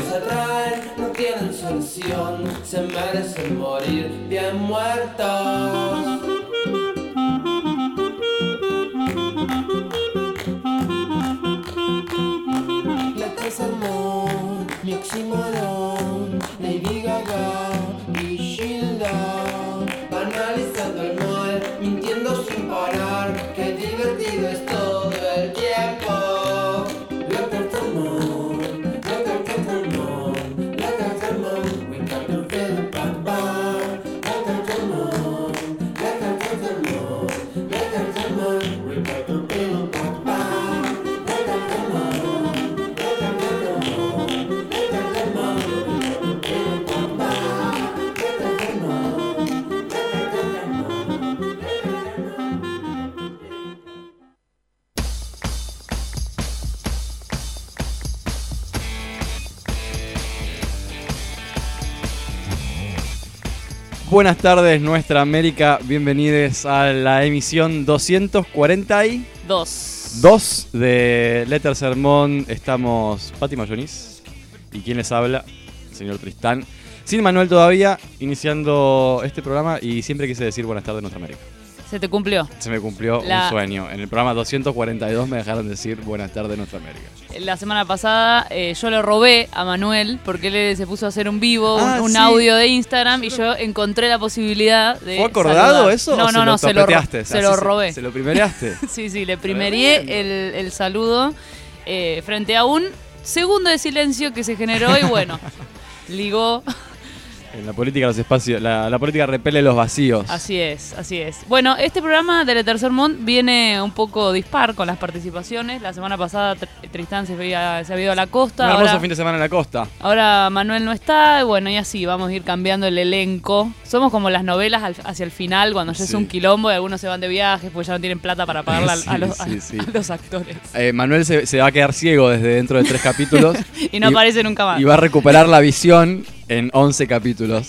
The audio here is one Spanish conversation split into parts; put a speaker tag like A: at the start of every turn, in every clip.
A: se atraen, no tienen solución, se merecen morir bien muertos.
B: Buenas tardes, nuestra América. Bienvenidos a la emisión 242
C: Dos.
B: de Letter Sermón. Estamos Pati Mayonis y quien les habla, el señor Tristán. Sin Manuel todavía, iniciando este programa y siempre quise decir buenas tardes, nuestra América.
C: Se te cumplió.
B: Se me cumplió
C: La-
B: un sueño. En el programa 242 me dejaron decir buenas tardes, nuestra América.
C: La semana pasada eh, yo le robé a Manuel porque él se puso a hacer un vivo, un-
B: Ah,
C: un,
B: sí.
C: audio de Instagram y yo encontré la posibilidad de.
B: ¿Fue acordado
C: saludar.
B: eso?
C: No,
B: o
C: no, no,
B: se
C: se
B: lo
C: lo, se
B: Así
C: lo robé.
B: ¿Se lo primereaste?
C: Sí, sí, le primerié el, el saludo eh, frente a un segundo de silencio que se generó y bueno, ligó.
B: En la política los espacios, la, la política repele los vacíos.
C: Así es, así es. Bueno, este programa de Le Tercer Mont viene un poco dispar con las participaciones. La semana pasada Tr- Tristán se había, se había ido a la costa.
B: Un hermoso
C: ahora-
B: fin de semana en la costa.
C: Ahora Manuel no está, y bueno, y así vamos a ir cambiando el elenco. Somos como las novelas al- hacia el final, cuando ya es
B: Sí.
C: un quilombo y algunos se van de viaje, pues ya no tienen plata para pagarle a, los, a-
B: sí, sí.
C: a los actores.
B: Eh, Manuel se, se va a quedar ciego desde dentro de tres capítulos.
C: Y no aparece nunca más.
B: Y va a recuperar la visión en 11 capítulos.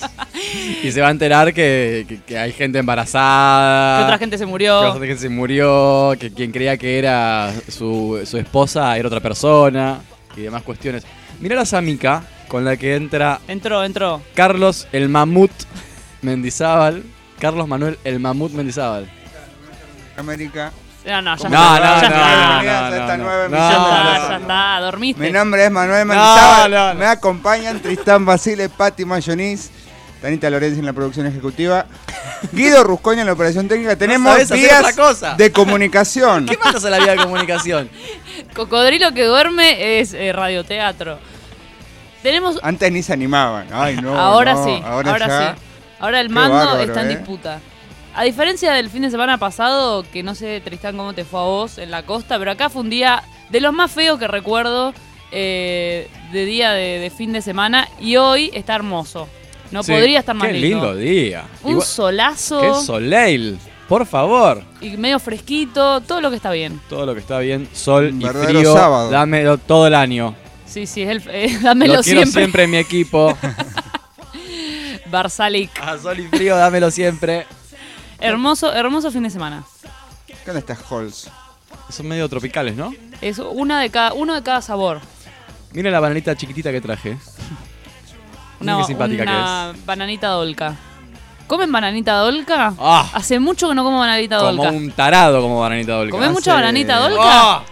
B: y se va a enterar que, que- que hay gente embarazada.
C: Que otra gente se
B: que
C: murió.
B: otra gente se murió. Que quien creía que era su, su esposa era otra persona. Y demás cuestiones. Mirá la Samica con la que entra
C: Entró, entró.
B: Carlos el Mamut Mendizábal. Carlos Manuel el Mamut Mendizábal.
D: América.
C: No, no, ya
D: ¿Cómo
B: No,
C: está.
B: no,
C: ya
B: no,
C: está.
D: a.
C: Ya está, ya está, dormiste.
D: Mi nombre es Manuel
B: No,
D: Mendizábal.
B: no, no.
D: Me acompañan Tristán Basile, Patti Mayonis, Tanita Lorenzi en la producción ejecutiva, Guido Ruscoña en la operación técnica. Tenemos
B: cosa.
D: de comunicación.
B: ¿Qué más hace la vida de comunicación?
C: Cocodrilo que duerme es eh, radioteatro. Tenemos.
D: Antes ni se animaban. Ay, no.
C: ahora
D: no,
C: sí, ahora,
D: Ahora, ya.
C: sí. Ahora el mando
D: bárbaro,
C: está en
D: eh.
C: disputa. A diferencia del fin de semana pasado, que no sé, Tristán, cómo te fue a vos en la costa, pero acá fue un día de los más feos que recuerdo eh, de día de, de fin de semana y hoy está hermoso. No
B: Sí,
C: podría estar más
B: Qué
C: lindo.
B: lindo día.
C: Un
B: Igual-
C: solazo
B: Qué soleil. Por favor.
C: y medio fresquito, todo lo que está bien.
B: Todo lo que está bien, sol
D: Un
B: y frío.
D: sábado.
B: Dámelo todo el año.
C: Sí, sí, es el, eh, dámelo
B: lo quiero
C: siempre.
B: siempre. en mi equipo.
C: Barsalic.
B: A sol y frío, dámelo siempre.
C: Hermoso, hermoso fin de semana.
D: ¿Qué onda estas halls?
B: Son medio tropicales, ¿no?
C: Es una de cada, uno de cada sabor.
B: Mira la bananita chiquitita que traje. Mira qué simpática
C: una bananita dolca. ¿Comen bananita dolca?
B: Ah,
C: Hace mucho que no como bananita
B: como
C: dolca.
B: un tarado como bananita dolca.
C: ¿Comés
D: Hace-
C: mucha bananita dolca?
B: Ah,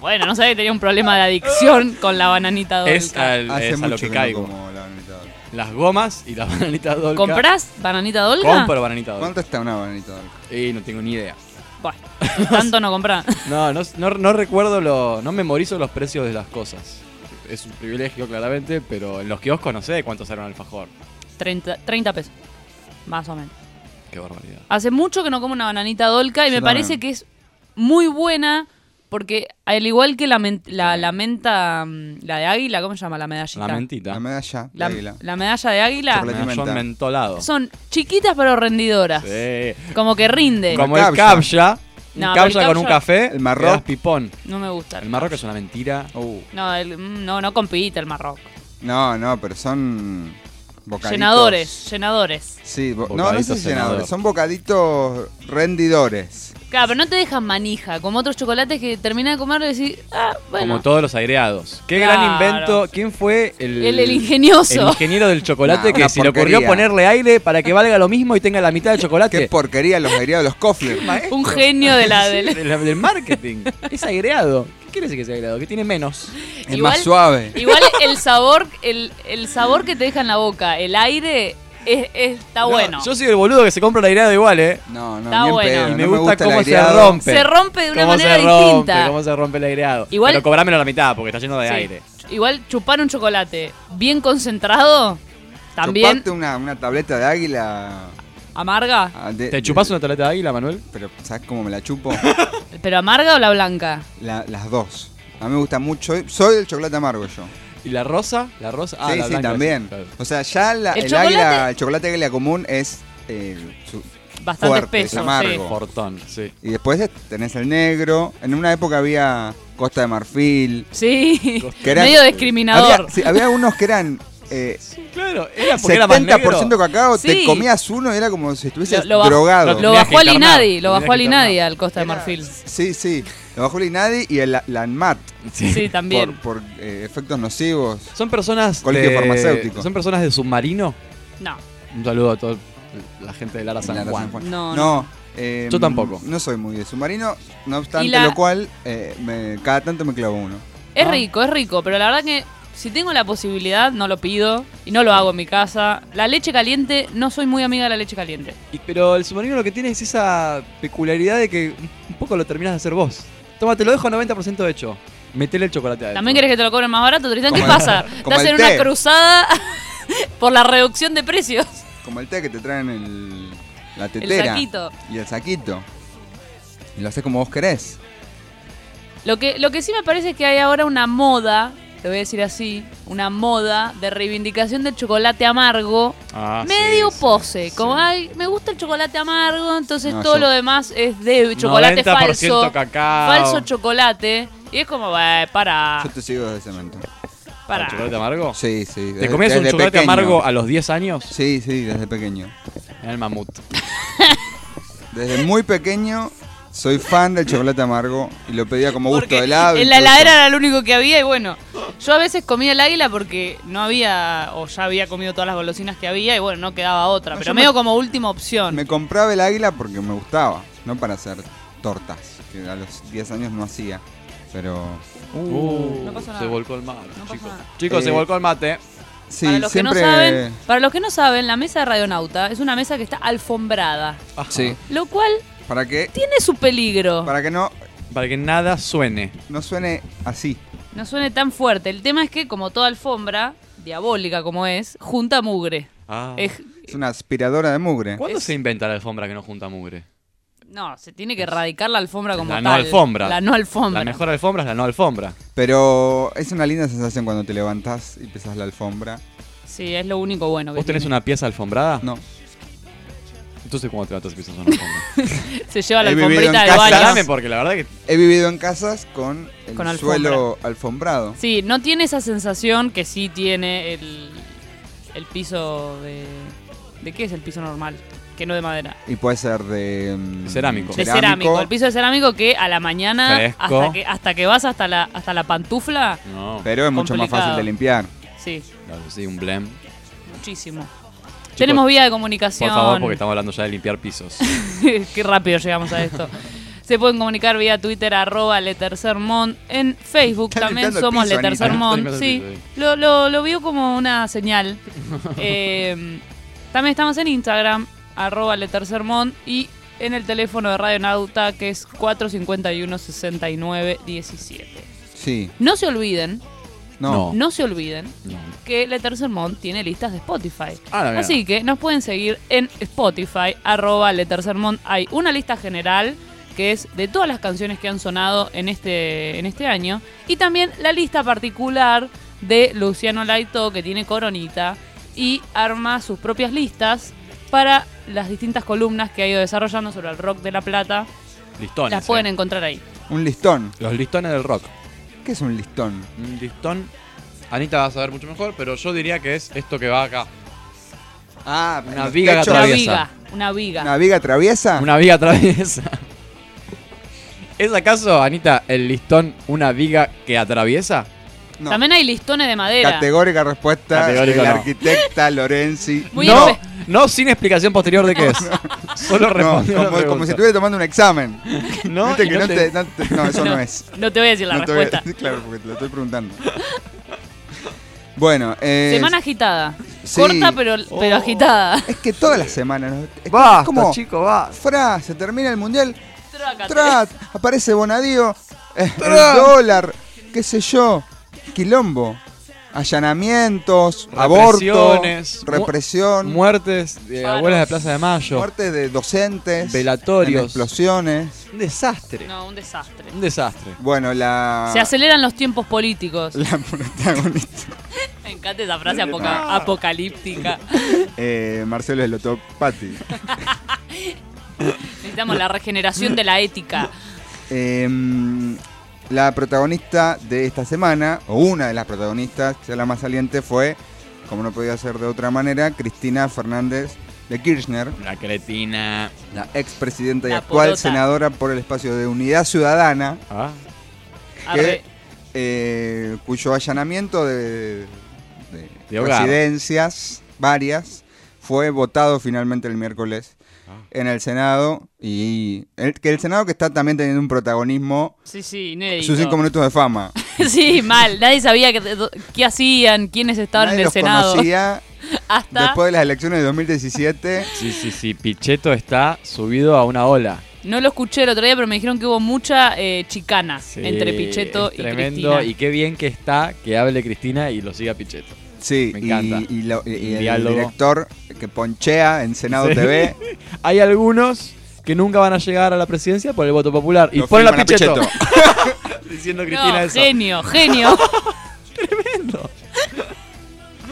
C: Bueno, no sabía que tenía un problema de adicción con la bananita dolca.
B: es al-
D: Hace
B: es a lo que caigo.
D: como dolca.
B: Las gomas y la bananita dolca.
C: ¿Comprás bananita dolca?
B: Compro bananita dolca.
D: ¿Cuánto está una bananita dolca?
B: Y no tengo ni idea.
C: Bueno, tanto no comprás.
B: No, no, no, no recuerdo, lo, no memorizo los precios de las cosas. Es un privilegio, claramente, pero en los kioscos no sé cuánto sale un alfajor.
C: 30, 30 pesos. Más o menos.
B: Qué barbaridad.
C: Hace mucho que no como una bananita dolca y
D: Yo
C: me parece que es muy buena porque al igual que la, men- la, la menta, mm, la de águila, ¿cómo se llama la medallita?
B: La mentita.
D: La medalla.
C: La,
D: de águila.
C: la medalla de águila
D: Chocolate.
B: Medallón
D: menta.
B: mentolado.
C: son chiquitas pero rendidoras.
B: Sí.
C: Como que rinde.
B: Como el. Un
C: No, el
B: con un café.
D: El marroc.
B: pipón.
C: No me gusta.
B: El marroco es una mentira.
D: Uh,
C: No, el- mm, no, no compite el Marroco.
D: no, no, pero son bocaditos.
C: Llenadores, llenadores.
D: Sí, bo- no, no sé
B: Bocaditos
D: si llenadores, son bocaditos rendidores.
C: Claro, pero no te dejan manija, como otros chocolates que terminás de comer y decís, ah, bueno.
B: Como todos los aireados. Qué
C: Claro.
B: gran invento. ¿Quién fue el,
C: El- el ingenioso.
B: El ingeniero del chocolate
D: Nah,
B: que
D: una
B: se le ocurrió ponerle aire para que valga lo mismo y tenga la mitad del chocolate.
D: Qué porquería los aireados de los cofres.
C: Un genio de la del.
B: De la- del marketing. es aireado. ¿Qué quiere decir que es aireado? Que tiene menos.
D: Es
C: Igual-
D: más suave.
C: Igual el sabor, el, el sabor que te deja en la boca, el aire, es, es- está
B: No,
C: bueno.
B: Yo soy el boludo que se compra el aireado igual, ¿eh?
D: No, no,
C: Está bueno.
D: pedo.
B: Y me
D: no
B: gusta
D: el
B: cómo se rompe.
C: Se rompe de una
B: ¿Cómo
C: manera
B: rompe?
C: distinta.
B: ¿Cómo se rompe el aireado?
C: Igual-
B: Pero cobrámelo a la mitad porque está lleno de
C: Sí.
B: aire.
C: Igual chupar un chocolate bien concentrado, también
D: Chuparte una, una tableta de águila.
C: amarga.
D: ah, de-
B: ¿Te
D: de-
B: chupas una tableta de águila, Manuel?
D: Pero, ¿sabes cómo me la chupo?
C: ¿Pero amarga o la blanca?
D: La- las dos. A mí me gusta mucho. Soy del chocolate amargo yo.
B: ¿Y la rosa? ¿La rosa? Ah,
D: sí,
B: la
D: sí,
B: blanca,
D: también.
B: claro.
D: O sea, ya la-
C: El
D: el,
C: chocolate-
D: águila, el chocolate águila común es eh, su-
C: Bastante
D: Fuerte,
C: espeso,
D: es amargo.
C: sí.
B: Fortón, sí.
D: Y después tenés el negro. En una época había Costa de Marfil.
C: Sí,
D: Que eran-
C: medio discriminador.
D: Había, sí, había unos que eran eh,
B: Claro, era porque era más
D: 70%
B: negro.
D: cacao. Te comías uno y era como si estuvieses
C: Lo- lo baj-
D: drogado.
B: lo
C: bajó al Inadi, lo bajó al Inadi al Costa de Marfil.
D: Sí, sí. Lo bajó el Inadi y el Lanmat.
B: Sí.
C: Sí, también.
D: Por, por, eh, efectos nocivos.
B: Son personas
D: Colegio
B: de,
D: farmacéutico.
B: Son personas de submarino.
C: No.
B: Un saludo a toda la gente de Lara San
D: Lara
B: Juan.
D: San Juan.
C: No,
D: No. eh,
B: Yo tampoco.
D: No soy muy de submarino. No obstante,
C: la-
D: lo cual, eh, me- cada tanto me clavo uno.
C: Es
B: Ah.
C: rico, es rico, pero la verdad que si tengo la posibilidad, no lo pido y no lo hago en mi casa. La leche caliente, no soy muy amiga de la leche caliente.
B: Y- pero el submarino lo que tiene es esa peculiaridad de que un poco lo terminas de hacer vos. Toma, te lo dejo 90% hecho. Metele el chocolate adentro.
C: ¿También querés que te lo cobren más barato, Tristan? ¿Qué
D: el-
C: pasa?
D: como
C: Estás
D: el
C: en una
D: té.
C: cruzada por la reducción de precios.
D: Como el té que te traen el, la
C: El
D: tetera.
C: saquito.
D: Y el saquito. Y lo haces como vos querés.
C: Lo que, lo que sí me parece es que hay ahora una moda, te voy a decir así, una moda de reivindicación del chocolate amargo,
B: Ah,
C: medio
B: sí, sí,
C: pose.
B: sí.
C: Como, ay, me gusta el chocolate amargo, entonces
D: No,
C: todo lo demás es de chocolate
B: 90%
C: falso.
B: cacao.
C: Falso chocolate. Y es como, "Bah, para,
D: Yo te sigo desde ese momento.
C: para.
B: ¿El chocolate amargo?
D: Sí, sí.
B: ¿Te
D: desde-
B: comías un chocolate
D: pequeño.
B: amargo a los 10 años?
D: Sí, sí, desde pequeño.
B: En el mamut.
D: Desde muy pequeño soy fan del chocolate amargo y lo pedía como gusto
C: Porque
D: de helado. y
C: en la heladera era lo único que había y bueno, yo a veces comía el águila porque no había, o ya había comido todas las golosinas que había y bueno, no quedaba otra,
D: No,
C: pero medio
D: me-
C: como última opción.
D: Me compraba el águila porque me gustaba, no para hacer tortas, que a los 10 años no hacía. Pero
B: Uh,
C: No pasa nada.
B: Se volcó el mate,
C: No pasa
B: chicos.
C: nada.
B: Chicos, se
D: Eh,
B: volcó el mate.
D: sí,
C: para los
D: siempre.
C: que no saben, para los que no saben, la mesa de Radionauta es una mesa que está alfombrada,
B: Ajá.
D: Sí,
C: lo cual
D: para que,
C: tiene su peligro.
D: para que no,
B: Para que nada suene.
D: no suene así.
C: No suene tan fuerte. El tema es que como toda alfombra, diabólica como es, junta mugre.
B: Ah.
C: Es-
D: Es una aspiradora de mugre.
B: ¿Cuándo
C: es-
B: se inventa la alfombra que no junta mugre?
C: no, se tiene que erradicar la alfombra como
B: la
C: tal.
B: no alfombra.
C: La no alfombra.
B: La mejor alfombra es la no alfombra.
D: Pero es una linda sensación cuando te levantás y pisas la alfombra.
C: Sí, es lo único bueno que
B: ¿Vos tenés
C: tiene.
B: una pieza alfombrada?
D: No.
B: Entonces, ¿cómo te levantas y pisas una alfombra?
C: Se lleva la
D: He vivido
C: alfombrita
D: en
C: del
D: casa.
C: baño.
B: Aclarame, porque la verdad que
D: He vivido en casas con el
C: Con alfombra.
D: suelo alfombrado.
C: Sí, no tiene esa sensación que sí tiene el, el piso de... ¿De qué es el piso normal? Que no de madera.
D: Y puede ser de. mm,
B: De cerámico.
C: De cerámico. El piso de cerámico que a la mañana,
B: Fresco.
C: hasta que, hasta que vas hasta la, hasta la pantufla,
B: no.
D: Pero es mucho más
C: Complicado.
D: fácil de limpiar.
C: sí,
B: Claro, sí, un blem.
C: muchísimo. Tenemos vía de comunicación.
B: Por favor, porque estamos hablando ya de limpiar pisos.
C: Qué rápido llegamos a esto. Se pueden comunicar vía Twitter, arroba Letercermon. En Facebook
D: Está
C: también somos
D: piso, Anita.
C: Letercermon.
B: Está
C: Sí, lo, lo, lo vio como una señal. Eh, también estamos en Instagram, arroba Letercermon. Y en el teléfono de Radio Nauta, que es 451-6917.
D: Sí.
C: No se olviden,
D: No.
B: No.
C: se olviden
B: No.
C: que Letercermon tiene listas de Spotify.
B: Ah, la mierda.
C: Así que nos pueden seguir en Spotify, arroba Letercermon. Hay una lista general que es de todas las canciones que han sonado en este, en este año. Y también la lista particular de Luciano Laito, que tiene coronita, y arma sus propias listas para las distintas columnas que ha ido desarrollando sobre el rock de La Plata.
B: Listones.
C: Las pueden
B: eh.
C: encontrar ahí.
D: Un listón.
B: Los listones del rock.
D: ¿Qué es un listón?
B: Un listón. Anita va a saber mucho mejor, pero yo diría que es esto que va acá.
D: Ah,
B: Una viga que
D: techos.
C: Una
B: atraviesa.
C: viga, una viga.
D: ¿Una viga traviesa?
B: Una viga atraviesa. ¿Es acaso, Anita, el listón una viga que atraviesa?
D: No.
C: También hay listones de madera.
D: Categórica respuesta
B: Categórico
D: de la
B: no.
D: arquitecta Lorenzi.
C: Muy
B: no, no sin explicación posterior de qué es. Solo
D: No,
B: respondió la
D: como, como
B: pregunta.
D: si estuviera tomando un examen.
B: No,
D: Viste
B: y
D: que
B: no
D: no,
B: te-
D: te- no te- no, eso no, es.
C: No te voy a decir la
D: No te voy a-
C: respuesta.
D: claro, porque te lo estoy preguntando. Bueno, eh,
C: Semana agitada.
D: sí.
C: Corta pero, pero
B: Oh.
C: agitada.
D: es que todas las semanas. ¿no? Es que
B: Basta,
D: es como,
B: chico, va.
D: Fra, se termina el mundial.
C: Trácate.
D: Trat, aparece Bonadío. eh, el dólar, qué sé yo. Quilombo. Allanamientos, aborto,
B: Represiones, mu-
D: represión,
B: Muertes de abuelas de Plaza de Mayo.
D: muerte de docentes,
B: Velatorios.
D: en explosiones.
B: Un desastre.
C: No, un desastre.
B: Un desastre.
D: Bueno, la,
C: Se aceleran los tiempos políticos.
D: la protagonista,
C: Me encanta esa frase apoca- apocalíptica.
D: eh, Marcelo Elotopati.
C: Necesitamos la regeneración de la ética.
D: Em, la protagonista de esta semana, o una de las protagonistas, quizá la más saliente, fue, como no podía ser de otra manera, Cristina Fernández de Kirchner,
B: La cretina.
D: la expresidenta y
C: La
D: actual
C: porota.
D: senadora por el espacio de Unidad Ciudadana,
B: Ah,
C: Arre.
D: eh, cuyo allanamiento de, de residencias varias fue votado finalmente el miércoles
B: Ah.
D: En el Senado y el- que el Senado que está también teniendo un protagonismo
C: Sí, sí, inédito.
D: sus cinco minutos de fama.
C: sí, mal. Nadie sabía qué, qué hacían, quiénes estaban
D: Nadie
C: en el
D: los
C: Senado.
D: conocía
C: Hasta
D: después de las elecciones de 2017.
B: sí, sí, sí. Pichetto está subido a una ola.
C: no lo escuché el otro día, pero me dijeron que hubo mucha eh, chicana
B: Sí,
C: entre Pichetto y
B: tremendo.
C: Cristina.
B: Y qué bien que está que hable Cristina y lo siga Pichetto.
D: Sí,
B: Me encanta.
D: Y, lo- y- y el
B: Diálogo.
D: director que ponchea en Senado
B: Sí.
D: TV.
B: Hay algunos que nunca van a llegar a la presidencia por el voto popular. Y ponen a
D: filman
B: Pichetto. Diciendo Cristina
C: No,
B: eso.
C: genio, genio.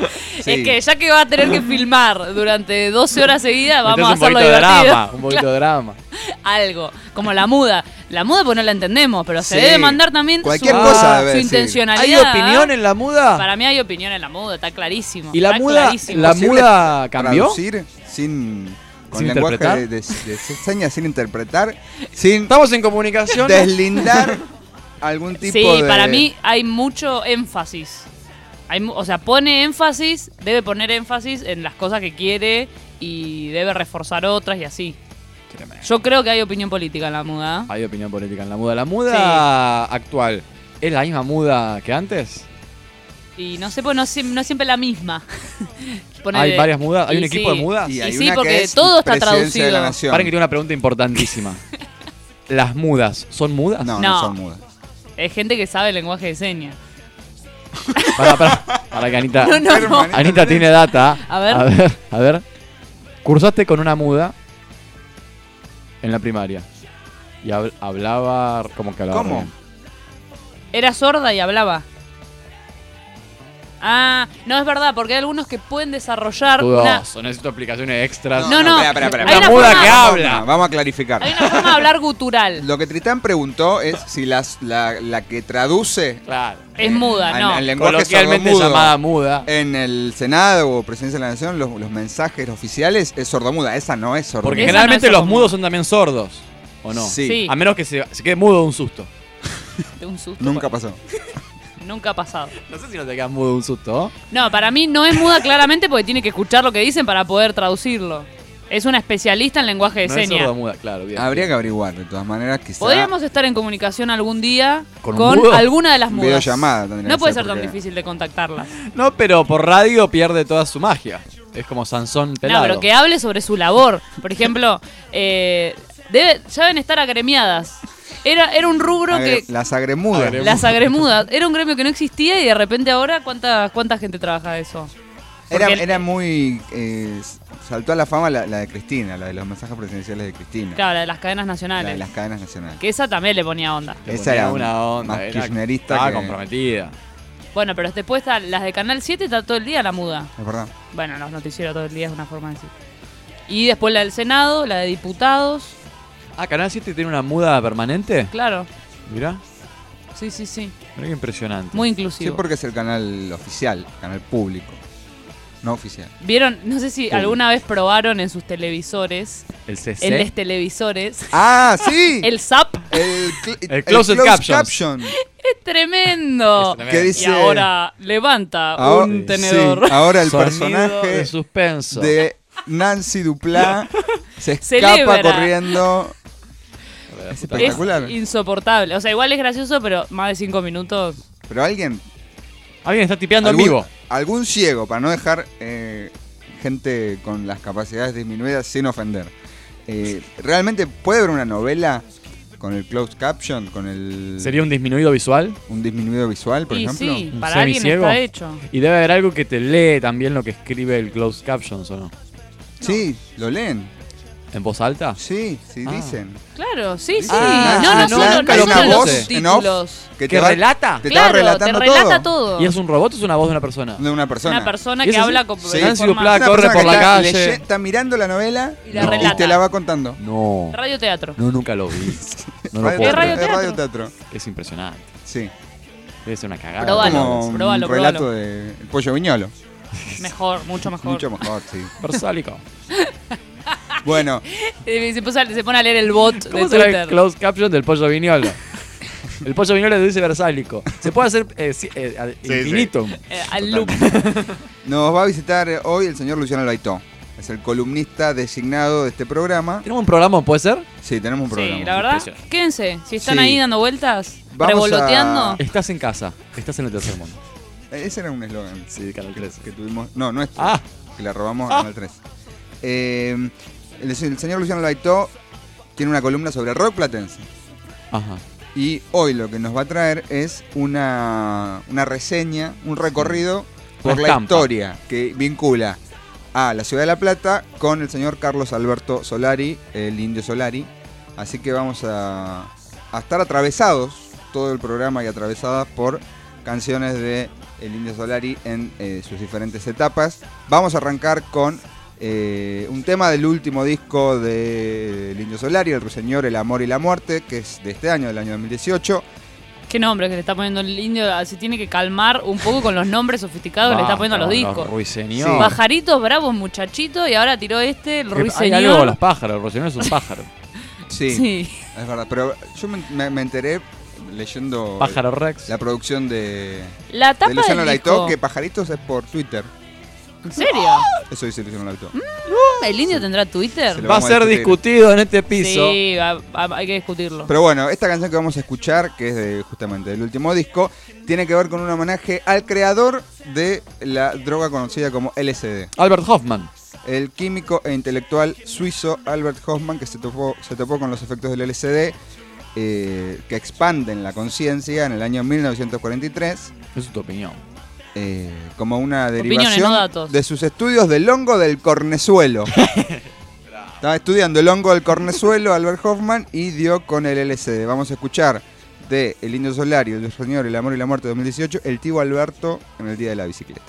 D: Sí.
C: Es que ya que va a tener que filmar durante 12 horas seguidas, vamos a hacerlo
B: un poquito de
C: divertido.
B: drama. Un poquito de drama.
C: Algo, como la muda. La muda pues no la entendemos, pero se
D: Sí.
C: debe mandar también
D: Cualquier
C: su,
D: cosa debe
C: su intencionalidad.
B: ¿Hay opinión en la muda?
C: Para mí hay opinión en la muda, está clarísimo.
B: ¿Y la
C: está
B: muda,
C: clarísimo.
B: la
D: ¿Posible
B: muda cambió?
D: Traducir sin. Con
B: ¿Sin
D: lenguaje
B: interpretar?
D: de, de- de señas, sin interpretar, sin
B: Estamos en comunicación.
D: deslindar algún tipo
C: Sí,
D: de.
C: para mí hay mucho énfasis. Hay, o sea, pone énfasis, debe poner énfasis en las cosas que quiere y debe reforzar otras y así. Yo creo que hay opinión política en la muda.
B: Hay opinión política en la muda. ¿La muda actual es la misma muda que antes?
C: Y no sé, pues no, no es siempre la misma. Ponele-
B: ¿Hay varias mudas? ¿Hay
C: y
B: un equipo de mudas?
D: Y
C: Y sí, porque
D: es
C: todo está
D: presidencia de la
C: traducido.
B: Paren que tengo una pregunta importantísima. ¿Las mudas son mudas?
D: No, no,
C: No.
D: son mudas.
C: Hay gente que sabe el lenguaje de señas.
B: Para, para, para que Anita.
C: No, no, no.
D: Anita
B: tiene data.
C: A ver.
B: A ver, a ver. Cursaste con una muda en la primaria. Y hab- hablaba. ¿Cómo que hablaba?
D: ¿Cómo?
B: bien?
C: Era sorda y hablaba. Ah, no es verdad, porque hay algunos que pueden desarrollar una,
B: Dudoso, necesito explicaciones extras.
C: No, no.
D: espera, espera,
C: Hay
D: espera.
C: una
B: muda
C: forma-
B: que habla.
D: Vamos, vamos a clarificar.
C: hay una forma de hablar gutural.
D: Lo que Tritán preguntó es si las, la, la que traduce
B: Claro.
C: Es muda,
D: en,
C: no.
D: en lenguaje sordomudo
B: llamada muda.
D: en el Senado o Presidencia de la Nación, los, los mensajes oficiales es sordomuda. Esa no es sordomuda.
B: Porque
C: Esa
B: generalmente
C: no
B: los mudos son también sordos. ¿O no?
D: Sí.
C: Sí.
B: A menos que se, se quede mudo de un susto.
C: De un susto.
D: Nunca pasó.
C: Nunca ha pasado.
B: No sé si no te quedas mudo de un susto.
C: No, para mí no es muda claramente porque tiene que escuchar lo que dicen para poder traducirlo. Es una especialista en lenguaje de
B: No es
C: señas.
B: sordomuda, claro. Bien.
D: Habría que averiguar, de todas maneras, quizá.
C: Podríamos estar en comunicación algún día
B: ¿Con
C: alguna de las mudas.
D: Videollamada
C: No
D: que
C: puede
D: ser,
C: tan difícil de contactarlas.
B: No, pero por radio pierde toda su magia. Es como Sansón pelado.
C: No, pero que hable sobre su labor. Por ejemplo, eh, debe, ya deben estar agremiadas. Era, era un rubro
D: Agre-
C: que...
D: Las agremudas.
B: Agre-
C: Las agremudas. Era un gremio que no existía y de repente ahora, ¿cuánta, cuánta gente trabaja de eso?
D: Era, era muy. eh, saltó a la fama la, la de Cristina, la de los mensajes presidenciales de Cristina.
C: Claro, la de las cadenas
D: La
C: nacionales.
D: de las cadenas nacionales.
C: Que esa también le ponía onda.
B: Le
D: Esa
B: ponía
D: era
B: una onda.
D: más
B: era-
D: kirchnerista
B: Estaba
D: que-
B: comprometida.
C: Bueno, pero después está las de Canal 7 está todo el día la muda.
D: Es verdad.
C: Bueno, los noticieros todo el día es una forma de decir. Y después la del Senado, la de diputados.
B: Ah, Canal 7 tiene una muda permanente.
C: Claro,
B: Mirá,
C: sí, sí, sí.
B: mirá qué impresionante.
C: Muy
D: Sí,
C: inclusivo.
D: porque es el canal oficial, canal público. No oficial.
C: Vieron, no sé si
B: Público.
C: alguna vez probaron en sus televisores,
B: El CC.
C: en los televisores,
D: ¡Ah, sí!
C: el ZAP.
D: El, cl-
B: El closed captions.
D: caption.
C: Es tremendo.
B: Es tremendo.
D: Que
C: Y
D: dice-
C: ahora levanta
D: Ahora-
C: un
D: sí,
C: tenedor.
D: ahora el
B: Sonido
D: personaje
B: de suspenso.
D: de Nancy Duplá se escapa
C: Celebra.
D: corriendo. Es
C: Es
D: espectacular.
C: insoportable. O sea, igual es gracioso, pero más de cinco minutos.
D: Pero alguien,
B: Alguien está tipeando en
D: algún,
B: vivo.
D: algún ciego, para no dejar eh, gente con las capacidades disminuidas sin ofender. eh, ¿Realmente puede haber una novela con el closed caption, con el
B: ¿Sería un disminuido visual?
D: un disminuido visual, por
C: y
D: ejemplo?
C: sí,
B: ¿Un
C: para alguien
B: semiciego?
C: está hecho.
B: Y debe haber algo que te lee también lo que escribe el closed captions, ¿o no?
D: Sí, lo leen.
B: ¿En voz alta?
D: Sí, sí
B: Ah.
D: dicen.
C: Claro, sí, sí.
B: Ah,
C: no, no solo,
B: no,
C: no
B: hay
C: solo
B: una
C: los
B: voz
D: en off.
C: subtítulos.
D: Que
B: ¿Que
D: va-
B: relata?
D: Te
C: Claro, te
D: relatando
C: relata
D: todo.
C: todo.
B: ¿Y es un robot o es una voz de una persona?
D: De una persona.
C: Una persona
B: ¿Y
C: que
B: eso sí?
C: habla con
D: Sí.
C: de
B: Nancy
C: forma-
B: Duplá
D: Una
B: corre
D: persona
B: por
D: que
B: la
D: está,
B: calle.
D: leye- está mirando la novela
C: Y la
D: y
C: relata.
D: te la va contando.
B: No.
C: radioteatro.
B: No, nunca lo vi. No lo
D: Radio-
B: puedo
C: Es radio-
B: creer.
D: es radioteatro.
B: Es impresionante.
D: Sí.
B: Debe ser una cagada.
C: Probalo.
D: Como un
C: probalo,
D: relato
C: probalo.
D: de El Pollo Viñolo.
C: Mejor, mucho mejor.
D: Mucho mejor, sí.
B: Versálico.
D: Bueno,
C: Se, puso a- se pone a leer el bot de
B: ¿Cómo será el
C: Twitter.
B: closed caption del pollo viñolo? El pollo viñolo dice versálico. Se puede hacer eh, si- eh, ad
D: Sí,
B: infinitum.
C: Eh, al loop.
D: nos va a visitar eh, hoy el señor Luciano Laitó. Es el columnista designado de este programa.
B: ¿Tenemos un programa, puede ser?
D: Sí, tenemos un programa.
C: Sí, la verdad.
B: Impresionante.
C: Quédense. Si están
D: Sí.
C: ahí dando vueltas,
D: Vamos
C: revoloteando.
D: a-
B: Estás en casa. Estás en el tercer mundo.
D: Ese era un eslogan
B: Sí, Canal 3.
D: que tuvimos. No, nuestro.
B: Ah.
D: Que le robamos a
B: Ah.
D: Canal 3. Eh, el, el señor Luciano Laitó tiene una columna sobre el rock platense.
B: Ajá.
D: Y hoy lo que nos va a traer es una, una reseña, un recorrido por la historia que vincula a la ciudad de La Plata con el señor Carlos Alberto Solari, el indio Solari. Así que vamos a, a estar atravesados, todo el programa y atravesadas por canciones de el indio Solari en eh, sus diferentes etapas. Vamos a arrancar con eh, un tema del último disco del Indio Solari, El Ruiseñor, El Amor y la Muerte, que es de este año, del año 2018.
C: Qué nombre que le está poniendo el indio. ah, Se tiene que calmar un poco con los nombres sofisticados que le está poniendo a los discos.
B: Ruiseñor.
D: Sí.
C: Pajaritos bravos, muchachito, y ahora tiró este, el
B: Eh, Hay
C: ruiseñor.
B: algo con los pájaros. El ruiseñor es un pájaro.
D: Sí,
C: Sí.
D: es verdad. Pero yo me, me- me enteré leyendo
B: Pájaro Rex.
D: la producción de,
C: La
D: de
C: tapa
D: Luciano
C: del
D: Laitó,
C: disco.
D: que Pajaritos es por Twitter.
C: ¿En serio?
D: Eso dice Luciano Laitó.
C: ¿El indio tendrá Twitter?
D: Se
B: Va a ser
D: discutir.
B: discutido en este piso.
C: Sí, va- va- hay que discutirlo.
D: Pero bueno, esta canción que vamos a escuchar, que es de justamente del último disco, tiene que ver con un homenaje al creador de la droga conocida como LSD.
B: Albert Hoffman.
D: El químico e intelectual suizo Albert Hoffman, que se topó, se topó con los efectos del LSD, eh, que expanden la conciencia en el año 1943,
B: Esa es tu opinión.
D: Eh, como una derivación
C: no datos.
D: de sus estudios del hongo del cornezuelo. Estaba estudiando el hongo del cornezuelo Albert Hoffman y dio con el LSD. Vamos a escuchar de El Indio Solario, El Señor, El Amor y la Muerte 2018, El Tío Alberto en el Día de la Bicicleta.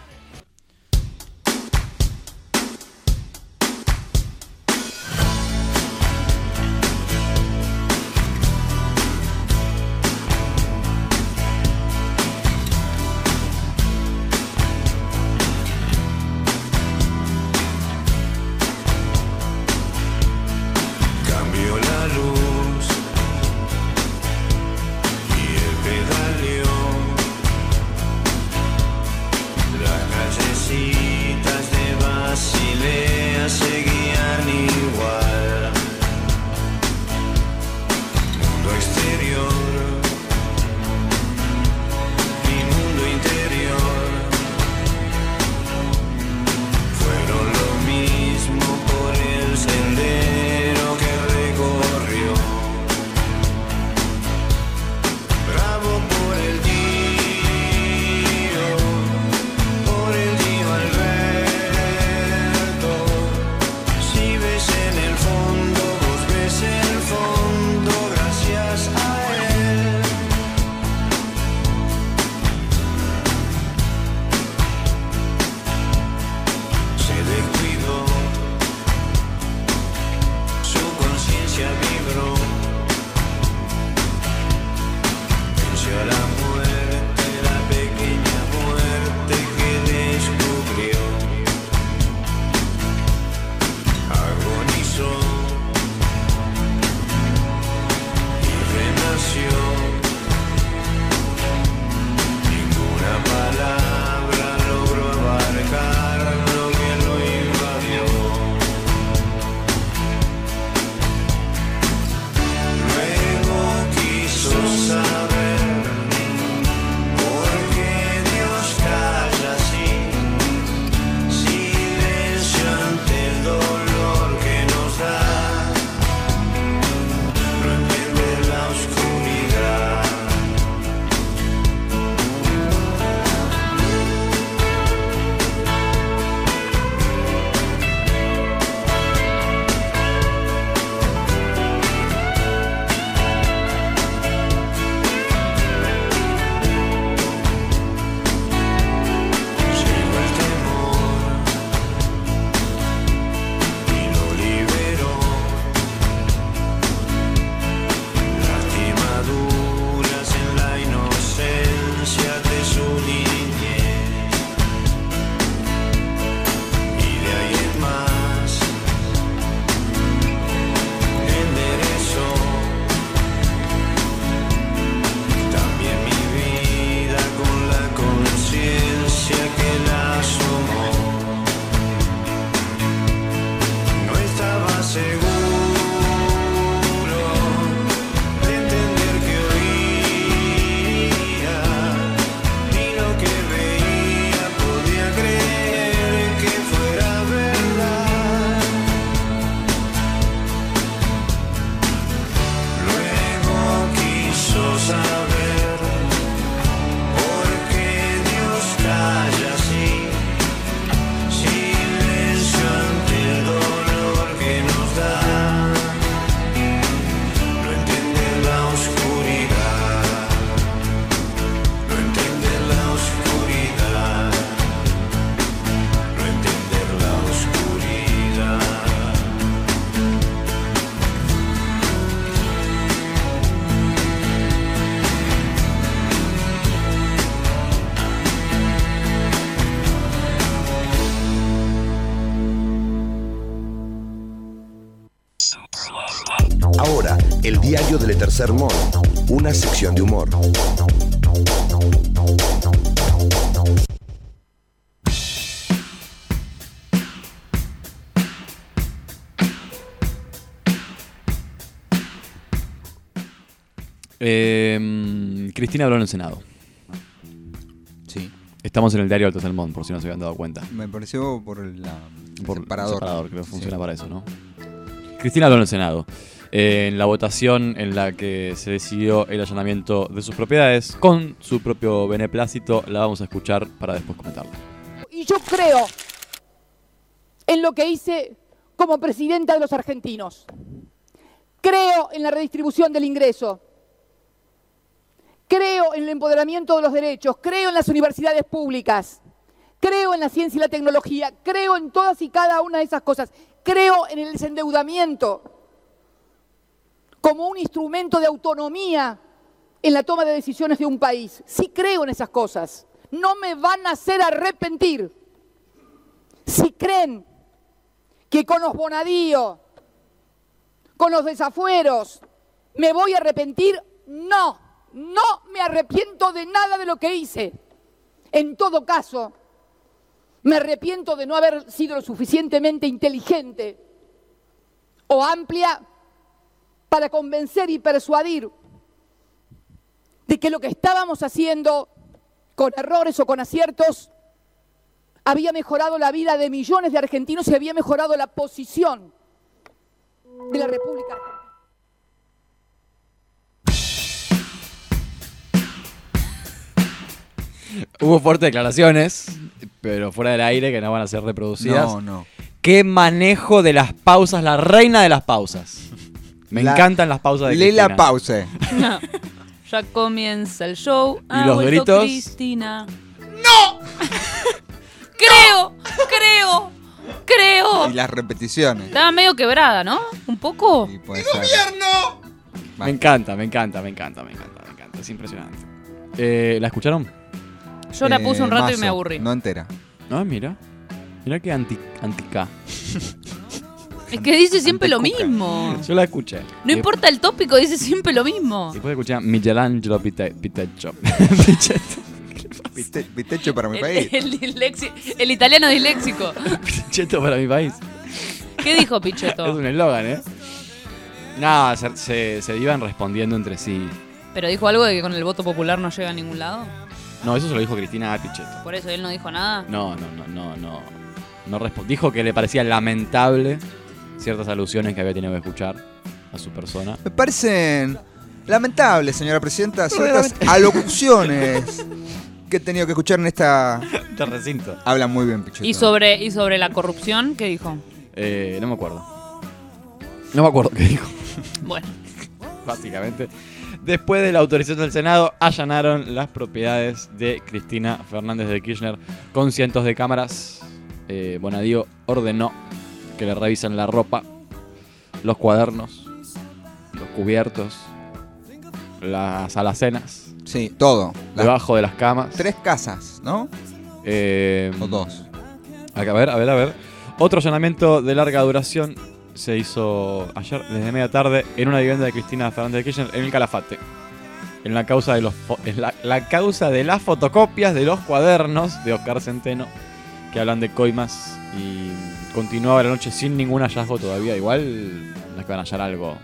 E: Sermón, una sección de humor.
B: Eh, Cristina habló en el Senado.
D: Sí.
B: Estamos en el diario Alto Salmón, por si no se habían dado cuenta.
D: Me pareció por el, la- el
B: Por
D: separador.
B: separador, creo que funciona
D: Sí.
B: para eso, ¿no? Cristina habló en el Senado. En la votación en la que se decidió el allanamiento de sus propiedades con su propio beneplácito, la vamos a escuchar para después comentarla.
F: Y yo creo en lo que hice como presidenta de los argentinos. Creo en la redistribución del ingreso. Creo en el empoderamiento de los derechos. Creo en las universidades públicas. Creo en la ciencia y la tecnología. Creo en todas y cada una de esas cosas. Creo en el desendeudamiento como un instrumento de autonomía en la toma de decisiones de un país. Sí creo en esas cosas. No me van a hacer arrepentir. Si creen que con los bonadíos, con los desafueros, me voy a arrepentir, no, no me arrepiento de nada de lo que hice. En todo caso, me arrepiento de no haber sido lo suficientemente inteligente o amplia para convencer y persuadir de que lo que estábamos haciendo, con errores o con aciertos, había mejorado la vida de millones de argentinos y había mejorado la posición de la República Argentina.
B: Hubo fuertes declaraciones, pero fuera del aire que no van a ser reproducidas.
D: No, no.
B: Qué manejo de las pausas, la reina de las pausas. Me
D: La-
B: encantan las pausas de
D: Lee la
B: Cristina.
D: pause.
C: Ya comienza el show. Ha
B: los gritos?
C: Cristina. ¡No! creo, creo, creo.
D: Y las repeticiones.
C: Estaba medio quebrada, ¿no? Un poco.
D: Y puede ser.
B: Me encanta, me encanta, me encanta, me encanta, me encanta. Es impresionante. Eh, ¿La escucharon?
C: Yo la puse un rato y me aburrí.
D: No entera.
B: No, mira. Mira qué anti, antica.
C: Es que dice siempre lo mismo.
B: Yo la escuché.
C: No importa el tópico, dice siempre lo mismo.
B: Después escuché a Michelangelo Pite- Piteccio. Pichetto.
D: Viste, viste hecho para mi
C: El,
D: país.
C: el dislexi- el italiano disléxico.
B: Pichetto para mi país.
C: ¿Qué dijo
B: Es
C: Pichetto?
B: un eslogan, ¿eh? No, se, se, se iban respondiendo entre sí.
C: ¿Pero dijo algo de que con el voto popular no llega a ningún lado?
B: No, eso se lo dijo Cristina a Pichetto.
C: Por eso él no dijo nada.
B: No, no, no, no, no. no dijo que le parecía lamentable ciertas alusiones que había tenido que escuchar a su persona.
D: Me parecen lamentables, señora presidenta, ciertas alocuciones que he tenido que escuchar en esta.
B: Este recinto.
D: Habla muy bien, Pichetto.
C: ¿Y sobre, ¿Y sobre la corrupción qué dijo?
B: Eh, no me acuerdo. No me acuerdo qué dijo,
C: Bueno,
B: básicamente. Después de la autorización del Senado, allanaron las propiedades de Cristina Fernández de Kirchner con cientos de cámaras. Eh, Bonadío ordenó que le revisen la ropa, los cuadernos, los cubiertos, las alacenas,
D: Sí, todo. Las
B: debajo de las camas.
D: tres casas, ¿no?
B: Eh,
D: O dos.
B: A ver, a ver, a ver. Otro allanamiento de larga duración se hizo ayer desde media tarde en una vivienda de Cristina Fernández de Kirchner en el Calafate. En la causa de los en la, la causa de las fotocopias de los cuadernos de Oscar Centeno que hablan de coimas y continuaba la noche sin ningún hallazgo todavía. Igual no es que van a hallar algo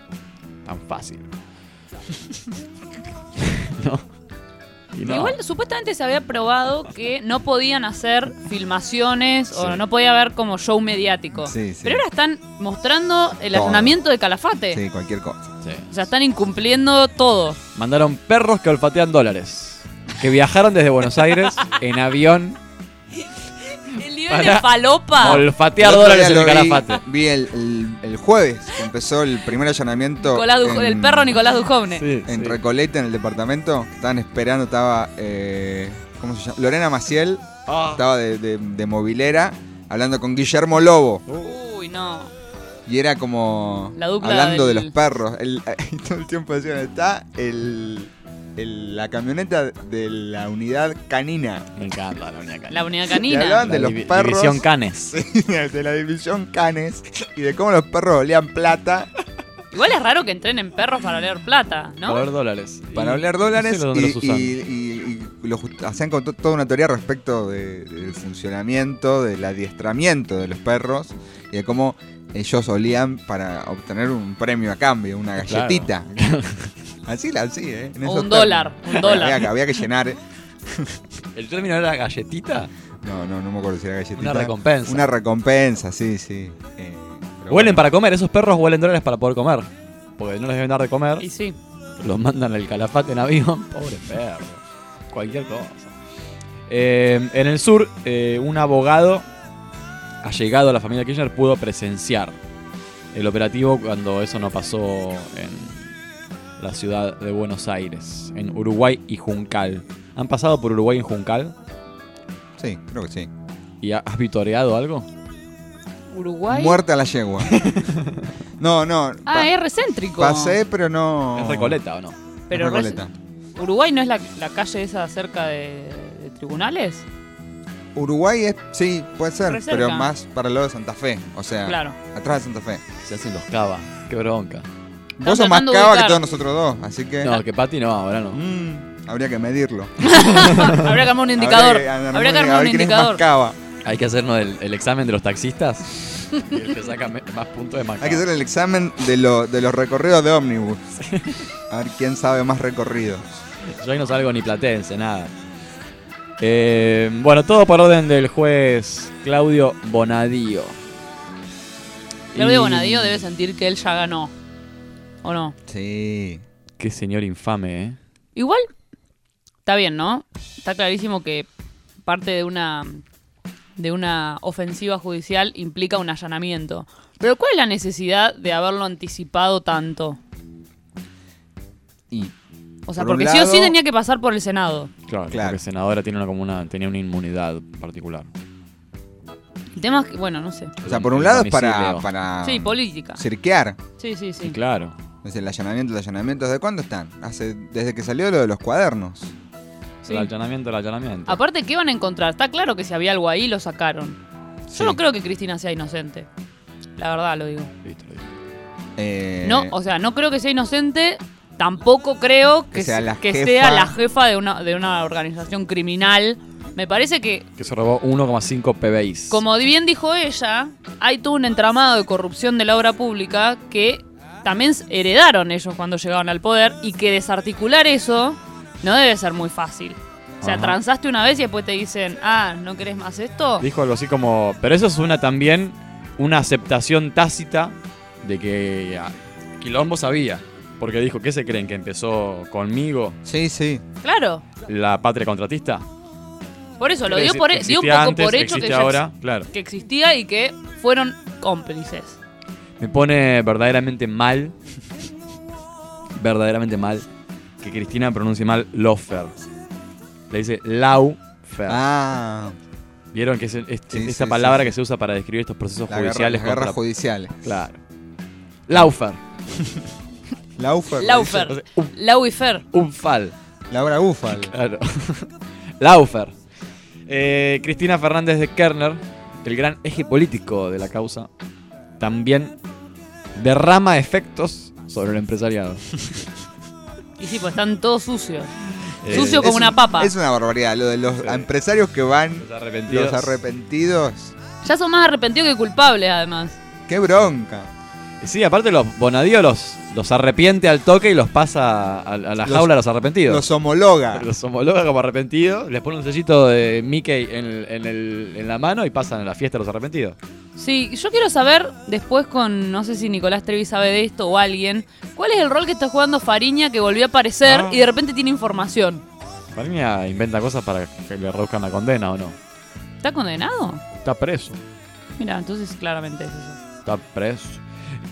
B: tan fácil. no. Y no.
C: igual supuestamente se había probado que no podían hacer filmaciones o no podía haber como show mediático.
D: Sí, sí.
C: Pero ahora están mostrando el allanamiento de Calafate.
D: Sí, cualquier cosa.
B: Sí.
C: O sea, están incumpliendo todo.
B: Mandaron perros que olfatean dólares. Que viajaron desde Buenos Aires en avión
C: De falopa.
B: olfatear dólares en el calafate.
D: Vi el, el- el jueves que empezó el primer allanamiento.
C: Nicolás Du-
D: en-
C: el perro Nicolás Duhovne.
B: Sí,
D: En
B: sí.
D: Recoleta, en el departamento. que Estaban esperando, estaba. eh, ¿Cómo se llama? Lorena Maciel.
B: Ah.
D: Estaba de, de- de movilera. Hablando con Guillermo Lobo.
C: Uy, no.
D: Y era como.
C: La dupla
D: hablando de
C: del-
D: los perros. El- y todo el tiempo decían: está el, el- la camioneta de la unidad canina.
B: Me encanta la unidad canina.
C: La unidad
D: Y
C: canina.
D: hablaban de
B: La
D: los perros.
B: División Canes.
D: De la división Canes y de cómo los perros olían plata
C: Igual es raro que entrenen perros para leer plata, ¿no?
B: Para ver dólares.
D: Para
B: Y no
D: dólares
B: sé
D: y, y- y- y lo hacían con to- toda una teoría respecto de- del funcionamiento, del adiestramiento de los perros y de cómo ellos olían para obtener un premio a cambio, una
B: Claro.
D: galletita. así, así, ¿eh? En
C: O
D: esos
C: un dólar, un dólar.
D: Había, que- había que llenar. ¿eh?
B: ¿El término era galletita?
D: No, no, no me acuerdo si era galletita.
B: Una recompensa.
D: Una recompensa, sí, sí. Eh,
B: Huelen
D: bueno.
B: para comer, esos perros huelen dólares para poder comer. Porque no les deben dar de comer.
C: Y sí.
B: Los mandan al calafate en avión. Pobre perro. Cualquier cosa. Eh, en el sur, eh, un abogado allegado a la familia Kirchner pudo presenciar el operativo cuando eso no pasó en la ciudad de Buenos Aires, en Uruguay y Juncal. ¿Han pasado por Uruguay y Juncal?
D: Sí, creo que sí.
B: ¿Y ha- has vitoreado algo?
C: Uruguay.
D: Muerta la yegua. no, no.
C: Ah, es recéntrico.
D: Pasé, pero no.
B: ¿Es Recoleta o no?
C: Pero
D: Es Recoleta.
C: Uruguay no es la, la calle esa cerca de, de tribunales.
D: Uruguay es, sí, puede ser, pero más para el lado de Santa Fe. O sea,
C: Claro.
D: atrás de Santa Fe.
B: Se hacen los cava. Qué bronca.
D: Vos sos más cava que todos nosotros dos, así que.
B: No, que Pati no, ahora no.
D: Mm, habría que medirlo.
C: Habría que armar un indicador.
D: Habría que,
C: Habría que
D: a
C: armar un indicador.
D: más cava.
B: Hay que hacernos el, el examen de los taxistas. Y el que saca me- más puntos de.
D: Hay que hacer el examen de, lo, de los recorridos de ómnibus. A ver quién sabe más recorridos.
B: Yo ahí no salgo ni platense, nada. Eh, bueno, todo por orden del juez Claudio Bonadío.
C: Claudio
B: Y-
C: Bonadío debe sentir que él ya ganó. ¿O no?
D: Sí.
B: Qué señor infame, ¿eh?
C: Igual, está bien, ¿no? Está clarísimo que parte de una de una ofensiva judicial implica un allanamiento. Pero ¿cuál es la necesidad de haberlo anticipado tanto?
D: Y
C: O sea,
D: Por
C: porque sí o sí tenía que pasar por el Senado.
B: Claro,
D: Claro.
B: porque senadora tiene una, como una, tenía una inmunidad particular.
C: El tema es que, bueno, no sé.
D: O sea, por un lado es para, para
C: Sí, política.
D: cirquear.
C: Sí, sí,
B: Sí, claro.
D: Es el allanamiento, el allanamiento. ¿Desde cuándo están? Hace, desde que salió lo de los cuadernos.
C: Sí.
B: El allanamiento, el allanamiento.
C: Aparte, ¿qué van a encontrar? Está claro que si había algo ahí, lo sacaron. Yo
D: Sí.
C: no creo que Cristina sea inocente. La verdad lo digo.
B: Listo, listo.
D: Eh,
C: No, o sea, no creo que sea inocente. Tampoco creo que,
D: Que sea
C: se-
D: la
C: que
D: jefa.
C: sea la jefa de una, de una organización criminal. Me parece que,
B: Que se robó 1,5 PBIs.
C: como bien dijo ella, hay todo un entramado de corrupción de la obra pública que también heredaron ellos cuando llegaron al poder y que desarticular eso no debe ser muy fácil. O sea,
B: Ajá.
C: transaste una vez y después te dicen, ah, ¿no querés más esto?
B: Dijo algo así como. Pero eso es una también una aceptación tácita de que ah, Quilombo sabía. Porque dijo, ¿qué se creen? ¿Que empezó conmigo
D: Sí, sí.
C: Claro.
B: la patria contratista?
C: Por eso, lo
B: Quiere
C: dio,
B: decir
C: por,
B: que
C: dio un
B: existía
C: poco
B: antes,
C: por hecho que,
B: existe
C: ya
B: ahora,
C: ex-
B: claro.
C: que existía y que fueron cómplices.
B: Me pone verdaderamente mal, verdaderamente mal, que Cristina pronuncie mal Lofer. Le dice Laufer.
D: Ah,
B: ¿Vieron que es, es-
D: Sí,
B: esta
D: sí,
B: palabra
D: sí,
B: que se usa para describir estos procesos
D: la guerra,
B: judiciales?
D: las guerras
B: contra-
D: judiciales.
B: Claro. Laufer.
D: Laufer.
C: Laufer.
B: Entonces, un,
C: Lau y Fer.
B: un fal.
D: Laura Ufal.
B: Claro. Laufer. Eh, Cristina Fernández de Kerner, el gran eje político de la causa, también derrama efectos sobre el empresariado.
C: Y sí, pues están todos sucios.
B: Eh,
C: Sucio
D: Es
C: como una
D: un-
C: papa.
D: Es una barbaridad. Lo de los empresarios que van,
B: Los arrepentidos.
D: los arrepentidos.
C: Ya son más arrepentidos que culpables, además.
D: ¡Qué bronca!
B: Sí, aparte los Bonadío los, los arrepiente al toque y los pasa a, a la
D: Los-
B: jaula de los arrepentidos.
D: Los homologa.
B: Los homologa como arrepentidos, les pone un sellito de Mickey en, en el- en la mano y pasan a la fiesta de los arrepentidos.
C: Sí, yo quiero saber después con, no sé si Nicolás Trevi sabe de esto o alguien, ¿cuál es el rol que está jugando Fariña que volvió a aparecer
B: Ah.
C: y de repente tiene información?
B: Fariña inventa cosas para que le reduzcan la condena o no.
C: ¿Está condenado?
B: Está preso.
C: Mira, entonces claramente es eso.
B: Está preso.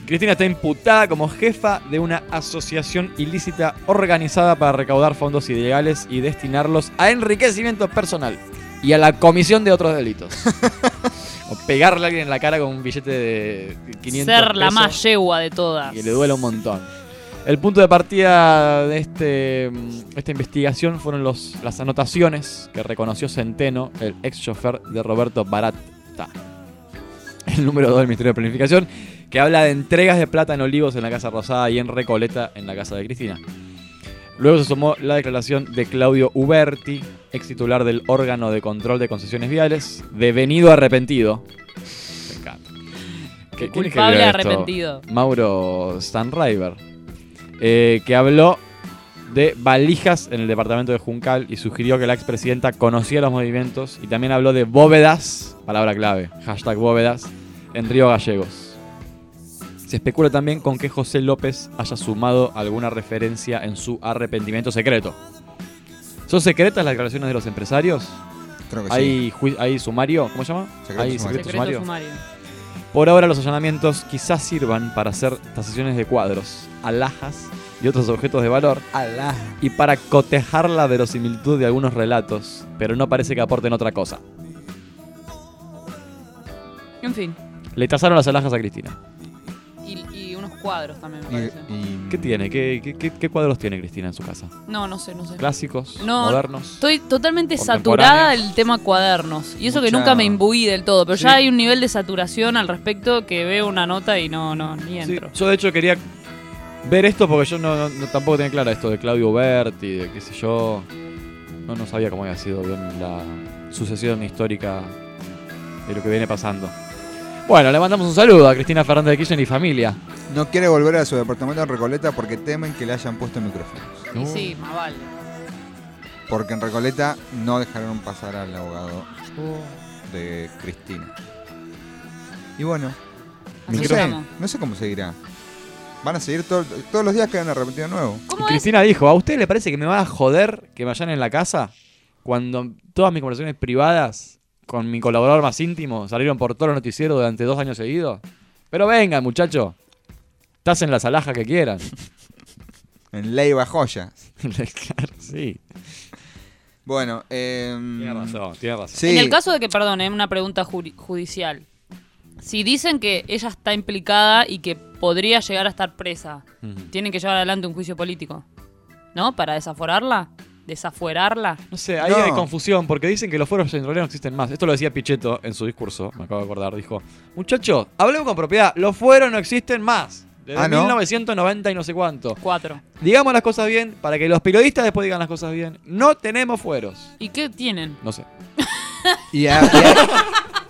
B: Cristina está imputada como jefa de una asociación ilícita organizada para recaudar fondos ilegales y destinarlos a enriquecimiento personal y a la comisión de otros delitos. o pegarle a alguien en la cara con un billete de 500
C: Ser la
B: pesos
C: más yegua de todas.
B: y que le duele un montón. El punto de partida de este, mm, esta investigación fueron los, las anotaciones que reconoció Centeno, el ex chofer de Roberto Barata. el número 2 del Ministerio de Planificación, que habla de entregas de plata en Olivos en la Casa Rosada y en Recoleta en la Casa de Cristina. Luego se sumó la declaración de Claudio Uberti, ex titular del órgano de control de concesiones viales, devenido arrepentido. Me encanta. ¿Qué-
C: Culpable
B: esto?
C: arrepentido.
B: Mauro Stanriver, eh, que habló de valijas en el departamento de Juncal y sugirió que la expresidenta conocía los movimientos y también habló de bóvedas, palabra clave, hashtag bóvedas, en Río Gallegos. Se especula también con que José López haya sumado alguna referencia en su arrepentimiento secreto. ¿Son secretas las declaraciones de los empresarios?
D: Creo que sí.
B: ¿Hay, jui- hay sumario? ¿Cómo se llama?
D: Secreto
B: ¿Hay
D: sumario.
B: secreto
C: Secreto
B: sumario?
C: sumario.
B: Por ahora los allanamientos quizás sirvan para hacer tasaciones de cuadros, alhajas y otros objetos de valor
D: Alá.
B: y para cotejar la verosimilitud de algunos relatos, pero no parece que aporten otra cosa.
C: En fin.
B: Le tasaron las alhajas a Cristina.
C: Cuadros también, me parece.
D: y-
B: ¿Qué tiene? ¿Qué, qué- qué- qué cuadros tiene Cristina en su casa?
C: No, no sé, no sé.
B: ¿Clásicos?
C: No,
B: ¿Modernos?
C: Estoy totalmente saturada del tema cuadernos. Y eso que nunca me imbuí del todo. Pero
B: Sí.
C: ya hay un nivel de saturación al respecto que veo una nota y no, no, ni
B: Sí,
C: entro.
B: yo de hecho quería ver esto porque yo no, no- tampoco tenía clara esto de Claudio Berti, de qué sé yo. No, no sabía cómo había sido bien la sucesión histórica de lo que viene pasando. Bueno, le mandamos un saludo a Cristina Fernández de Kirchner y familia.
D: No quiere volver a su departamento en Recoleta porque temen que le hayan puesto micrófonos.
C: Y sí, más vale.
D: Porque en Recoleta no dejaron pasar al abogado de Cristina. Y bueno, no sé, no sé cómo seguirá. Van a seguir to- todos los días que hagan arrepentido nuevo.
B: Y
C: ¿Cómo es?
B: Cristina dijo, ¿a usted le parece que me va a joder que me vayan en la casa cuando todas mis conversaciones privadas con mi colaborador más íntimo salieron por todos los noticieros durante dos años seguidos? Pero vengan, muchacho. Estás en las alhajas que quieran.
D: En Leiva Joyas.
B: claro, sí.
D: Bueno, eh,
B: Tiene razón, tiene razón.
D: Sí,
C: En el caso de que, perdón, es una pregunta judicial. Si dicen que ella está implicada y que podría llegar a estar presa, tienen que llevar adelante un juicio político. ¿No? Para desaforarla. Desafuerarla.
B: No sé, ahí
D: No.
B: hay confusión porque dicen que los fueros en realidad no existen más. Esto lo decía Pichetto en su discurso, me acabo de acordar. Dijo, muchachos, hablemos con propiedad, los fueros no existen más. Desde
D: Ah, ¿no?
B: 1990 y no sé cuánto.
C: Cuatro.
B: Digamos las cosas bien para que los periodistas después digan las cosas bien. No tenemos fueros.
C: ¿Y qué tienen?
B: No sé.
D: ¿Y, a- y a-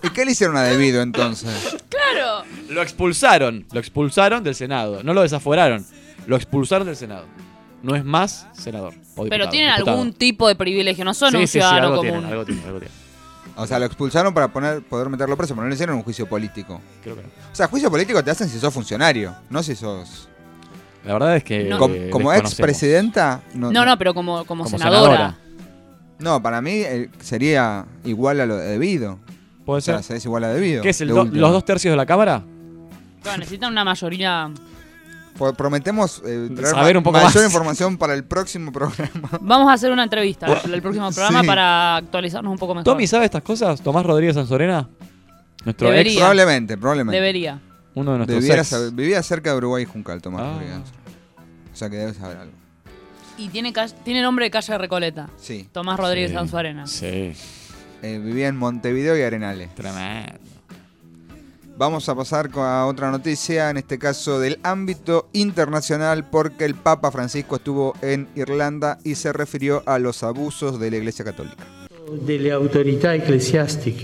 D: ¿y qué le hicieron a Debido entonces?
C: ¡Claro!
B: Lo expulsaron. Lo expulsaron del Senado. No lo desafueraron. Lo expulsaron del Senado. No es más senador. o
C: Pero tienen
B: diputado.
C: algún tipo de privilegio, no son
B: Sí,
C: un
B: sí, sí,
C: ciudadano
B: algo
C: común.
B: tienen, algo tienen, algo tienen.
D: O sea, lo expulsaron para poner, poder meterlo preso, pero no le hicieron un juicio político.
B: Creo que no.
D: O sea, juicio político te hacen si sos funcionario, no si sos...
B: La verdad es que.
C: No.
D: Com- como
B: desconocemos.
D: expresidenta, no,
C: No, no, pero como, como,
B: Como
C: senadora.
B: senadora.
D: No, para mí eh, sería igual a lo de Debido.
B: Puede
D: O sea,
B: ser.
D: es igual a Debido.
B: ¿Qué es el
D: de
B: do-
D: última.
B: los dos tercios de la Cámara?
C: Claro, necesitan una mayoría.
D: Prometemos eh, traer
B: Saber un poco
D: mayor
B: más.
D: información para el próximo programa.
C: Vamos a hacer una entrevista en el próximo programa
D: Sí.
C: para actualizarnos un poco mejor.
B: ¿Tommy sabe estas cosas? ¿Tomás Rodríguez Sanzorena? Nuestro
C: Debería.
B: ex,
D: Probablemente, probablemente.
C: Debería.
B: uno de nuestros
D: Debiera
B: ex.
D: saber- vivía cerca de Uruguay y Juncal, Tomás
B: Ah.
D: Rodríguez. O sea que debe saber algo.
C: Y tiene, tiene nombre de calle Recoleta.
D: Sí.
C: Tomás Rodríguez
B: Sí.
C: Sanzuarena.
B: Sí,
D: Eh, vivía en Montevideo y Arenales.
B: tremendo.
D: Vamos a pasar a otra noticia, en este caso del ámbito internacional, porque el Papa Francisco estuvo en Irlanda y se refirió a los abusos de la Iglesia Católica.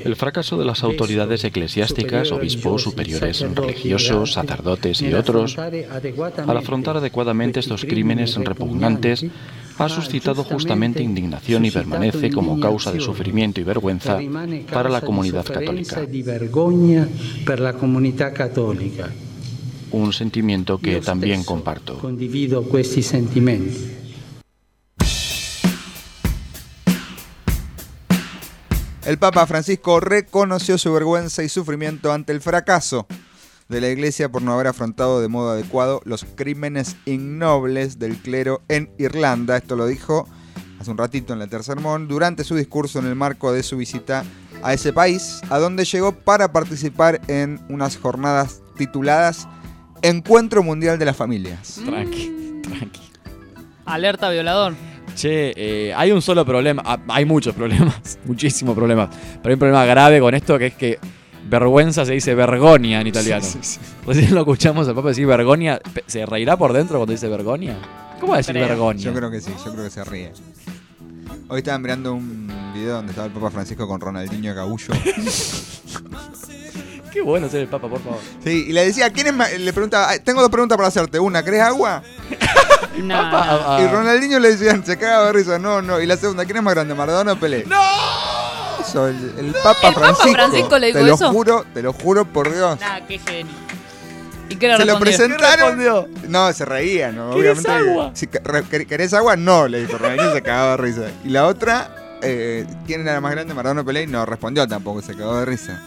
G: El fracaso de las autoridades eclesiásticas, obispos, superiores religiosos, sacerdotes y otros, al afrontar adecuadamente estos crímenes repugnantes, ha suscitado justamente indignación y permanece como causa de sufrimiento y vergüenza para la comunidad católica. Un sentimiento que también comparto.
D: El Papa Francisco reconoció su vergüenza y sufrimiento ante el fracaso de la Iglesia por no haber afrontado de modo adecuado los crímenes innobles del clero en Irlanda. Esto lo dijo hace un ratito en la Tercer Sermón durante su discurso en el marco de su visita a ese país, a donde llegó para participar en unas jornadas tituladas Encuentro Mundial de las Familias.
B: Tranqui, tranqui.
C: Alerta violador.
B: Che, eh, hay un solo problema. ah, hay muchos problemas, muchísimos problemas. Pero hay un problema grave con esto que es que vergüenza se dice vergonia en italiano.
D: Sí, sí, sí.
B: Recién lo escuchamos al Papa decir vergonia. ¿Se reirá por dentro cuando dice vergonia? ¿Cómo va a decir
C: Creo.
B: vergonia?
D: Yo creo que sí, yo creo que se ríe. Hoy estaba mirando un video donde estaba el Papa Francisco con Ronaldinho Gaullo.
B: Qué bueno ser el Papa, por favor.
D: Sí, y le decía, ¿quién es más? Le preguntaba, "Ay, tengo dos preguntas para hacerte. Una, ¿crees agua?
C: No,
B: Papa,
C: no.
B: a- a-
D: Y Ronaldinho le decían, se cagaba de risa, no, no. Y la segunda, ¿quién es más grande, Maradona o Pelé? ¡No! Eso, el, el Papa
C: ¿El Papa
D: Francisco.
C: Le dijo
D: te lo
C: eso?
D: juro, te lo juro por Dios.
C: Nah, qué genio. ¿Y qué le
D: Se lo
C: respondió?
D: presentaron.
B: ¿Qué respondió?
D: No, se reía, ¿no?
B: ¿Querés
D: Obviamente.
B: agua?
D: Si que- re- quer- ¿Querés agua? No, le dijo Ronaldinho, se cagaba de risa. Y la otra, eh, ¿quién era la más grande, Maradona Pelé? No respondió tampoco, se cagó de risa.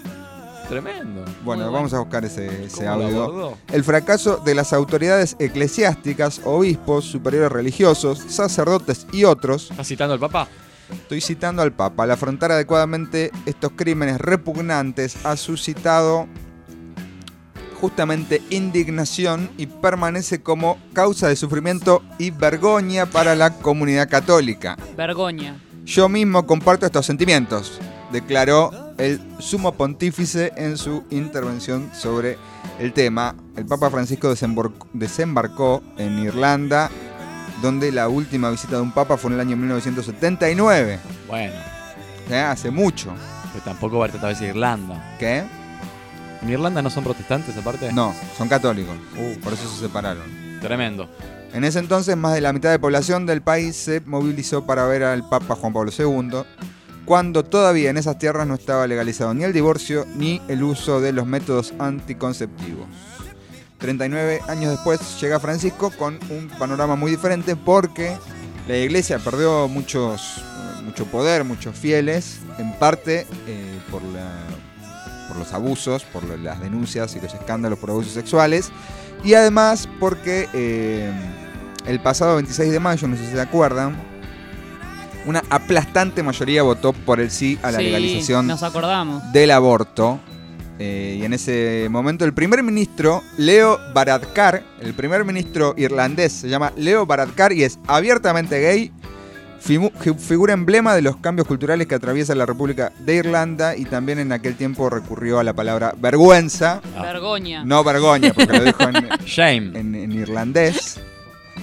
B: Tremendo.
D: Bueno,
C: Muy bueno.
D: vamos a buscar ese, ese
B: ¿Cómo lo
D: audio. El fracaso de las autoridades eclesiásticas, obispos, superiores religiosos, sacerdotes y otros,
B: ¿Estás citando al Papa?
D: Estoy citando al Papa, al afrontar adecuadamente estos crímenes repugnantes ha suscitado justamente indignación y permanece como causa de sufrimiento y vergüenza para la comunidad católica.
C: Vergoña.
D: Yo mismo comparto estos sentimientos, declaró el sumo pontífice en su intervención sobre el tema. El Papa Francisco desembarcó en Irlanda, donde la última visita de un papa fue en el año 1979.
B: Bueno,
D: ¿eh? Hace mucho.
B: pero tampoco va a tratar de decir Irlanda.
D: ¿Qué?
B: ¿En Irlanda no son protestantes aparte?
D: No, son católicos.
B: Uh.
D: Por eso se separaron.
B: Tremendo.
D: En ese entonces, más de la mitad de población del país se movilizó para ver al Papa Juan Pablo II, cuando todavía en esas tierras no estaba legalizado ni el divorcio ni el uso de los métodos anticonceptivos. 39 años después llega Francisco con un panorama muy diferente porque la iglesia perdió muchos, mucho poder, muchos fieles, en parte eh, por, la- por los abusos, por las denuncias y los escándalos por abusos sexuales, y además porque eh, el pasado 26 de mayo, no sé si se acuerdan, una aplastante mayoría votó por el sí a la
C: Sí,
D: legalización
C: Nos acordamos.
D: del aborto. Eh, y en ese momento el primer ministro, Leo Varadkar, el primer ministro irlandés, se llama Leo Varadkar y es abiertamente gay, figura emblema de los cambios culturales que atraviesa la República de Irlanda y también en aquel tiempo recurrió a la palabra vergüenza,
B: Ah.
C: Vergoña.
D: no vergoña, porque lo dijo en,
B: Shame.
D: en- en irlandés,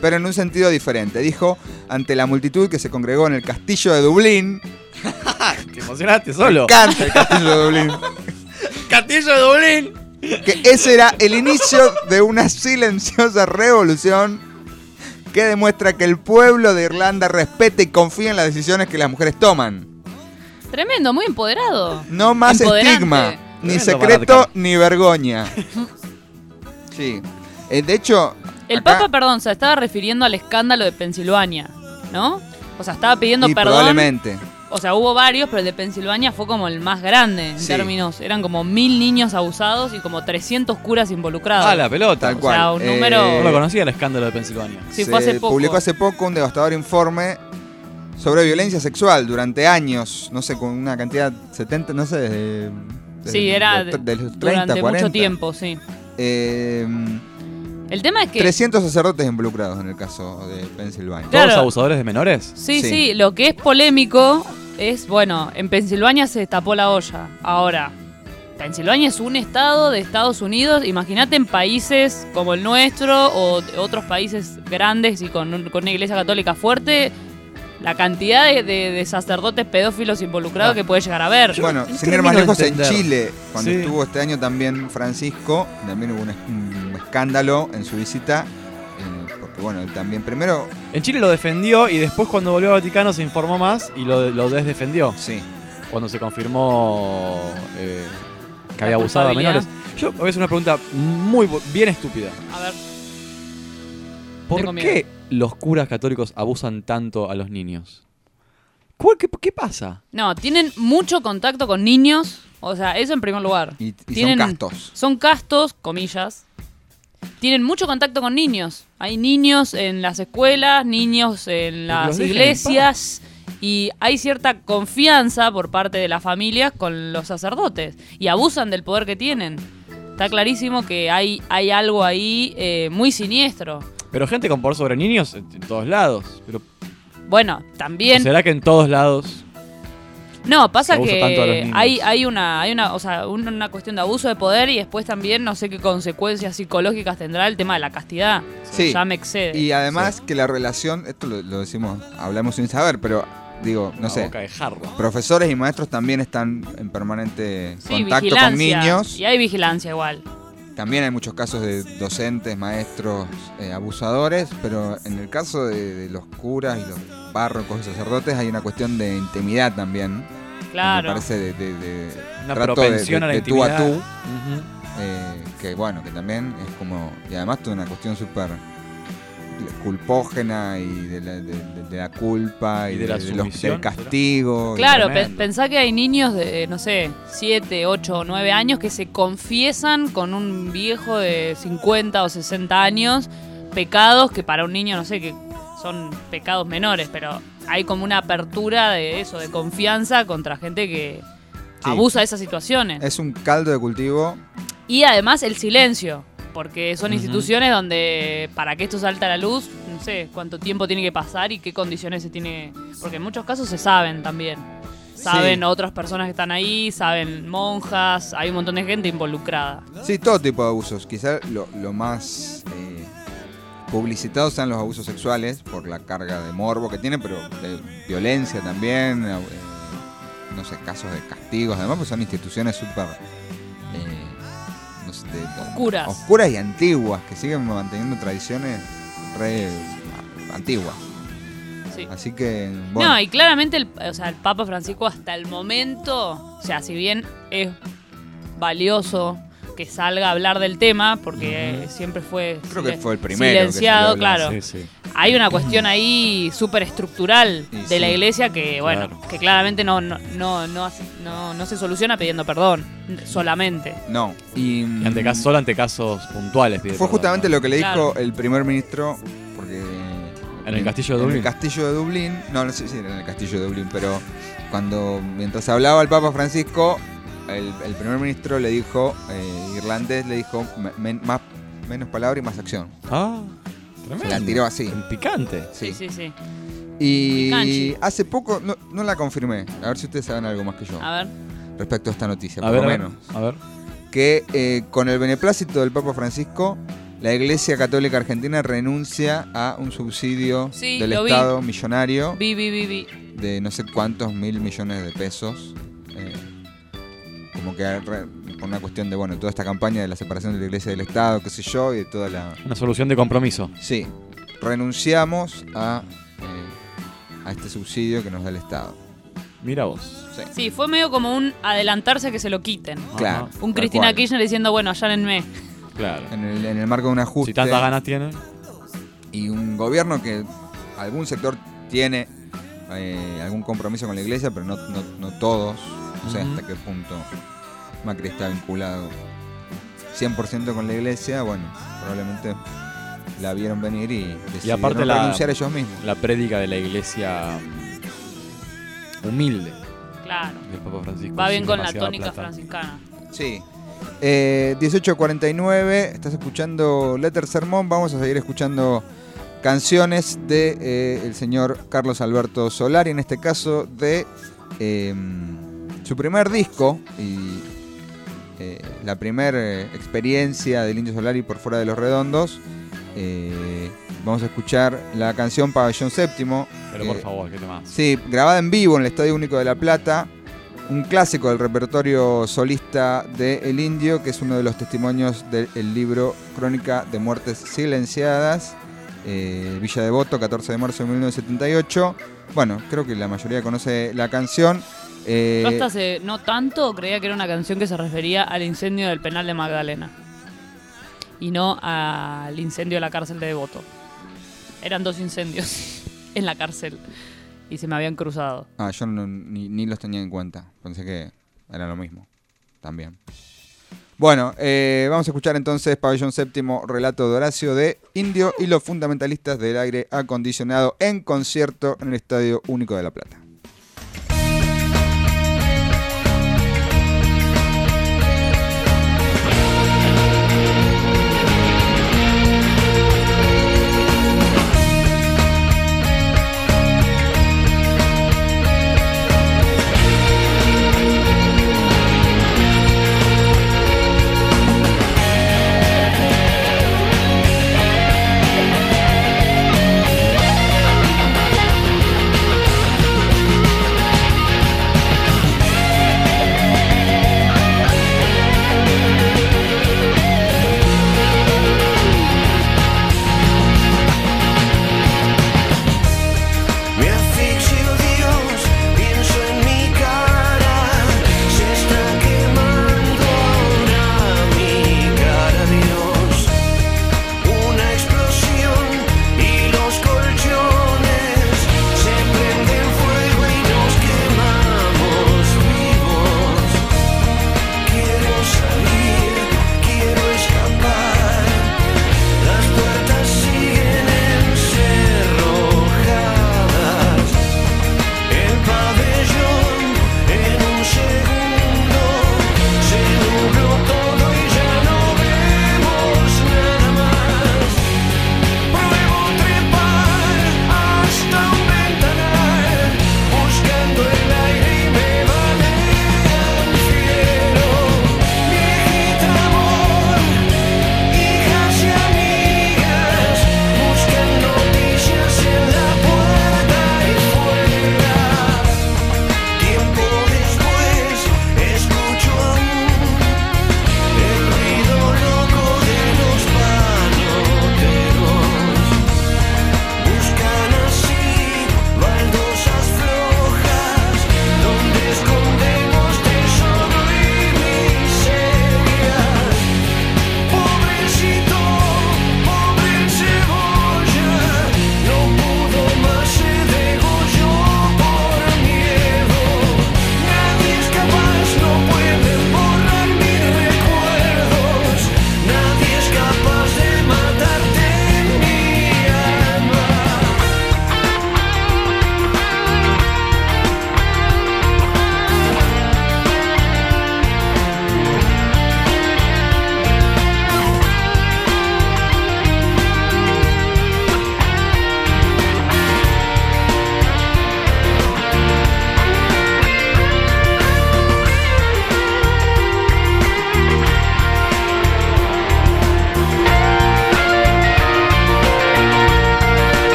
D: pero en un sentido diferente. Dijo ante la multitud que se congregó en el castillo de Dublín,
B: Te emocionaste solo.
D: canta el castillo de Dublín.
B: Castillo de Dublín.
D: que ese era el inicio de una silenciosa revolución que demuestra que el pueblo de Irlanda respeta y confía en las decisiones que las mujeres toman.
C: Tremendo, muy empoderado.
D: No más
C: Empoderante.
D: estigma, ni
B: Tremendo
D: secreto, ni vergoña. Sí. Eh, de hecho,
C: El
D: acá-
C: Papa, perdón, se estaba refiriendo al escándalo de Pensilvania, ¿no? O sea, estaba pidiendo
D: y
C: perdón.
D: probablemente.
C: O sea, hubo varios, pero el de Pensilvania fue como el más grande en
D: Sí.
C: términos. Eran como mil niños abusados y como 300 curas involucrados.
B: Ah, la pelota.
D: Tal
C: O
D: cual.
C: sea, un
D: Eh,
C: número-
B: No lo conocía el escándalo de Pensilvania.
C: Sí,
D: se
C: fue hace poco.
D: publicó hace poco un devastador informe sobre violencia sexual durante años, no sé, con una cantidad 70, no sé, desde, desde-
C: Sí, era
D: de, de los 30,
C: durante
D: 40.
C: mucho tiempo, sí.
D: Eh,
C: El tema es que.
D: 300 sacerdotes involucrados en el caso de Pensilvania.
C: Claro.
B: ¿Todos abusadores de menores?
C: Sí,
D: Sí.
C: sí, lo que es polémico es, bueno, en Pensilvania se destapó la olla. Ahora, Pensilvania es un estado de Estados Unidos. Imagínate en países como el nuestro o otros países grandes y con, un- con una iglesia católica fuerte, la cantidad de, de- de sacerdotes pedófilos involucrados
B: Ah.
C: que puede llegar a haber.
D: Bueno,
B: no
D: sin ir más lejos, en. Chile, cuando
B: Sí.
D: estuvo este año también Francisco, también hubo un escándalo en su visita, bueno, él también primero,
B: En Chile lo defendió y después cuando volvió a Vaticano se informó más y lo, lo desdefendió.
D: sí,
B: Cuando se confirmó eh, que había abusado a
C: culpabilidad.
B: menores. Yo voy a hacer una pregunta muy bien estúpida.
C: A ver,
B: ¿Por
C: Tengo miedo.
B: qué los curas católicos abusan tanto a los niños? ¿Cuál- ¿Qué, qué pasa?
C: no, tienen mucho contacto con niños. O sea, eso en primer lugar.
D: y, y
C: Tienen-
D: son castos.
C: Son castos, comillas. Tienen mucho contacto con niños. Hay niños en las escuelas, niños en las
B: en
C: iglesias. Y hay cierta confianza por parte de las familias con los sacerdotes. Y abusan del poder que tienen. Está clarísimo que hay, hay algo ahí eh, muy siniestro.
B: Pero gente con poder sobre niños en, en todos lados. Pero
C: Bueno, también.
B: ¿será que en todos lados?
C: No, pasa que hay, hay una, hay una, o sea, un- una cuestión de abuso de poder y después también no sé qué consecuencias psicológicas tendrá el tema de la castidad.
D: Sí.
C: Ya me excede.
D: Y además que la relación, esto lo, lo decimos, hablamos sin saber, pero digo, no
B: Una
D: sé,
B: boca de jarro.
D: profesores y maestros también están en permanente
C: Sí,
D: contacto con
C: vigilancia.
D: niños.
C: Y hay vigilancia igual.
D: También hay muchos casos de docentes, maestros, eh, abusadores, pero en el caso de, de los curas y los párrocos y sacerdotes hay una cuestión de intimidad también.
C: Claro.
D: Me parece de, de- de
B: Una
D: trato de-
B: propensión
D: de-
B: a la
D: tú a tú. Eh, que bueno, que también es como, y además toda una cuestión súper culpógena y de la, de- de- de la culpa y,
B: Y de la
D: los- del castigo.
C: Claro, pensá que hay niños de, no sé, 7, 8 o 9 años que se confiesan con un viejo de 50 o 60 años pecados que para un niño, no sé, que son pecados menores, pero hay como una apertura de eso, de confianza contra gente que
D: Sí.
C: abusa de esas situaciones.
D: Es un caldo de cultivo.
C: Y además el silencio, porque son instituciones donde para que esto salte a la luz, no sé cuánto tiempo tiene que pasar y qué condiciones se tiene. Porque en muchos casos se saben también. Saben
D: Sí.
C: otras personas que están ahí, saben monjas, hay un montón de gente involucrada.
D: Sí, todo tipo de abusos. Quizá lo, lo más eh, publicitado sean los abusos sexuales por la carga de morbo que tiene, pero de violencia también. eh, no sé, casos de castigos. Además, pues son instituciones súper. eh, no sé, de-
C: Oscuras.
D: oscuras y antiguas, que siguen manteniendo tradiciones re antiguas.
C: Sí.
D: Así que, bueno.
C: No, y claramente el, o sea, el Papa Francisco hasta el momento, o sea, si bien es valioso que salga a hablar del tema, porque siempre fue
D: Creo que fue el primero
C: silenciado, claro.
B: Sí, sí.
C: Hay una cuestión ahí súper estructural
D: Y
C: de la iglesia que, bueno,
B: Claro.
C: que claramente no, no, no, no, no, no se soluciona pidiendo perdón, solamente.
D: No. Y,
B: Y ante casos, solo ante casos puntuales. pide
D: Fue
B: perdón,
D: justamente
B: ¿no?
D: lo que le dijo
C: Claro.
D: el primer ministro, porque...
B: En el castillo de
D: En
B: Dublín.
D: el castillo de Dublín, no, no sé si era en el castillo de Dublín, pero cuando, mientras hablaba el Papa Francisco, el, el primer ministro le dijo, eh, irlandés, le dijo, "Me- men- más, menos palabra y más acción.
B: Ah,
D: Se
B: tremendo.
D: la tiró así.
B: El picante.
C: Sí, sí, sí.
D: Y
C: Picanchi.
D: hace poco, no, no la confirmé, a ver si ustedes saben algo más que yo,
C: A ver.
D: respecto a esta noticia,
B: A
D: por
B: ver,
D: lo menos.
B: a ver.
D: que eh, con el beneplácito del Papa Francisco, la Iglesia Católica Argentina renuncia a un subsidio
C: Sí,
D: del
C: vi.
D: Estado millonario
C: Vi, vi, vi, vi.
D: de no sé cuántos mil millones de pesos. eh, como que re- por una cuestión de, bueno, toda esta campaña de la separación de la Iglesia del Estado, qué sé yo, y de toda la...
B: Una solución de compromiso.
D: Sí, renunciamos a, eh, a este subsidio que nos da el Estado.
B: Mira vos.
D: Sí,
C: Sí, fue medio como un adelantarse a que se lo quiten.
D: claro.
B: Ajá.
C: Un Cristina. Kirchner diciendo, bueno, allánenme.
B: Claro.
D: En el, en el marco de un ajuste.
B: Si tantas ganas tienen.
D: y un gobierno que algún sector tiene eh, algún compromiso con la iglesia, pero no, no, no todos. No sé hasta qué punto Macri está vinculado 100% con la iglesia. Bueno, probablemente la vieron venir y decidieron
B: aparte la-
D: renunciar ellos mismos.
B: La prédica de la iglesia humilde
C: Claro.
B: del Papa Francisco.
C: Va bien con la tónica
B: plata.
C: franciscana.
D: Sí. Eh, 18.49, estás escuchando Letter Sermón, vamos a seguir escuchando canciones de eh, el señor Carlos Alberto Solari, en este caso de eh, su primer disco y eh, la primera experiencia del Indio Solari por fuera de los redondos. Eh, vamos a escuchar la canción Pabellón Séptimo.
B: Pero por
D: eh,
B: favor, ¿qué más?
D: Sí, grabada en vivo en el Estadio Único de La Plata. Un clásico del repertorio solista de El Indio, que es uno de los testimonios del libro Crónica de Muertes Silenciadas. eh, Villa Devoto, 14 de marzo de 1978. Bueno, creo que la mayoría conoce la canción. Eh,
C: Yo hasta hace no tanto creía que era una canción que se refería al incendio del penal de Magdalena. Y no al incendio de la cárcel de Devoto. Eran dos incendios en la cárcel. Y se me habían cruzado.
D: Ah, yo no- ni, ni los tenía en cuenta. Pensé que era lo mismo. También. Bueno, eh, vamos a escuchar entonces Pabellón Séptimo, relato de Horacio de Indio y los fundamentalistas del aire acondicionado en concierto en el Estadio Único de La Plata.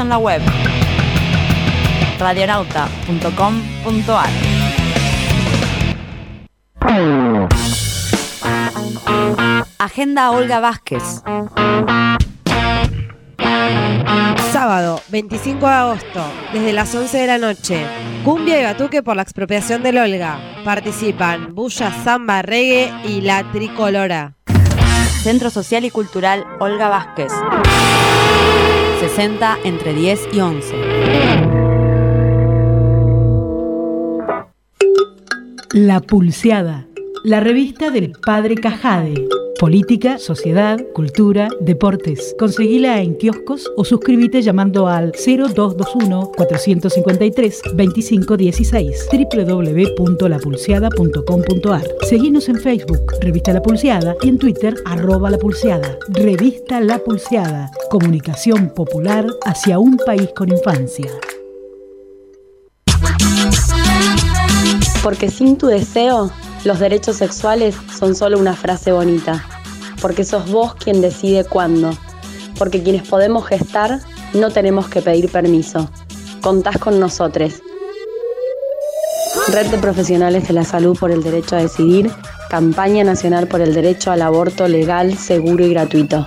H: En la web radionauta.com.ar. Agenda Olga Vázquez.
I: Sábado, 25 de agosto, desde las 11 de la noche. Cumbia y batuque por la expropiación del Olga. Participan Bulla, Samba, Reggae y La Tricolora.
H: Centro Social y Cultural Olga Vázquez. 60 entre 10 y 11.
J: La Pulseada, la revista del Padre Cajade. Política, sociedad, cultura, deportes. Conseguila en kioscos o suscríbete llamando al 0221-453-2516 www.lapulseada.com.ar Seguinos en Facebook, Revista La Pulseada, y en Twitter, arroba La Pulseada. Revista La Pulseada, comunicación popular hacia un país con infancia.
K: Porque sin tu deseo, los derechos sexuales son solo una frase bonita. Porque sos vos quien decide cuándo. Porque quienes podemos gestar, no tenemos que pedir permiso. Contás con nosotros. Red de Profesionales de la Salud por el Derecho a Decidir, Campaña Nacional por el Derecho al Aborto Legal, Seguro y Gratuito.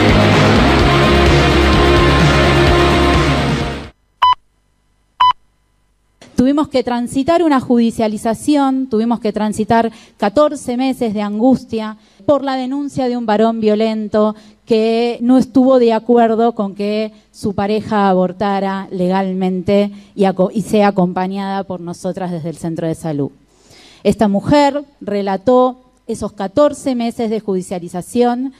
L: Tuvimos que transitar una judicialización, tuvimos que transitar 14 meses de angustia por la denuncia de un varón violento que no estuvo de acuerdo con que su pareja abortara legalmente y, sea acompañada por nosotras desde el centro de salud. Esta mujer relató esos 14 meses de judicialización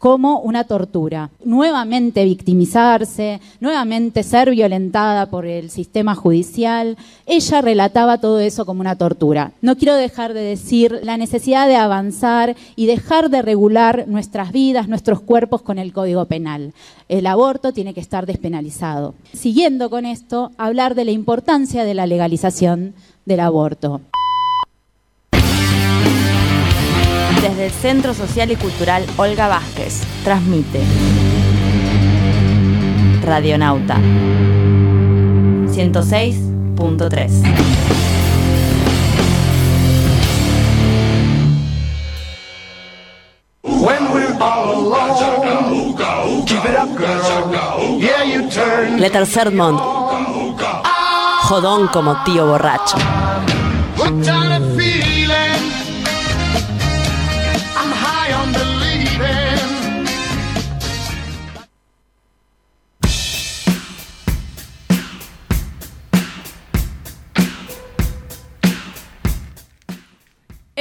L: como una tortura. Nuevamente victimizarse, nuevamente ser violentada por el sistema judicial. Ella relataba todo eso como una tortura. No quiero dejar de decir la necesidad de avanzar y dejar de regular nuestras vidas, nuestros cuerpos con el Código Penal. El aborto tiene que estar despenalizado. Siguiendo con esto, hablar de la importancia de la legalización del aborto.
H: Desde el Centro Social y Cultural Olga Vázquez, transmite Radionauta 106.3. Le Tercer Monde. Jodón como tío borracho.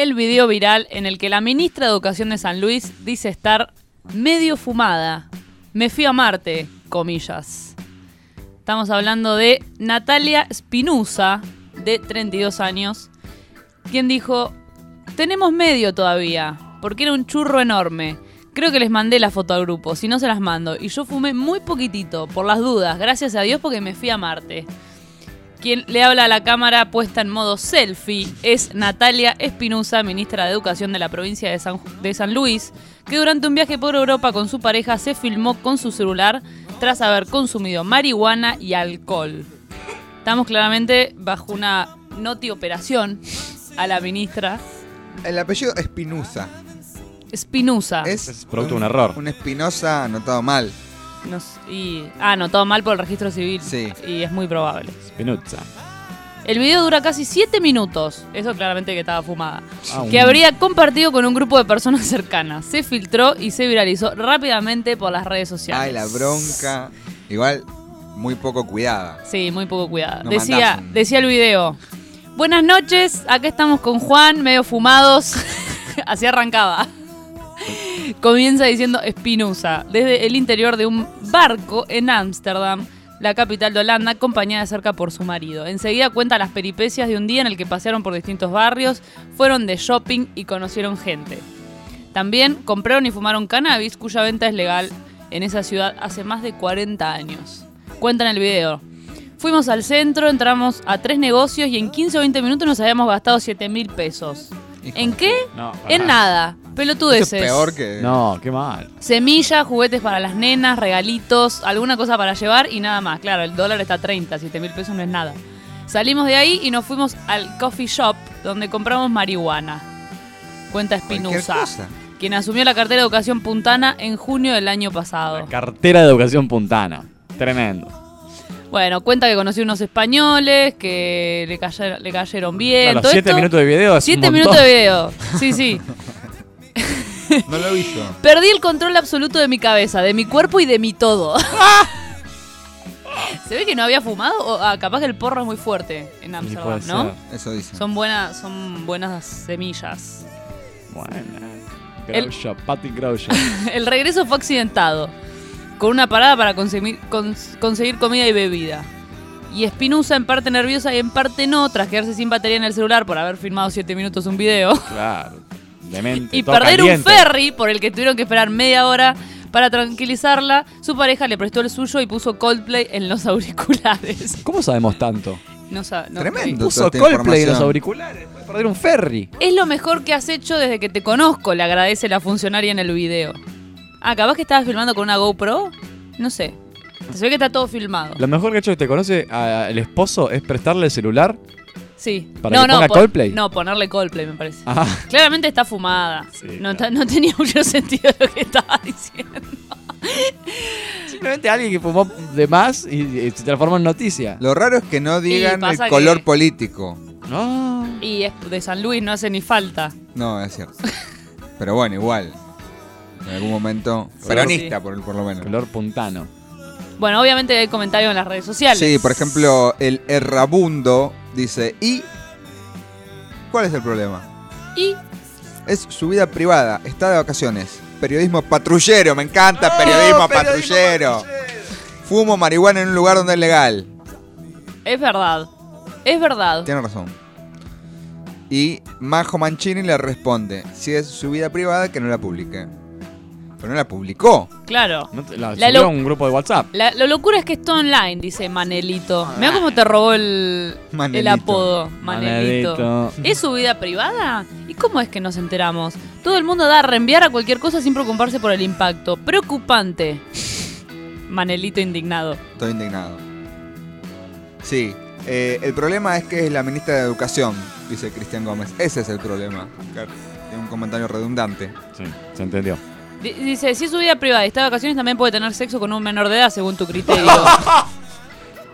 C: El video viral en el que la ministra de Educación de San Luis dice estar medio fumada. Me fui a Marte, comillas. Estamos hablando de Natalia Spinusa, de 32 años, quien dijo, tenemos medio todavía, porque era un churro enorme. Creo que les mandé la foto al grupo, si no se las mando. Y yo fumé muy poquitito, por las dudas, gracias a Dios porque me fui a Marte. Quien le habla a la cámara puesta en modo selfie es Natalia Espinusa, ministra de Educación de la provincia de San, de San Luis, que durante un viaje por Europa con su pareja se filmó con su celular tras haber consumido marihuana y alcohol. Estamos claramente bajo una noti operación a la ministra.
D: El apellido Espinusa.
C: Espinusa.
D: Es,
B: producto de un error.
D: Un Espinosa anotado mal.
C: Nos- y, ah, anotado mal por el registro civil.
D: Sí.
C: Y es muy probable.
B: Spinuzza.
C: El video dura casi 7 minutos. Eso claramente que estaba fumada.
B: Ah, un-
C: Que habría compartido con un grupo de personas cercanas. Se filtró y se viralizó rápidamente por las redes sociales.
D: Ay, la bronca. Igual, muy poco cuidada.
C: Sí, muy poco cuidada.
D: No
C: decía,
D: un-
C: decía el video. Buenas noches, acá estamos con Juan, medio fumados. Así arrancaba. Comienza diciendo Spinoza, desde el interior de un barco en Ámsterdam, la capital de Holanda, acompañada de cerca por su marido. Enseguida cuenta las peripecias de un día en el que pasearon por distintos barrios, fueron de shopping y conocieron gente. También compraron y fumaron cannabis, cuya venta es legal en esa ciudad hace más de 40 años. Cuenta en el video. Fuimos al centro, entramos a tres negocios y en 15 o 20 minutos nos habíamos gastado 7 mil pesos. ¿En qué?
B: No,
C: en nada. Pelotudeces.
D: Esto es peor que.
B: No, qué mal.
C: Semillas, juguetes para las nenas, regalitos, alguna cosa para llevar y nada más. Claro, el dólar está a 30, 7 mil pesos no es nada. Salimos de ahí y nos fuimos al coffee shop donde compramos marihuana. Cuenta Espinosa, quien asumió la cartera de educación puntana en junio del año pasado.
B: Cartera de educación puntana. Tremendo.
C: Bueno, cuenta que conoció unos españoles que le cayeron, le cayeron bien.
B: Claro,
C: todo
B: siete
C: esto-
B: minutos de video es un
C: Siete
B: montón.
C: minutos de video. Sí, sí.
D: No lo hizo.
C: Perdí el control absoluto de mi cabeza, de mi cuerpo y de mi todo. ¿Se ve que no había fumado? O, ah, capaz que el porro es muy fuerte en Amsterdam, ¿no?
B: ser.
D: Eso dice.
C: Son buenas, son buenas semillas.
B: Bueno.
C: El-
B: Grow shop, Patty.
C: El regreso fue accidentado, con una parada para conseguir, cons- conseguir comida y bebida. Y Espinosa en parte nerviosa y en parte no, tras quedarse sin batería en el celular por haber filmado 7 minutos un video.
B: Claro. Demente.
C: y perder un ferry por el que tuvieron que esperar media hora para tranquilizarla, su pareja le prestó el suyo y puso Coldplay en los auriculares.
B: ¿Cómo sabemos tanto?
C: No no-
D: Tremendo.
B: Puso Coldplay en los auriculares. Puede perder un ferry.
C: Es lo mejor que has hecho desde que te conozco, le agradece la funcionaria en el video. Ah, capaz que estabas filmando con una GoPro. No sé. Se ve que está todo filmado.
B: Lo mejor que ha hecho que te conoce al esposo es prestarle el celular.
C: Sí.
B: ¿Para
C: no,
B: que
C: no,
B: ponga
C: pon-
B: Coldplay?
C: No, ponerle Coldplay me parece.
B: Ah,
C: Claramente está fumada.
B: Sí,
C: no, tenía mucho sentido lo que estaba diciendo.
B: simplemente alguien que fumó de más y, y se transformó en noticia.
D: Lo raro es que no digan el
C: que-
D: color político.
B: No.
C: Y es de San Luis, no hace ni falta.
D: No, es cierto. Pero bueno, igual. En algún momento. Peronista, por, por lo menos.
B: Color puntano.
C: Bueno, obviamente hay comentarios en las redes sociales.
D: Sí, por ejemplo, el Errabundo dice: ¿Y cuál es el problema?
C: Y
D: Es su vida privada, está de vacaciones. Periodismo patrullero, me encanta periodismo, patrullero. Fumo marihuana en un lugar donde es legal.
C: es verdad. Es verdad.
D: Tiene razón. Y Majo Mancini le responde: Si es su vida privada, que no la publique. Pero no la publicó.
C: Claro.
B: No te- la,
C: La
B: subió
C: lo-
B: a un grupo de WhatsApp.
C: La, lo locura es que es todo online, dice Manelito. Mira cómo te robó el, el apodo, Manelito.
B: Manelito.
C: ¿Es su vida privada? ¿Y cómo es que nos enteramos? Todo el mundo da a reenviar a cualquier cosa sin preocuparse por el impacto. Preocupante. Manelito indignado.
D: Estoy indignado. Sí. eh, el problema es que es la ministra de Educación, dice Cristian Gómez. Ese es el problema. Es un comentario redundante.
B: Sí, se entendió.
C: Di- Dice, si es su vida privada y está de vacaciones, también puede tener sexo con un menor de edad, según tu criterio.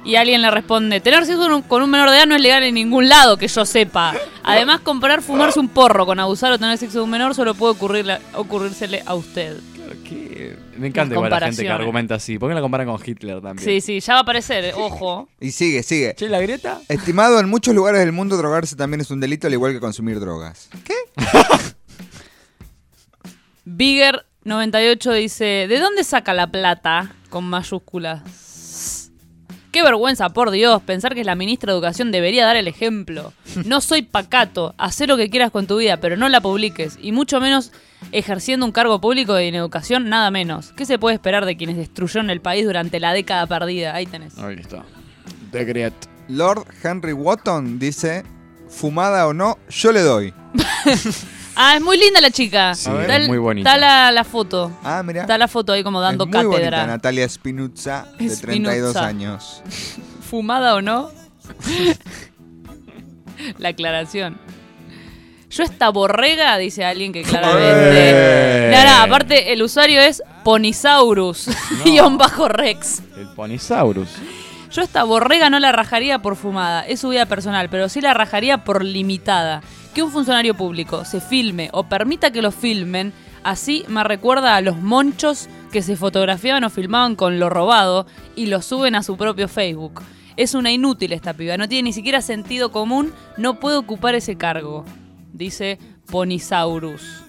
C: y alguien le responde, tener sexo con un, con un menor de edad no es legal en ningún lado, que yo sepa. Además, comprar, fumarse un porro con abusar o tener sexo de un menor solo puede ocurrirle, ocurrírsele a usted.
B: ¿Qué? Me encanta igual la gente que argumenta así. ¿Por qué la comparan con Hitler también?
C: Sí, sí, ya va a aparecer, eh, ojo.
D: Y sigue, sigue.
B: Che, la grieta.
D: Estimado, en muchos lugares del mundo drogarse también es un delito, al igual que consumir drogas.
C: Bigger98 dice, ¿de dónde saca la plata? Con mayúsculas. Qué vergüenza, por Dios, pensar que la ministra de Educación debería dar el ejemplo. No soy pacato, haz lo que quieras con tu vida, pero no la publiques, y mucho menos ejerciendo un cargo público y en educación, nada menos. ¿Qué se puede esperar de quienes destruyeron el país durante la década perdida? Ahí tenés.
B: Ahí está. Decret.
D: Lord Henry Wotton dice, fumada o no, yo le doy.
C: Ah, es muy linda la chica.
B: Sí,
C: Está
B: es muy bonita.
C: Está la, la foto.
D: Ah, mira.
C: Está la foto ahí como dando
D: es muy bonita,
C: cátedra.
D: Natalia Spinuzza, de 32
C: Spinuzza.
D: años.
C: ¿Fumada o no? la aclaración. Yo esta borrega, dice alguien que claramente.
B: ¡Eh!
C: No, no, aparte el usuario es Ponisaurus, guion bajo Rex.
B: El Ponisaurus.
C: Yo esta borrega no la rajaría por fumada, es su vida personal, pero sí la rajaría por limitada. Que un funcionario público se filme o permita que lo filmen, así me recuerda a los monchos que se fotografiaban o filmaban con lo robado y lo suben a su propio Facebook. Es una inútil esta piba, no tiene ni siquiera sentido común, no puede ocupar ese cargo, dice Ponisaurus,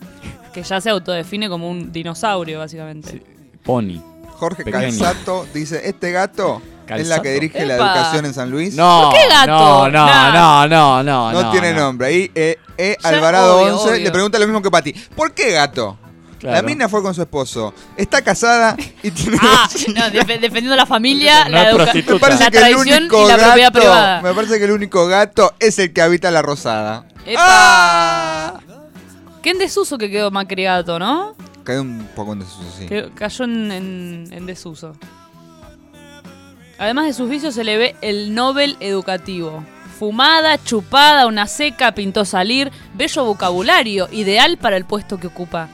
C: que ya se autodefine como un dinosaurio, básicamente.
B: Pony.
D: Jorge
B: Pequeño.
D: Calzato dice, este gato es la que dirige la
C: Epa.
D: educación en San Luis.
B: No,
C: ¿Por qué gato?
B: no, no,
C: Nah.
B: no, no, no,
D: No, tiene
B: no.
D: nombre. Ahí eh, eh,
C: Ya,
D: Alvarado
C: obvio,
D: 11
C: obvio.
D: le pregunta lo mismo que Pati. ¿Por qué gato?
B: Claro.
D: La mina fue con su esposo. Está casada y tiene
C: Ah, no, def- defendiendo la familia,
B: No
C: la.
D: Me parece
C: la
D: que el único
C: y la propiedad
D: gato,
C: privada.
D: me parece que el único gato es el que habita la rosada.
C: ¡Epa!
D: ¡Ah!
C: Qué en desuso que quedó Macri Gato, ¿no?
D: Quedó un poco en desuso, sí.
C: Cayó en, en- en desuso. Además de sus vicios se le ve el Nobel educativo. Fumada, chupada, una seca, pintó salir, bello vocabulario, ideal para el puesto que ocupa.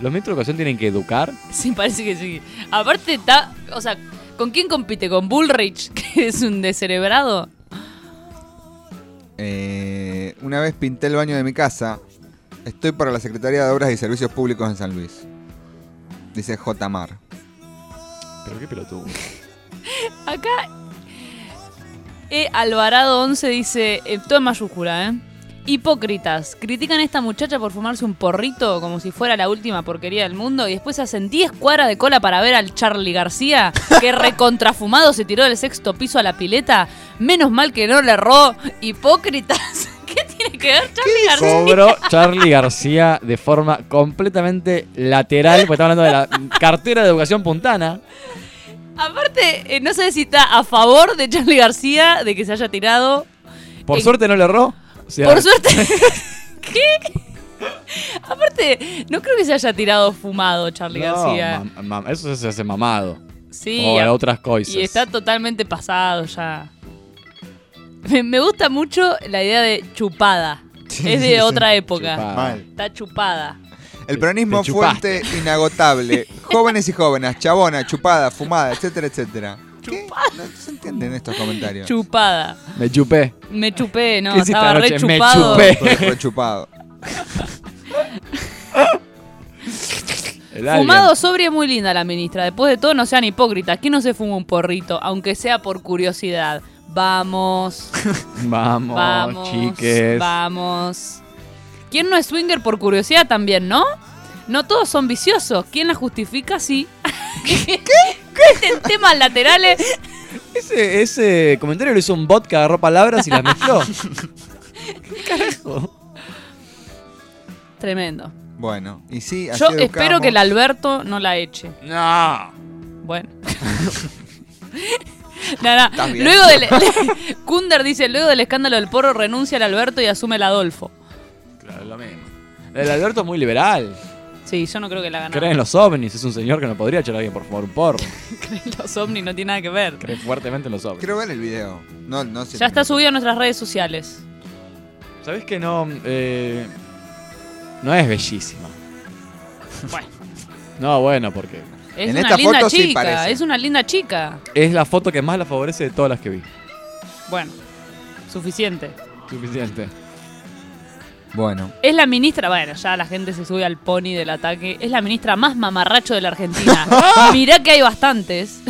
B: ¿Los ministros de educación tienen que educar?
C: Sí, parece que sí. Aparte está, o sea, ¿con quién compite? ¿Con Bullrich, que es un descerebrado?
D: Eh, una vez pinté el baño de mi casa. Estoy para la Secretaría de Obras y Servicios Públicos en San Luis. Dice J. Mar.
B: Pero qué pelotudo.
C: Acá E. Alvarado 11 dice, eh, todo en mayúscula, ¿eh? Hipócritas, critican a esta muchacha por fumarse un porrito como si fuera la última porquería del mundo y después hacen 10 cuadras de cola para ver al Charlie García, que recontrafumado se tiró del sexto piso a la pileta. Menos mal que no le erró. Hipócritas. ¿Qué tiene que ver Charlie García?
B: Cobró Charlie García de forma completamente lateral, porque estamos hablando de la cartera de educación puntana.
C: Aparte, eh, no sé si está a favor de Charlie García de que se haya tirado.
B: Por
C: Eh,
B: suerte no le erró. O sea,
C: Por suerte. ¿Qué? Aparte, no creo que se haya tirado fumado Charlie
B: no,
C: García.
B: mam- mam- eso se hace mamado.
C: Sí.
B: O
C: a-
B: otras cosas.
C: Y está totalmente pasado ya. Me, me gusta mucho la idea de chupada.
D: Sí,
C: es de
D: sí, sí.
C: otra época.
B: Chupada.
D: Mal.
C: Está chupada.
D: El peronismo
B: te chupaste.
D: fuente inagotable. Jóvenes y jóvenes, chabona, chupada, fumada, etcétera, etcétera. ¿Qué? No se entienden estos comentarios.
C: Chupada.
B: Me chupé.
C: Me chupé, no,
B: ¿Qué hiciste
C: estaba re
B: anoche? Me
C: chupado.
B: chupé. El alien.
C: Fumado sobria muy linda la ministra. Después de todo, no sean hipócritas. ¿Quién no se fuma un porrito? Aunque sea por curiosidad. Vamos.
B: Vamos,
C: Vamos,
B: chiques.
C: vamos. ¿Quién no es swinger por curiosidad también, no? No todos son viciosos. ¿Quién la justifica? Sí. ¿Qué? ¿Qué? Temas laterales.
B: Ese, ese comentario lo hizo un bot que agarró palabras y las mezcló. ¿Qué carajo?
C: Tremendo.
D: Bueno, y sí, así
C: Yo
D: educamos.
C: espero que el Alberto no la eche.
B: No.
C: Bueno. No, no.
D: Estás bien.
C: Luego del. Kunder dice: Luego del escándalo del porro, renuncia el Alberto y asume el Adolfo.
B: Claro, lo mismo. El Alberto es muy liberal.
C: Sí, yo no creo que la gane.
B: Cree en los ovnis. Es un señor que no podría echar a alguien por fumar un porro.
C: Los ovnis no tiene nada que ver.
B: Cree fuertemente en los ovnis.
D: Quiero ver el video. No, no sé.
C: Ya está subido a nuestras redes sociales.
B: ¿Sabés que no? eh, no es bellísima.
C: Bueno.
B: No, bueno, porque
C: Es
D: En
C: una
D: esta
C: linda
D: foto sí
C: chica.
D: parece.
C: es una linda chica.
B: es la foto que más la favorece de todas las que vi.
C: Bueno, suficiente.
B: Suficiente.
D: Bueno.
C: Es la ministra, bueno, ya la gente se sube al pony del ataque. Es la ministra más mamarracho de la Argentina. Mirá que hay bastantes.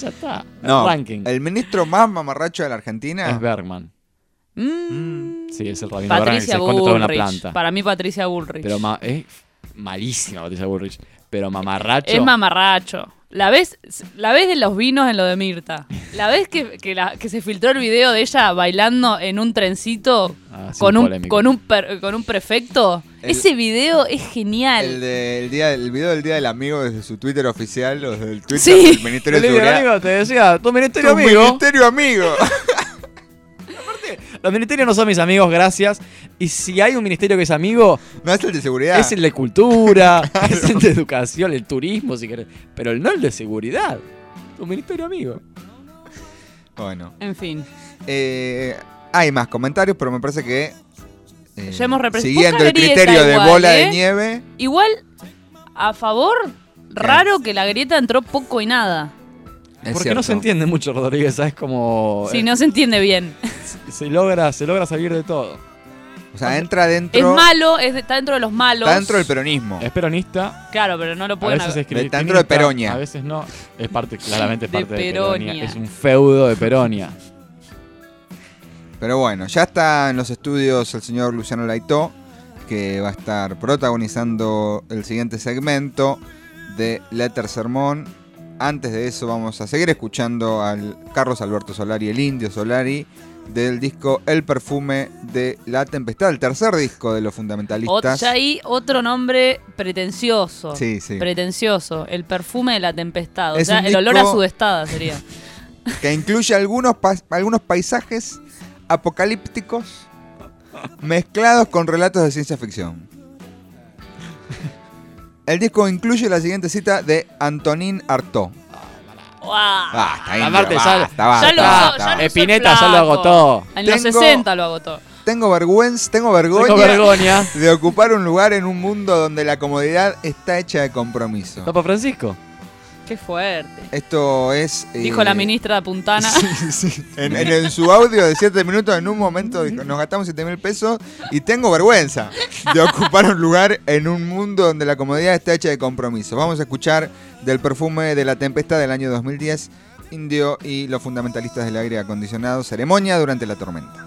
B: Ya está.
D: No,
B: ranking.
D: el ministro más mamarracho de la Argentina
B: Es Bergman.
C: Mm,
B: Sí, es el rabino Bergman que se
C: Patricia
B: toda una
C: Bullrich.
B: planta.
C: Para mí, Patricia Bullrich.
B: Pero ma- es malísima Patricia Bullrich. Pero mamarracho.
C: Es mamarracho. La vez, la vez de los vinos en lo de Mirta. La vez que, que, la- que se filtró el video de ella bailando en un trencito
B: Ah, sí,
C: con, un, con, un per- con un prefecto.
D: El-
C: Ese video es genial.
D: el, de- el día, el video del Día del Amigo desde su Twitter oficial o desde el Twitter
C: Sí.
D: del Ministerio de Seguridad.
B: amigo, te decía, tu ministerio
D: Tu
B: amigo.
D: ministerio amigo.
B: Los ministerios no son mis amigos, gracias. Y si hay un ministerio que es amigo,
D: no es el de seguridad.
B: es el de cultura, es el de educación, el turismo, si querés. Pero no el de seguridad. Tu ministerio amigo.
D: Bueno.
C: En fin.
D: Eh, hay más comentarios, pero me parece que. eh,
C: Ya hemos
D: siguiendo el criterio de
C: igual,
D: bola
C: ¿eh?
D: de nieve.
C: Igual, a favor, raro que la grieta entró poco y nada.
D: Es
B: Porque no se entiende mucho, Rodríguez, ¿sabes? Como.
C: Si
B: eh,
C: no se entiende bien.
B: se, logra, se logra salir de todo.
D: O sea, entra
C: Es
D: dentro.
C: malo, es de- está dentro de los malos.
D: Está dentro del peronismo.
B: Es peronista.
C: Claro, pero no lo
B: A
C: pueden
B: veces
C: haber-
B: es
D: Está dentro de Peronia.
B: A veces no. Es parte, claramente es
C: De
B: parte de Peronia.
C: Peronia.
B: Es un feudo de Peronia.
D: Pero bueno, ya está en los estudios el señor Luciano Laitó, que va a estar protagonizando el siguiente segmento de Letter Sermón. Antes de eso vamos a seguir escuchando al Carlos Alberto Solari, el indio Solari, del disco El perfume de la tempestad, el tercer disco de los
C: Ot-
D: fundamentalistas.
C: ya ahí otro nombre pretencioso.
D: Sí, sí.
C: Pretencioso. El perfume de la tempestad. O
D: Es
C: sea, el olor a sudestada sería.
D: que incluye algunos, algunos paisajes apocalípticos mezclados con relatos de ciencia ficción. El disco incluye la siguiente cita de Antonín Artaud. Basta, indio,
B: Aparte, ya-
D: basta, basta,
C: ya lo
D: basta,
C: ya
B: ya agotó.
C: En los
D: Tengo-
C: 60 lo agotó.
D: Tengo vergüenza, tengo vergüenza
B: Tengo vergoña.
D: de ocupar un lugar en un mundo donde la comodidad está hecha de compromiso.
B: Papa Francisco.
C: Qué fuerte.
D: Esto es. eh,
C: Dijo la ministra de Puntana.
D: Sí, sí. En, en- en su audio de 7 minutos, en un momento dijo, nos gastamos 7 mil pesos y tengo vergüenza de ocupar un lugar en un mundo donde la comodidad está hecha de compromiso. Vamos a escuchar del perfume de la tempestad del año 2010, Indio y los fundamentalistas del aire acondicionado, ceremonia durante la tormenta.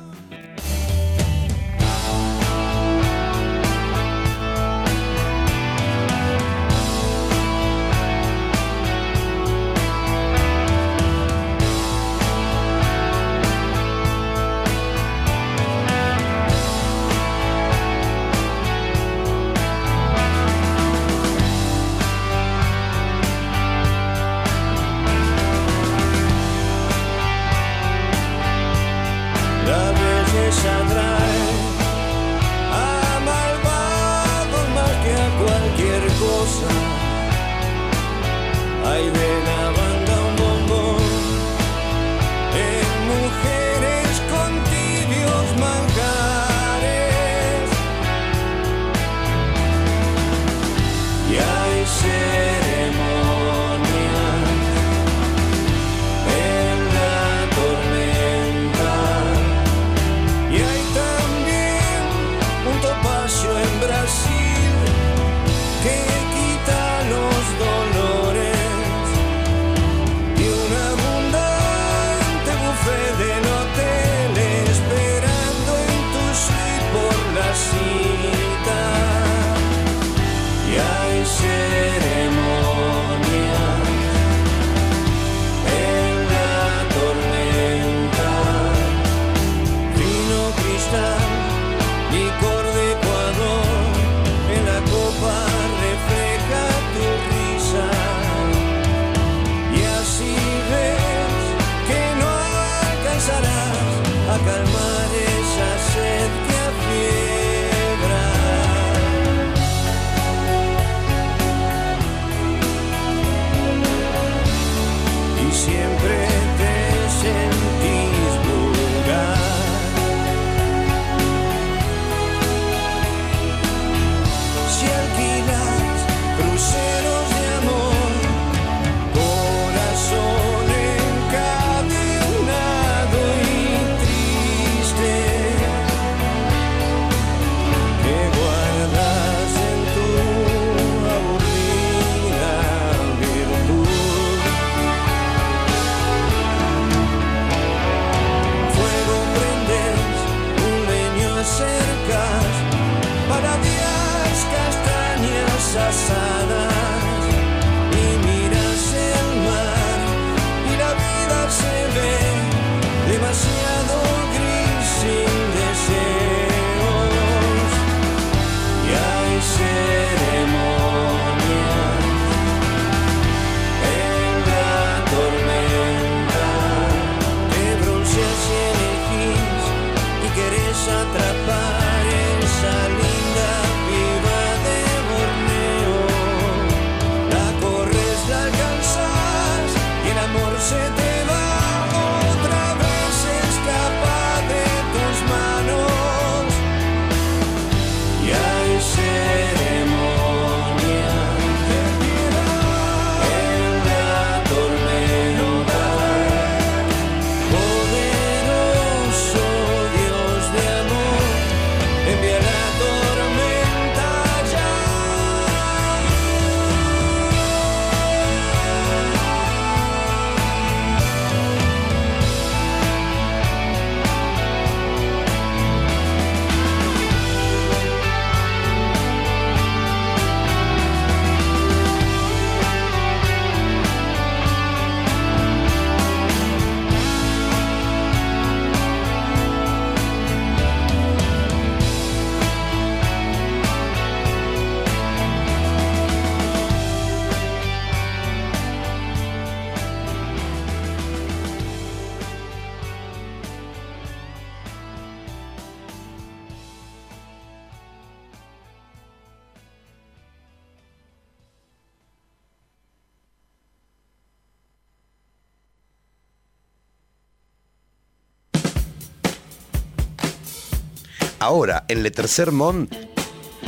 E: Ahora, en Le Tercer Mon,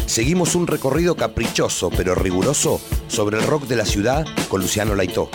E: seguimos un recorrido caprichoso pero riguroso sobre el rock de la ciudad con Luciano Laitó.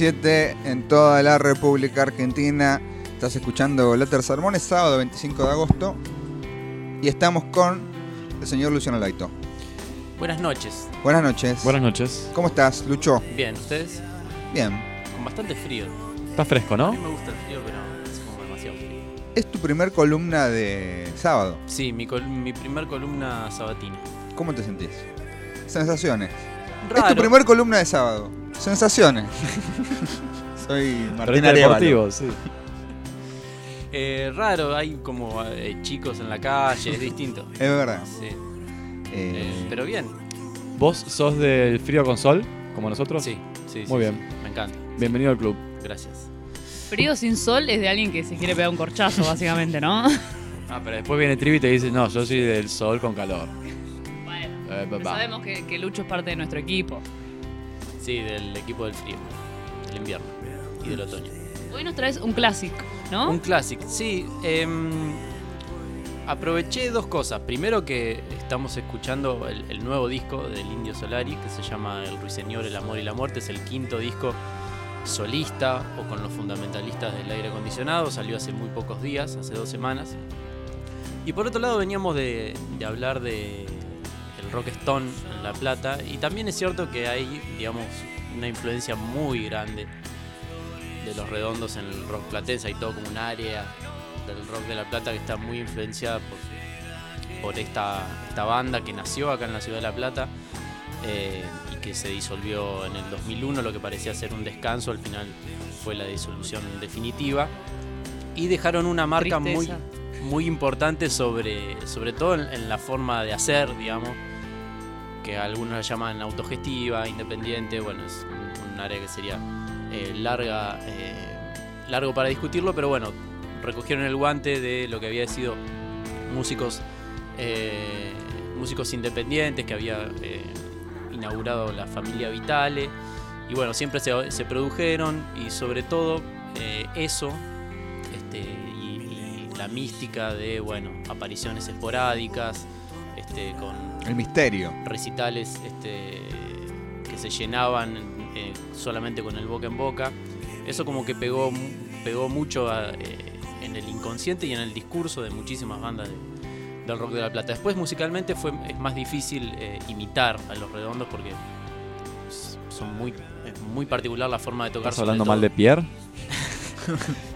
D: 19-17 en toda la República Argentina. Estás escuchando La Tercer Mon, es sábado 25 de agosto. Y estamos con el señor Luciano Laito.
M: Buenas noches.
D: Buenas noches.
B: Buenas noches.
D: ¿Cómo estás, Lucho?
M: Bien, ¿ustedes?
D: Bien.
M: Con bastante frío.
B: Está fresco,
M: A
B: ¿no?
M: mí me gusta el frío, pero es como demasiado frío.
D: Es tu primer columna de sábado.
M: Sí, mi, col- mi primer columna sabatina.
D: ¿Cómo te sentís? Sensaciones. Es
M: Raro.
D: tu primer columna de sábado. Sensaciones. Soy Martín
B: deportivo, sí.
M: Eh, raro, hay como eh, chicos en la calle, es distinto.
D: Es verdad.
M: Sí.
D: Eh,
M: Eh, pero bien.
B: ¿Vos sos del frío con sol, como nosotros?
M: Sí, sí,
B: Muy
M: sí.
B: bien.
M: Me encanta.
B: Bienvenido al club.
M: Gracias.
C: Frío sin sol es de alguien que se quiere pegar un corchazo, básicamente, ¿no?
B: Ah, pero después viene Trivi y te dice, no, yo soy del sol con calor.
C: Bueno,
B: Eh,
C: sabemos que, que Lucho es parte de nuestro equipo.
M: Sí, del equipo del frío, del invierno y del otoño.
C: Hoy nos traes un clásico, ¿no?
M: Un clásico, sí. em, aproveché dos cosas. Primero que estamos escuchando el, el nuevo disco del Indio Solari, que se llama El Ruiseñor, el Amor y la Muerte. Es el quinto disco solista o con los fundamentalistas del aire acondicionado. Salió hace muy pocos días, hace dos semanas. Y por otro lado veníamos de, de hablar de rock stone en La Plata. Y también es cierto que hay, digamos, una influencia muy grande de los redondos en el rock platense. Hay todo como un área del rock de La Plata que está muy influenciada por, por esta, esta banda que nació acá en la ciudad de La Plata eh, y que se disolvió en el 2001, lo que parecía ser un descanso, al final fue la disolución definitiva. Y dejaron una marca muy, muy importante sobre, sobre todo en, en la forma de hacer, digamos, que algunos la llaman autogestiva, independiente, bueno, es un, área que sería eh, larga, eh, largo para discutirlo, pero bueno, recogieron el guante de lo que había sido músicos, eh, músicos independientes que había eh, inaugurado la familia Vitale, y bueno, siempre se, produjeron y sobre todo eso este, y, y la mística de, bueno, apariciones esporádicas, este, con
D: El misterio.
M: recitales este, que se llenaban eh, solamente con el boca en boca. Eso como que pegó, mu- pegó mucho a, eh, en el inconsciente y en el discurso de muchísimas bandas de- del rock de La Plata. Después musicalmente fue, es más difícil eh, imitar a los redondos porque son muy, es muy particular la forma de tocar.
B: ¿Estás hablando mal de. Pierre?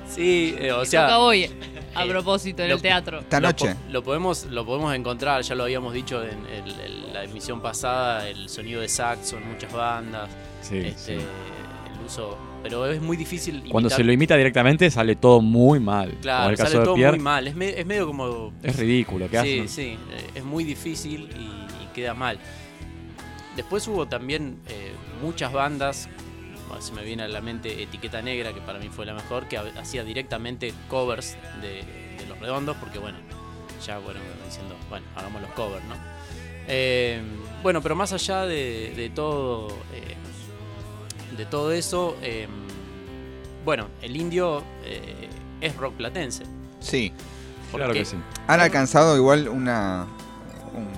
M: Sí, eh, o sea...
C: toca hoy, a
M: eh,
C: propósito, en
M: lo-
C: el teatro.
D: Esta
M: lo
D: noche.
M: Lo, podemos, lo podemos encontrar, ya lo habíamos dicho en, el- en la emisión pasada, el sonido de saxo en muchas bandas,
B: Sí,
M: este,
B: sí.
M: el uso, pero es muy difícil
B: Cuando
M: imitar-
B: se lo imita directamente sale todo muy mal. como
M: Claro,
B: el caso
M: sale
B: de
M: todo
B: Pierre,
M: muy mal, es, me- es medio como...
B: es ridículo. ¿qué
M: sí,
B: hacen?
M: sí, eh, es muy difícil y, y queda mal. Después hubo también eh, muchas bandas, se me viene a la mente Etiqueta Negra, que para mí fue la mejor, que ha- hacía directamente covers de, de Los Redondos, porque bueno, ya bueno, diciendo, bueno, hagamos los covers, ¿no? Eh, bueno, pero más allá de, de todo, eh, de todo eso, eh, bueno, el indio eh, es rock platense.
D: Sí.
B: Claro que sí.
D: Han alcanzado igual una, un-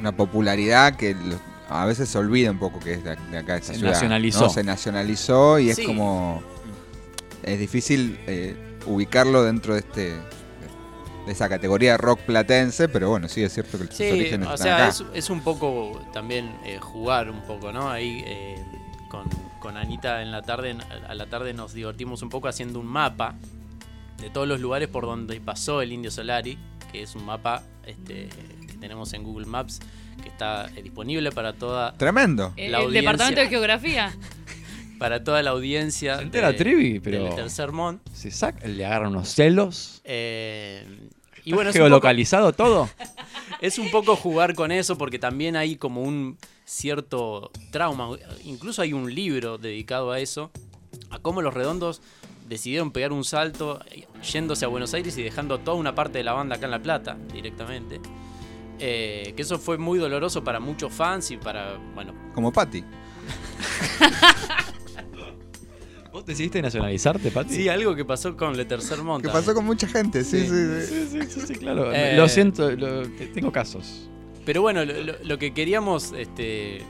D: una popularidad que lo- a veces se olvida un poco que es de, acá de esta
B: Se
D: ciudad,
B: nacionalizó.
D: ¿no? Se nacionalizó y es como... Es difícil eh, ubicarlo dentro de este de esa categoría de rock platense, pero bueno, sí es cierto que sus
M: Sí,
D: orígenes
M: o
D: están
M: sea,
D: acá.
M: es, es un poco también eh, jugar un poco, ¿no? Ahí eh, con, con Anita en la tarde, a la tarde nos divertimos un poco haciendo un mapa de todos los lugares por donde pasó el Indio Solari, que es un mapa este, que tenemos en Google Maps, que está eh, disponible para toda
D: Tremendo.
C: El,
M: la
C: el
M: audiencia,
C: departamento de geografía.
M: para toda la audiencia
B: Se entera
M: de-
B: Trivi, pero-
M: del tercer mon.
B: Se saca, le agarran unos celos.
M: Eh, y
B: ¿Está
M: bueno, es un poco-
B: geolocalizado todo.
M: es un poco jugar con eso porque también hay como un cierto trauma. Incluso hay un libro dedicado a eso, a cómo los redondos decidieron pegar un salto eh, yéndose a Buenos Aires y dejando toda una parte de la banda acá en La Plata directamente. Eh, que eso fue muy doloroso para muchos fans y para, bueno,
D: Como Patty.
B: ¿Vos decidiste nacionalizarte, Pati?
M: sí, algo que pasó con Le Tercer Mon.
D: Que pasó con mucha gente, sí, sí. sí.
B: Sí, sí, sí, sí, claro.
M: Eh,
B: Lo siento, lo- tengo casos.
M: Pero bueno, lo, lo- lo que queríamos este, eh,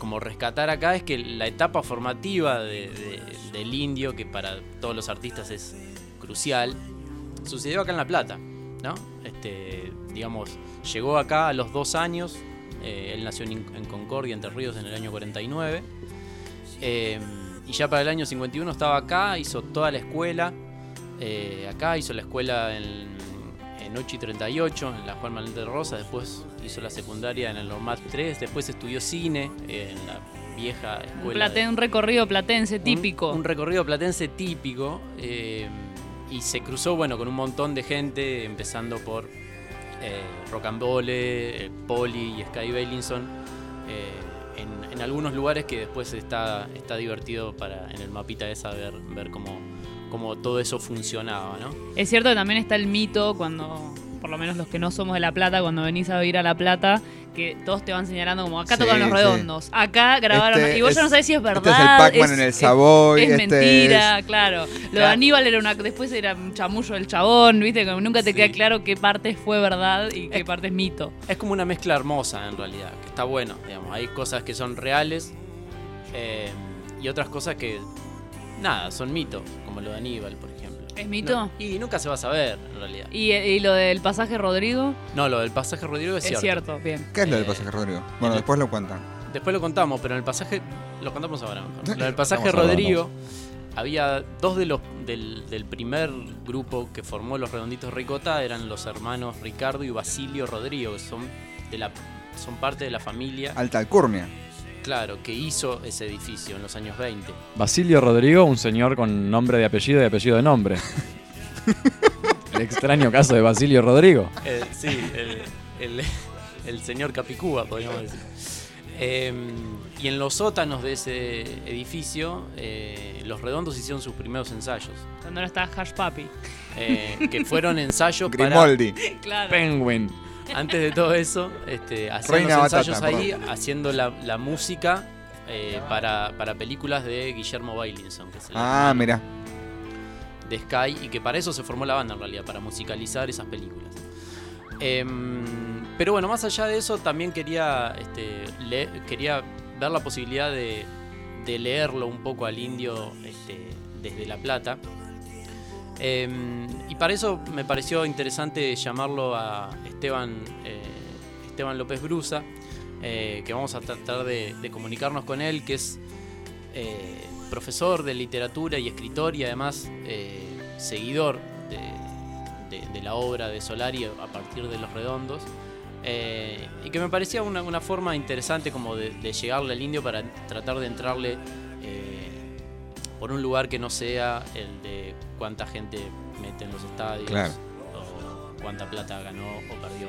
M: como rescatar acá es que la etapa formativa de- de- del indio, que para todos los artistas es crucial, sucedió acá en La Plata, ¿no? Este, digamos, llegó acá a los dos años, eh, él nació en, en Concordia, Entre Ríos, en el año 49, eh, y ya para el año 51 estaba acá, hizo toda la escuela, eh, acá hizo la escuela en, en 8 y 38, en la Juan Manuel de Rosa, después hizo la secundaria en el Normat 3, después estudió cine en la vieja
C: Un,
M: escuela. de-
C: plate- un recorrido platense típico.
M: un recorrido platense típico eh, y se cruzó bueno con un montón de gente, empezando por eh, Rocambole, eh, Poli y Sky Bailinson, eh, en, algunos lugares que después está, está divertido para en el mapita de saber ver cómo, cómo todo eso funcionaba, ¿no?
C: Es cierto que también está el mito cuando, por lo menos los que no somos de La Plata, cuando venís a vivir a La Plata, que todos te van señalando como acá
D: Sí,
C: tocan los
D: sí.
C: redondos, acá grabaron,
D: Este
C: y vos
D: es-
C: ya no sabés si es
D: este es el
C: verdad.
D: Pac-Man en el Savoy,
C: Es,
D: este
C: mentira, claro. Lo de. Aníbal era una, después era un chamullo del chabón, viste, que nunca te queda claro qué parte fue verdad y qué parte es mito.
M: Es como una mezcla hermosa en realidad, que está bueno, digamos. Hay cosas que son reales eh, y otras cosas que, nada, son mitos, como lo de Aníbal, por ejemplo.
C: ¿Es mito?
M: No, y nunca se va a saber, en realidad.
C: ¿Y, y lo del pasaje Rodrigo?
M: No, lo del pasaje Rodrigo es,
C: Es
M: cierto.
C: cierto, bien.
D: ¿Qué es lo del
M: Eh,
D: pasaje, Rodrigo? Bueno, después lo cuentan.
M: Después lo contamos, pero en el pasaje. Lo contamos ahora mejor. Lo del pasaje Rodrigo. Había dos de los del, del primer grupo que formó los Redonditos Ricota, eran los hermanos Ricardo y Basilio Rodrigo, que son de la son parte de la familia,
D: Alta alcurnia.
M: Claro, que hizo ese edificio en los años 20.
B: Basilio Rodrigo, un señor con nombre de apellido y apellido de nombre. El extraño caso de Basilio Rodrigo.
M: Eh, sí, el, el- el señor Capicúa, podríamos decir. Eh, y en los sótanos de ese edificio, eh, los redondos hicieron sus primeros ensayos.
C: Cuando no está Hash Papi.
M: eh, que fueron ensayos
D: Grimoldi.
C: Claro.
B: Penguin.
M: Antes de todo eso este,
D: Batata,
M: ensayos ahí haciendo la, la música eh, para, para películas de Guillermo Bailinson que es el
D: Ah, mira.
M: de Sky y que para eso se formó la banda en realidad para musicalizar esas películas. Em, pero bueno más allá de eso también quería este, quería ver la posibilidad de, de leerlo un poco al indio este, desde La Plata Em, y para eso me pareció interesante llamarlo a Esteban, eh, Esteban López Brusa, eh, que vamos a tratar de, comunicarnos con él, que es eh, profesor de literatura y escritor y además seguidor de, la obra de Solari a partir de Los Redondos. Y que me parecía una, una forma interesante como de, llegarle al indio para tratar de entrarle por un lugar que no sea el de cuánta gente mete en los estadios
D: Claro.
M: o cuánta plata ganó o perdió.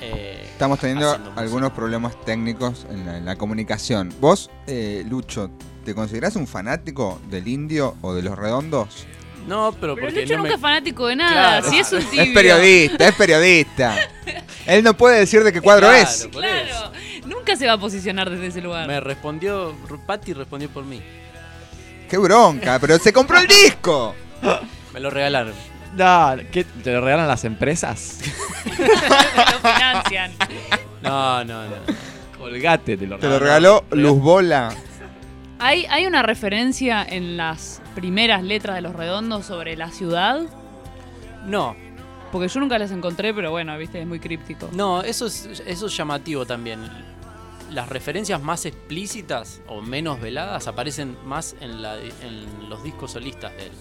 M: eh,
D: Estamos teniendo
M: música.
D: algunos problemas técnicos en la, en la comunicación. ¿Vos, eh, Lucho, te considerás un fanático del indio o de los redondos?
M: No, pero,
C: Pero
M: porque
C: Lucho
M: no
C: nunca
M: me...
C: es fanático de nada,
M: Claro.
C: si es un tibio.
D: Es periodista, es periodista. Él no puede decir de qué cuadro
M: Claro,
D: es.
C: Claro, nunca se va a posicionar desde ese lugar.
M: Me respondió, Patti respondió por mí.
D: Qué bronca, pero se compró el disco.
M: Me lo regalaron.
B: No, ¿qué? ¿Te lo regalan las empresas?
C: lo financian.
M: No, no, no.
B: Colgate, te lo
D: Te lo regaló Luz Bola.
C: ¿Hay, ¿Hay una referencia en las primeras letras de los redondos sobre la ciudad?
M: No,
C: Porque yo nunca las encontré, pero bueno, viste, es muy críptico.
M: No, eso es, eso es llamativo también. Las referencias más explícitas o menos veladas aparecen más en, la- en los discos solistas de él.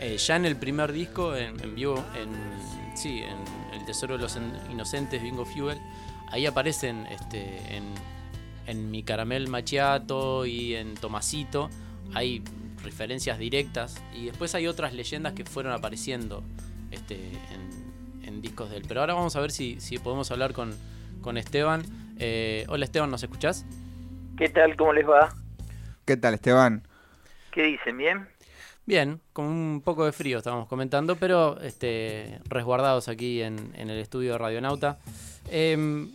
M: Eh, ya en el primer disco, en, vivo, en, sí, en El Tesoro de los En- Inocentes, Bingo Fuel, ahí aparecen este, en, en Mi Caramel Machiato y en Tomasito, hay referencias directas y después hay otras leyendas que fueron apareciendo este, en, en discos de él. Pero ahora vamos a ver si, si podemos hablar con, con Esteban. Eh, hola Esteban, ¿nos escuchás?
N: ¿Qué tal? ¿Cómo les va?
D: ¿Qué tal, Esteban?
N: ¿Qué dicen? ¿Bien?
M: Bien, con un poco de frío estábamos comentando, pero este, resguardados aquí en, en el estudio de Radionauta. Eh,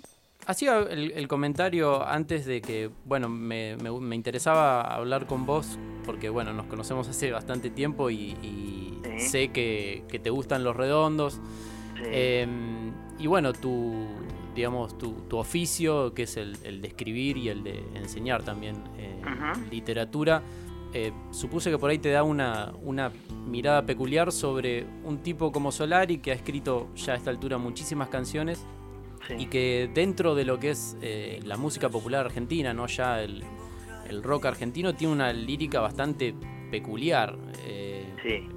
M: hacía el, el comentario antes de que, bueno, me, me- me interesaba hablar con vos, porque, bueno, nos conocemos hace bastante tiempo y, y
N: Sí.
M: sé que, que te gustan los redondos. Eh, y bueno, tu, digamos, tu, tu oficio, que es el, el de escribir y el de enseñar también eh, literatura, eh, supuse que por ahí te da una, una mirada peculiar sobre un tipo como Solari que ha escrito ya a esta altura muchísimas canciones y que dentro de lo que es eh, la música popular argentina, no ya el, el rock argentino, tiene una lírica bastante peculiar. eh,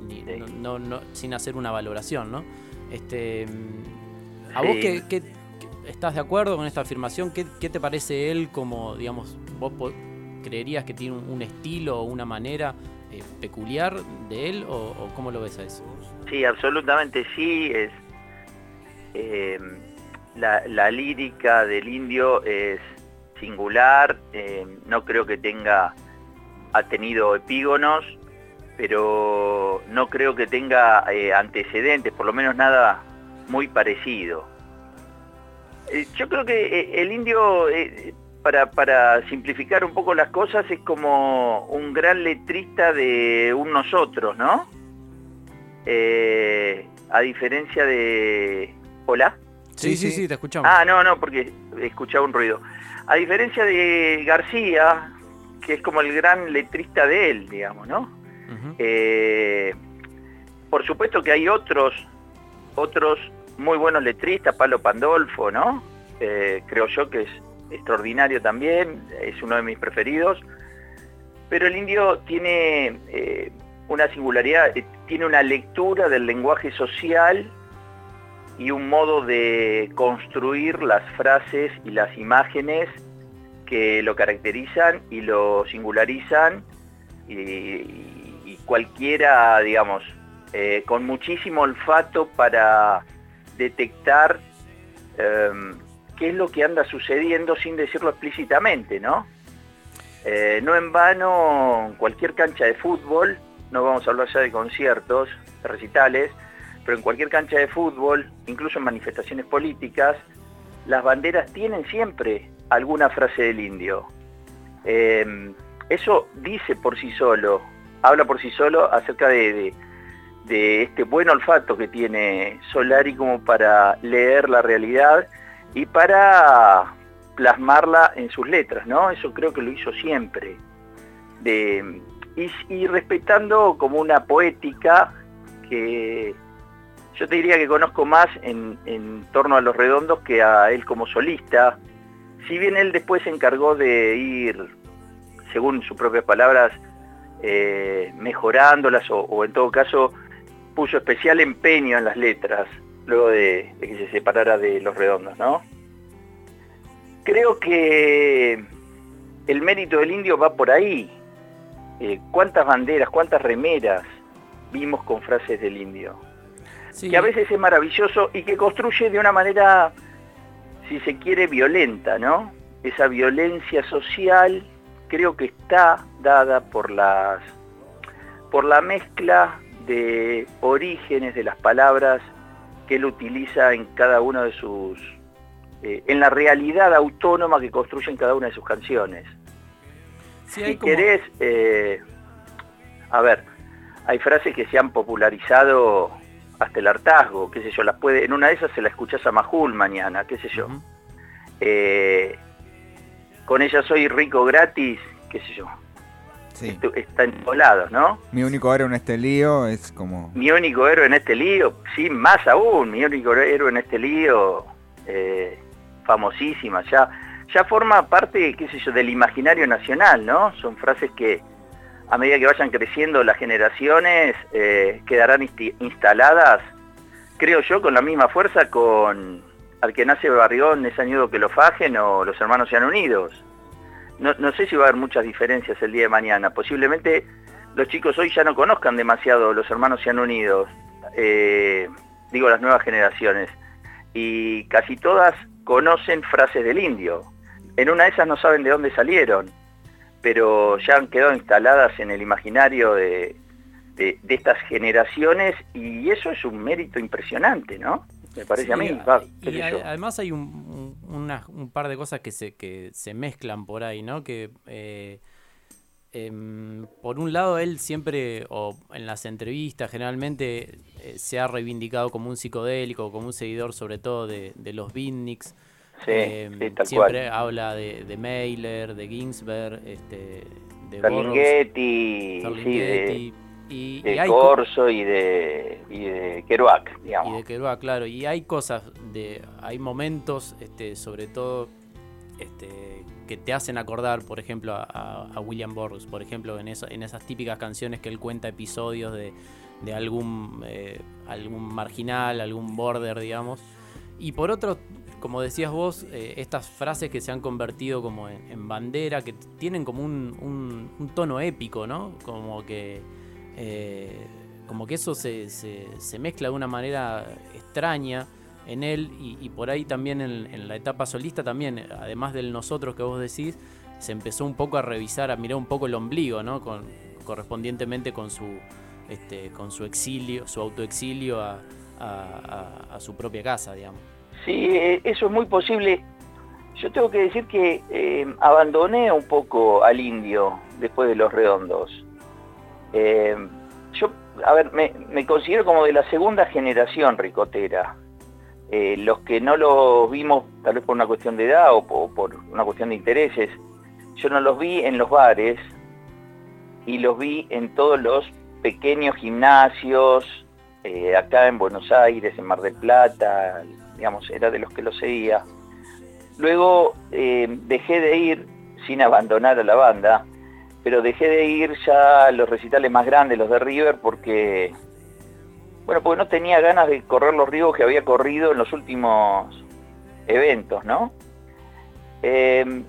M: ni- No, no- no- sin hacer una valoración, ¿no? Este, mm, ¿A vos
N: Sí.
M: qué- qué- estás de acuerdo con esta afirmación? ¿Qué, te parece él como, digamos, vos creerías que tiene un, estilo o una manera eh, peculiar de él o, cómo lo ves a eso?
N: Sí, absolutamente sí. Eh, la, lírica del indio es singular. eh, no creo que tenga ha tenido epígonos, pero no creo que tenga antecedentes, por lo menos nada muy parecido. Eh, yo creo que eh, el indio, eh, para, para simplificar un poco las cosas, es como un gran letrista de un nosotros, ¿no? Eh, a diferencia de... ¿Hola?
M: Sí, sí, sí, te escuchamos.
N: Ah, no, no, porque escuchaba un ruido. A diferencia de García, que es como el gran letrista de él, digamos, ¿no? Eh, por supuesto que hay otros, otros muy buenos letristas, Pablo Pandolfo, ¿no? Eh, creo yo que es extraordinario también, es uno de mis preferidos. Pero el indio tiene eh, una singularidad, eh, tiene una lectura del lenguaje social y un modo de construir las frases y las imágenes que lo caracterizan y lo singularizan y, cualquiera, digamos, con muchísimo olfato para detectar em, qué es lo que anda sucediendo sin decirlo explícitamente, ¿no? Eh, no en vano, cualquier cancha de fútbol, no vamos a hablar ya de conciertos, de recitales, pero en cualquier cancha de fútbol, incluso en manifestaciones políticas, las banderas tienen siempre alguna frase del indio. Eh, eso dice por sí solo, habla por sí solo acerca de- de este buen olfato que tiene Solari como para leer la realidad y para plasmarla en sus letras, ¿no? Eso creo que lo hizo siempre. De- y, respetando como una poética que yo te diría que conozco más en, torno a los redondos que a él como solista. Si bien él después se encargó de ir, según sus propias palabras, eh, mejorándolas o en todo caso puso especial empeño en las letras luego de, de que se separara de los redondos, ¿no? Creo que el mérito del indio va por ahí. Eh, ¿Cuántas banderas, cuántas remeras vimos con frases del indio? Que a veces es maravilloso y que construye de una manera, si se quiere, violenta, ¿no? Esa violencia social creo que está dada por las por la mezcla de orígenes de las palabras que él utiliza en cada uno de sus eh, en la realidad autónoma que construye en cada una de sus canciones.
M: Sí,
N: si
M: como-
N: querés, eh, a ver, hay frases que se han popularizado hasta el hartazgo, qué sé yo, las puede, en una de esas se la escuchás a Majul mañana, qué sé yo. Eh, con ella soy rico gratis, qué sé yo.
D: Sí.
N: está en todos lados, ¿no?
D: Mi único héroe en este lío es como...
N: Mi único héroe en este lío, sí, más aún, mi único héroe en este lío, eh, famosísima, ya, ya forma parte, qué sé yo, del imaginario nacional, ¿no? Son frases que a medida que vayan creciendo las generaciones eh, quedarán instaladas, creo yo, con la misma fuerza con al que nace Barrigón es añudo que lo fajen o los hermanos sean unidos. No, no sé si va a haber muchas diferencias el día de mañana. Posiblemente los chicos hoy ya no conozcan demasiado los hermanos sean unidos, eh, digo las nuevas generaciones, y casi todas conocen frases del indio. En una de esas no saben de dónde salieron, pero ya han quedado instaladas en el imaginario de- de estas generaciones y eso es un mérito impresionante, ¿no? Me parece a
M: Sí,
N: mí. va, qué
M: y a- además hay un, un- una- un par de cosas que se, que se mezclan por ahí, ¿no? Que eh, em, por un lado él siempre, o en las entrevistas generalmente, eh, se ha reivindicado como un psicodélico, como un seguidor sobre todo de, de los beatniks.
N: Sí, sí, tal
M: siempre
N: cual.
M: habla de, de Mailer, de Ginsberg, este, de
N: Ferlinghetti, sí, de,
M: y,
N: de
M: y hay
N: Corso y de, y de Kerouac, digamos.
M: y de Kerouac, claro. Y hay cosas, de, hay momentos, este, sobre todo, este, que te hacen acordar, por ejemplo, a, a- a William Burroughs, por ejemplo, en, eso, en esas típicas canciones que él cuenta episodios de, de algún, eh, algún marginal, algún border, digamos. Y por otro, como decías vos, eh, estas frases que se han convertido como en, en bandera, que tienen como un, un- un tono épico, ¿no? Como que, eh, como que eso se, se- mezcla de una manera extraña en él y, por ahí también en, la etapa solista también, además del nosotros que vos decís, se empezó un poco a revisar, a mirar un poco el ombligo, ¿no? Correspondientemente con su, este, con su exilio, su autoexilio a su propia casa, digamos.
N: Sí, eh, eso es muy posible. Yo tengo que decir que eh, abandoné un poco al indio después de los redondos. Eh, yo, a ver, me, considero como de la segunda generación ricotera. Eh, los que no los vimos, tal vez por una cuestión de edad o po- por, una cuestión de intereses, yo no los vi en los bares y los vi en todos los pequeños gimnasios, eh, acá en Buenos Aires, en Mar del Plata, digamos, era de los que los seguía. Luego dejé de ir, sin abandonar a la banda, pero dejé de ir ya a los recitales más grandes, los de River, porque, bueno, porque no tenía ganas de correr los riesgos que había corrido en los últimos eventos, ¿no? Eh,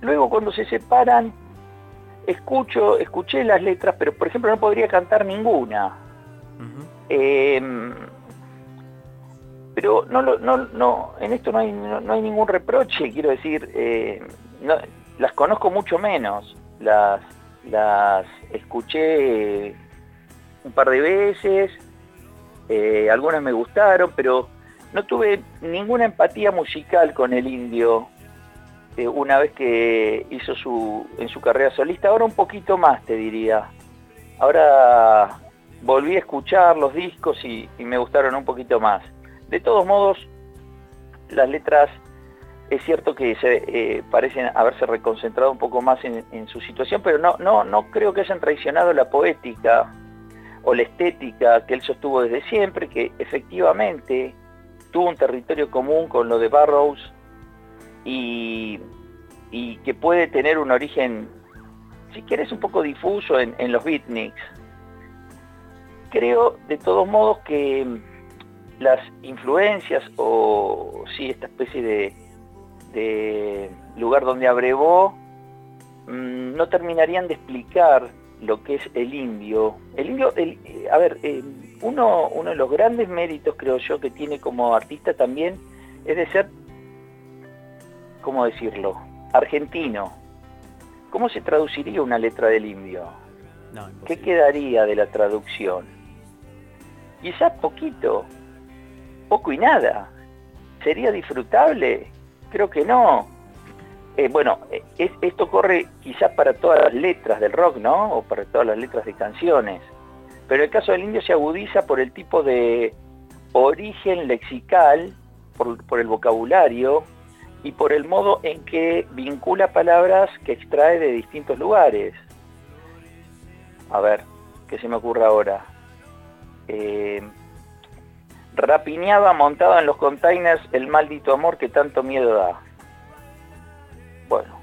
N: luego cuando se separan, escucho, escuché las letras, pero por ejemplo no podría cantar ninguna. Eh, pero no, no, no, en esto no hay, no, no hay ningún reproche, quiero decir, eh, no- las conozco mucho menos, las, las escuché un par de veces, eh, algunas me gustaron, pero no tuve ninguna empatía musical con el indio eh, una vez que hizo su, en su carrera solista, ahora un poquito más te diría. Ahora volví a escuchar los discos y me gustaron un poquito más. De todos modos, las letras es cierto que se eh, parecen haberse reconcentrado un poco más en, su situación, pero no, no, no creo que hayan traicionado la poética o la estética que él sostuvo desde siempre, que efectivamente tuvo un territorio común con lo de Barrows y, y que puede tener un origen, si quieres, un poco difuso en, en los beatniks. Creo, de todos modos, que las influencias o sí, esta especie de, lugar donde abrevó mm, no terminarían de explicar lo que es el indio. El indio, el- eh, a ver, eh, uno, uno de los grandes méritos, creo yo, que tiene como artista también es de ser, ¿cómo decirlo?, argentino. ¿Cómo se traduciría una letra del indio?
M: No,
N: ¿Qué quedaría de la traducción? Quizás poquito, poco y nada. ¿Sería disfrutable? Creo que no. Eh, bueno, eh, es- esto corre quizás para todas las letras del rock, ¿no? O para todas las letras de canciones. Pero el caso del indio se agudiza por el tipo de origen lexical, por, por el vocabulario y por el modo en que vincula palabras que extrae de distintos lugares. a ver, ¿qué se me ocurre ahora? Eh, rapiñaba montado en los containers el maldito amor que tanto miedo da. Bueno,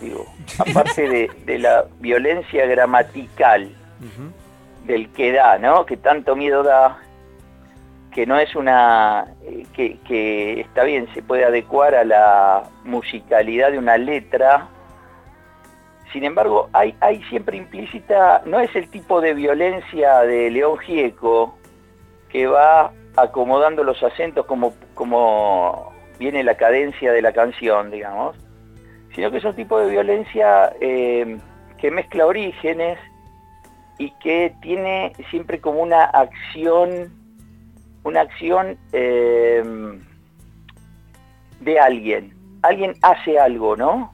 N: digo, aparte de, de la violencia gramatical del que da, ¿no? Que tanto miedo da, que no es una, eh, que, que está bien, se puede adecuar a la musicalidad de una letra, sin embargo, hay, hay siempre implícita, no es el tipo de violencia de León Gieco que va acomodando los acentos como, como viene la cadencia de la canción, digamos, sino que es un tipo de violencia eh, que mezcla orígenes y que tiene siempre como una acción, una acción eh, de alguien. Alguien hace algo, ¿no?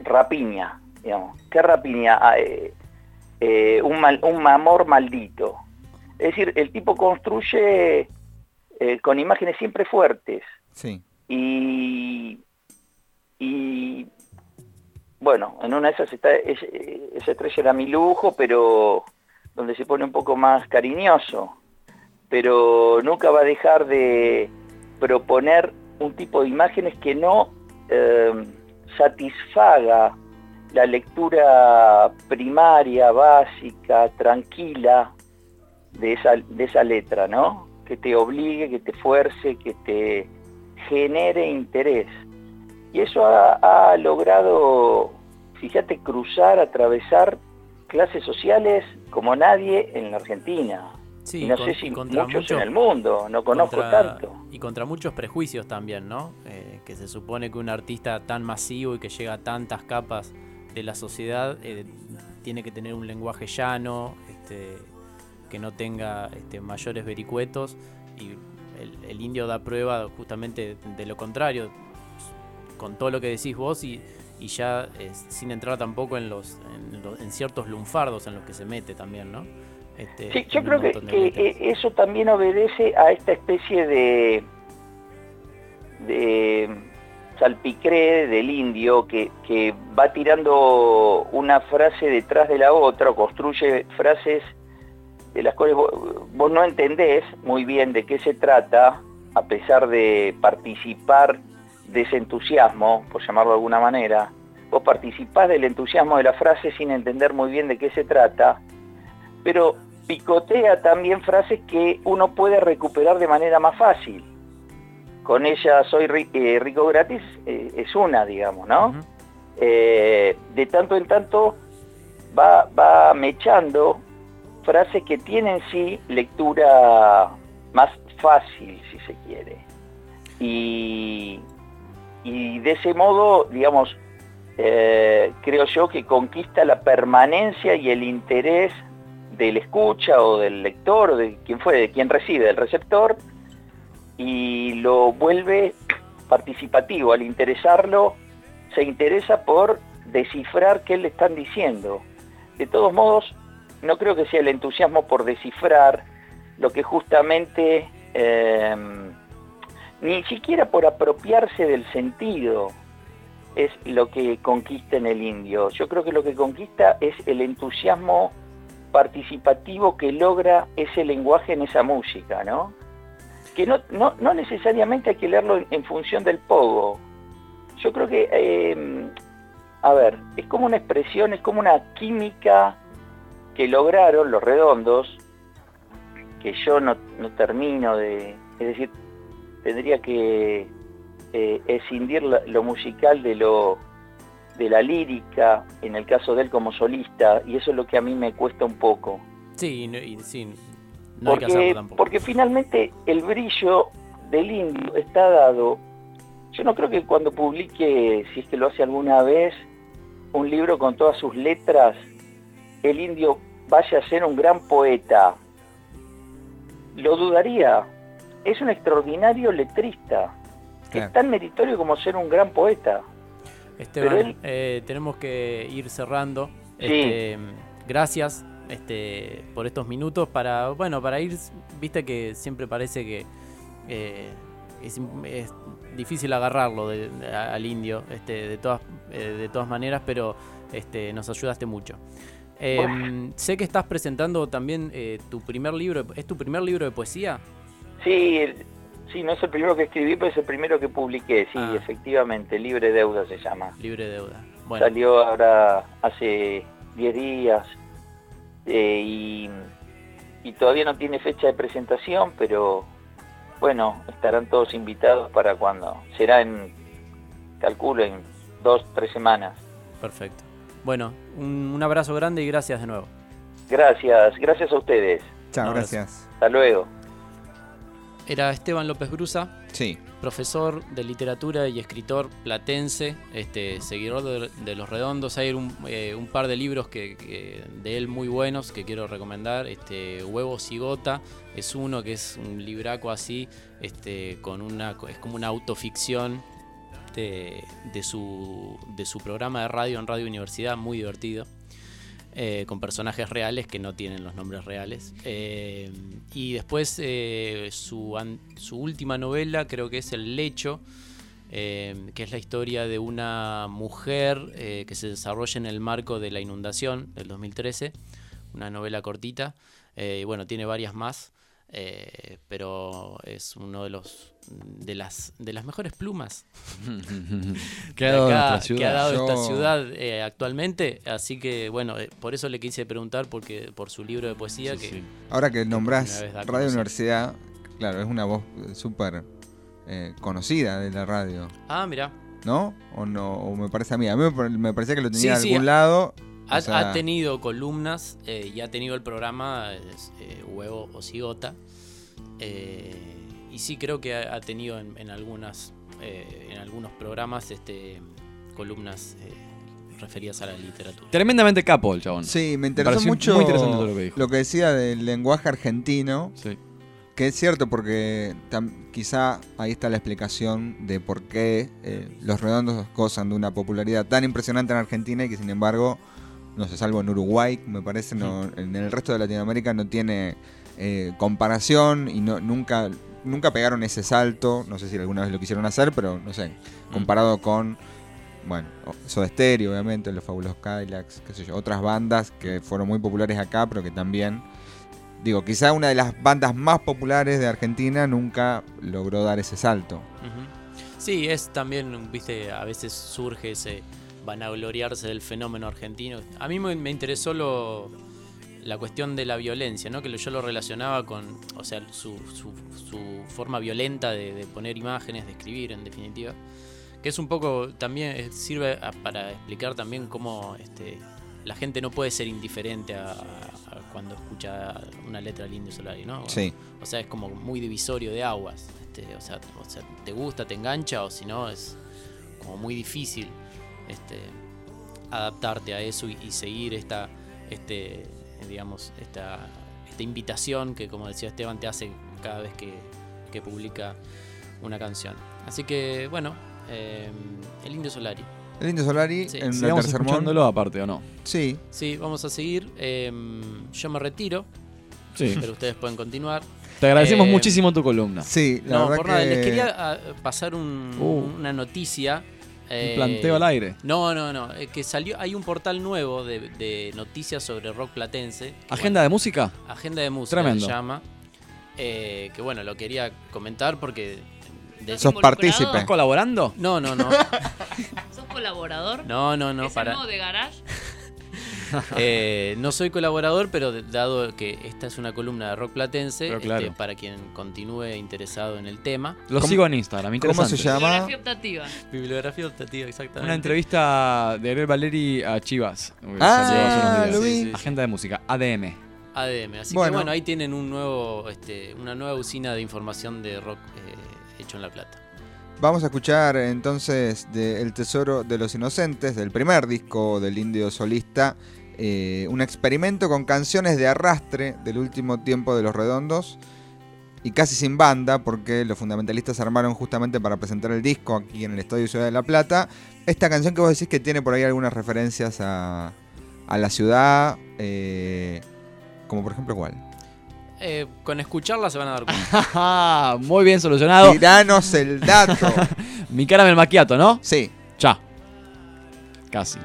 N: Rapiña digamos. ¿Qué rapiña? Ah, eh, un, un amor maldito. Es decir, el tipo construye eh, con imágenes siempre fuertes.
D: Sí.
N: Y, y bueno, en una de esas está, es- esa estrella era mi lujo, pero donde se pone un poco más cariñoso. Pero nunca va a dejar de proponer un tipo de imágenes que no eh, satisfaga la lectura primaria, básica, tranquila de esa, de esa letra, ¿no? Que te obligue, que te fuerce, que te genere interés. Y eso ha, ha logrado, fíjate, cruzar, atravesar clases sociales como nadie en la Argentina.
M: Sí,
N: y no
M: con-
N: sé si
M: contra
N: muchos
M: mucho-
N: en el mundo, no conozco
M: contra-
N: tanto.
M: Y contra muchos prejuicios también, ¿no? Eh, que se supone que un artista tan masivo y que llega a tantas capas de la sociedad eh, tiene que tener un lenguaje llano, este, que no tenga este, mayores vericuetos. Y el, el indio da prueba justamente de lo contrario, con todo lo que decís vos y, y ya eh, sin entrar tampoco en, los, en, en ciertos lunfardos en los que se mete también, ¿no? Este,
N: Sí, yo creo que, eh, eso también obedece a esta especie de, de salpicré del indio que, que va tirando una frase detrás de la otra o construye frases de las cuales vos, vos no entendés muy bien de qué se trata, a pesar de participar de ese entusiasmo, por llamarlo de alguna manera, vos participás del entusiasmo de la frase sin entender muy bien de qué se trata, pero picotea también frases que uno puede recuperar de manera más fácil. Con ella soy eh, rico gratis eh, es una, digamos, ¿no? Eh, de tanto en tanto va, va mechando frases que tienen sí lectura más fácil, si se quiere. Y, y de ese modo, digamos, eh, creo yo que conquista la permanencia y el interés del escucha o del lector o de quien fue, de quien recibe, del receptor, y lo vuelve participativo. Al interesarlo, se interesa por descifrar qué le están diciendo. De todos modos, no creo que sea el entusiasmo por descifrar lo que justamente, eh, ni siquiera por apropiarse del sentido, es lo que conquista en el indio. Yo creo que lo que conquista es el entusiasmo participativo que logra ese lenguaje en esa música, ¿no? Que no, no, no necesariamente hay que leerlo en, función del pogo. Yo creo que, eh, a ver, es como una expresión, es como una química que lograron los redondos, que yo no, no termino de... Es decir, tendría que eh, escindir lo musical de lo de la lírica, en el caso de él como solista, y eso es lo que a mí me cuesta un poco.
M: Sí, no, y sí, no hay que hacerlo
N: Porque,
M: tampoco.
N: porque finalmente el brillo del indio está dado. Yo no creo que cuando publique, si es que lo hace alguna vez, un libro con todas sus letras, el indio vaya a ser un gran poeta. Lo dudaría. Es un extraordinario letrista.
M: Claro.
N: Es tan meritorio como ser un gran poeta.
M: Esteban,
N: él-
M: eh, tenemos que ir cerrando.
N: Sí.
M: Este, gracias este, por estos minutos para, bueno, para ir, viste que siempre parece que eh, es, difícil agarrarlo de- de- al indio, este, de todas, eh, de todas maneras, pero este, nos ayudaste mucho. Eh, sé que estás presentando también eh, tu primer libro. ¿Es tu primer libro de poesía?
N: Sí, el- sí, no es el primero que escribí, pero es el primero que publiqué, sí,
M: Ah.
N: efectivamente, Libre Deuda se llama.
M: Libre de deuda. Bueno,
N: Salió ahora hace 10 días eh, y, y todavía no tiene fecha de presentación, pero bueno, estarán todos invitados para cuando. Será en, calculo, en dos, tres semanas.
M: perfecto. Bueno, un, un abrazo grande y gracias de nuevo.
N: Gracias, gracias a ustedes.
D: Chao, gracias.
N: Hasta luego.
M: Era Esteban López Brusa,
D: Sí.
M: profesor de literatura y escritor platense, este, seguidor de, de Los Redondos. Hay un, eh, un par de libros que, que- de él muy buenos que quiero recomendar. Este, Huevos y Gota es uno que es un libraco así, este, con una, es como una autoficción de, su, de su programa de radio en Radio Universidad, muy divertido. eh, con personajes reales que no tienen los nombres reales. Eh, y después eh, su, su última novela creo que es El Lecho, que es la historia de una mujer que se desarrolla en el marco de la inundación del 2013, una novela cortita, y bueno, tiene varias más. pero es uno de los de las de las mejores plumas
B: Que ha dado
M: de acá-
B: nuestra ciudad.
M: que ha dado esta ciudad eh, actualmente así que bueno eh, por eso le quise preguntar porque por su libro de poesía que
D: Ahora que
M: que
D: nombrás Radio. Universidad, claro, es una voz eh, súper eh, conocida de la radio,
M: ah mira
D: ¿no? O no, o me parece a mí. A mí me pare- me parecía que lo tenía
M: Sí,
D: en
M: sí,
D: algún lado. o
M: ha,
D: sea,
M: ha tenido columnas eh, y ha tenido el programa eh, Huevo o Cigota. eh, y sí creo que ha, ha tenido en, en algunas eh, en algunos programas este columnas eh, referidas a la literatura.
B: Tremendamente capo el chabón.
D: Sí, me interesó
B: pareció
D: mucho
B: Muy interesante todo lo que dijo.
D: lo que decía del lenguaje argentino. Que es cierto, porque tam- quizá ahí está la explicación de por qué eh, los redondos gozan de una popularidad tan impresionante en Argentina y que sin embargo, no sé, salvo en Uruguay, me parece, no, en el resto de Latinoamérica no tiene eh, comparación y no, nunca, nunca pegaron ese salto. No sé si alguna vez lo quisieron hacer, pero no sé, comparado con, bueno, Soda Stereo, obviamente, los Fabulosos Cadillacs, qué sé yo, otras bandas que fueron muy populares acá, pero que también Digo, quizá una de las bandas más populares de Argentina nunca logró dar ese salto.
M: Sí, es también, viste, a veces surge ese vanagloriarse del fenómeno argentino. A mí me, me interesó lo, la cuestión de la violencia, ¿no? Que yo lo relacionaba con, o sea, su, su- su forma violenta de, de poner imágenes, de escribir, en definitiva. Que es un poco, también eh, sirve a- para explicar también cómo este, la gente no puede ser indiferente a, a cuando escucha una letra del Indio Solari, ¿no?
D: Sí.
M: O sea, es como muy divisorio de aguas. este, o, sea, o sea, te gusta, te engancha, o si no, es como muy difícil este, adaptarte a eso y, y seguir esta, este, digamos, esta, esta invitación que, como decía Esteban, te hace cada vez que, que publica una canción. Así que, bueno, eh, el Indio Solari.
D: El Indio Solari
M: Sí.
D: en la
B: Sigamos
D: tercer
B: escuchándolo aparte, ¿o no?
D: Sí.
M: Sí, vamos a seguir. eh, yo me retiro.
B: Sí.
M: Pero ustedes pueden continuar.
B: Te agradecemos
M: Eh,
B: muchísimo tu columna.
D: Sí,
M: no, por nada. Les quería ah, pasar un-
B: Uh.
M: una noticia. Eh,
B: planteo al aire.
M: No, no, no. eh, que salió. Hay un portal nuevo de, de noticias sobre rock platense.
B: ¿Agenda de música?
M: Agenda de música
B: Tremendo.
M: se llama. eh, que bueno, lo quería comentar porque. de-
B: ¿Sos partícipe? ¿Estás colaborando?
M: No, no, no.
C: ¿Sos colaborador?
M: No, no, no,
C: ¿Es
M: para.
C: el modo de garage?
M: Eh, no soy colaborador, pero dado que esta es una columna de rock platense,
B: claro.
M: este, para quien continúe interesado en el tema.
B: Lo sigo en Instagram,
D: ¿Cómo se llama?
C: Bibliografía optativa.
M: Bibliografía optativa, exactamente.
B: Una entrevista de Ariel Valeri a Chivas.
D: Ah,
B: salió hace unos días.
D: lo vi.
M: Sí, sí, sí.
B: Agenda de música, ADM.
M: ADM. Así
D: Bueno.
M: que bueno, ahí tienen un nuevo, este, una nueva usina de información de rock eh, hecho en La Plata.
D: Vamos a escuchar entonces de El Tesoro de los Inocentes, del primer disco del indio solista, eh, un experimento con canciones de arrastre del último tiempo de Los Redondos y casi sin banda porque los fundamentalistas se armaron justamente para presentar el disco aquí en el Estadio Ciudad de La Plata. Esta canción que vos decís que tiene por ahí algunas referencias a, a la ciudad, eh, como por ejemplo cuál.
M: Eh, con escucharla se van a dar cuenta.
B: Muy bien solucionado.
D: Tiranos el dato.
B: Mi caramel macchiato, ¿no?
D: Sí.
B: Ya. Casi.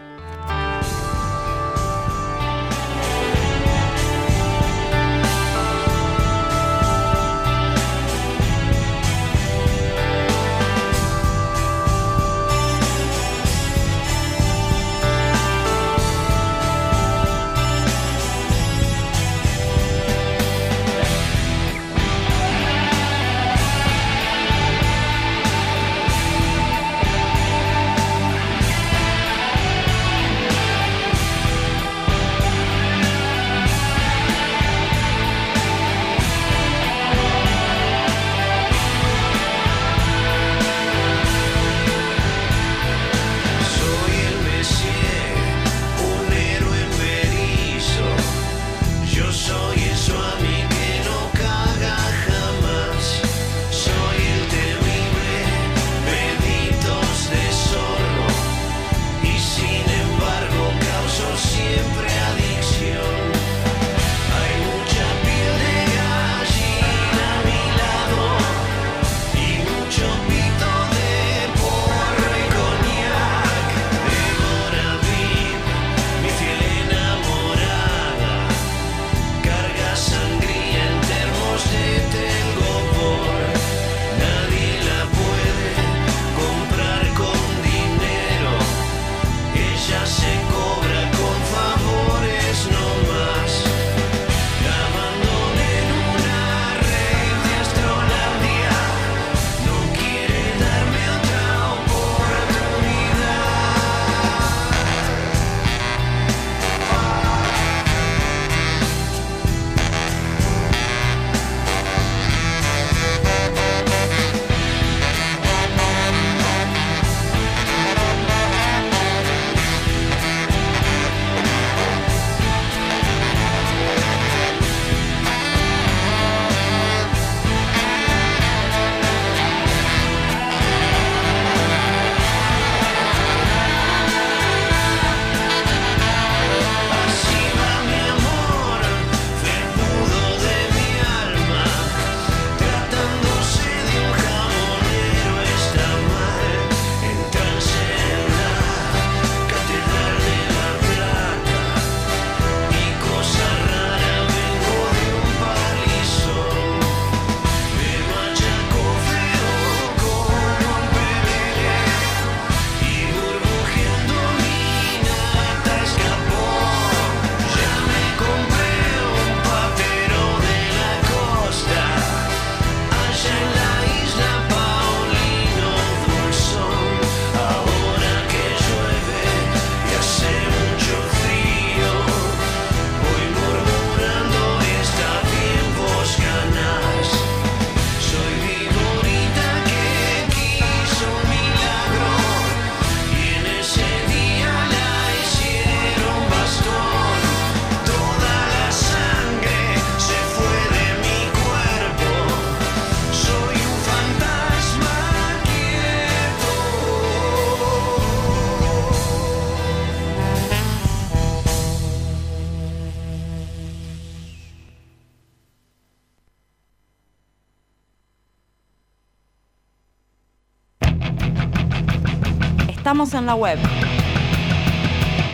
H: En la web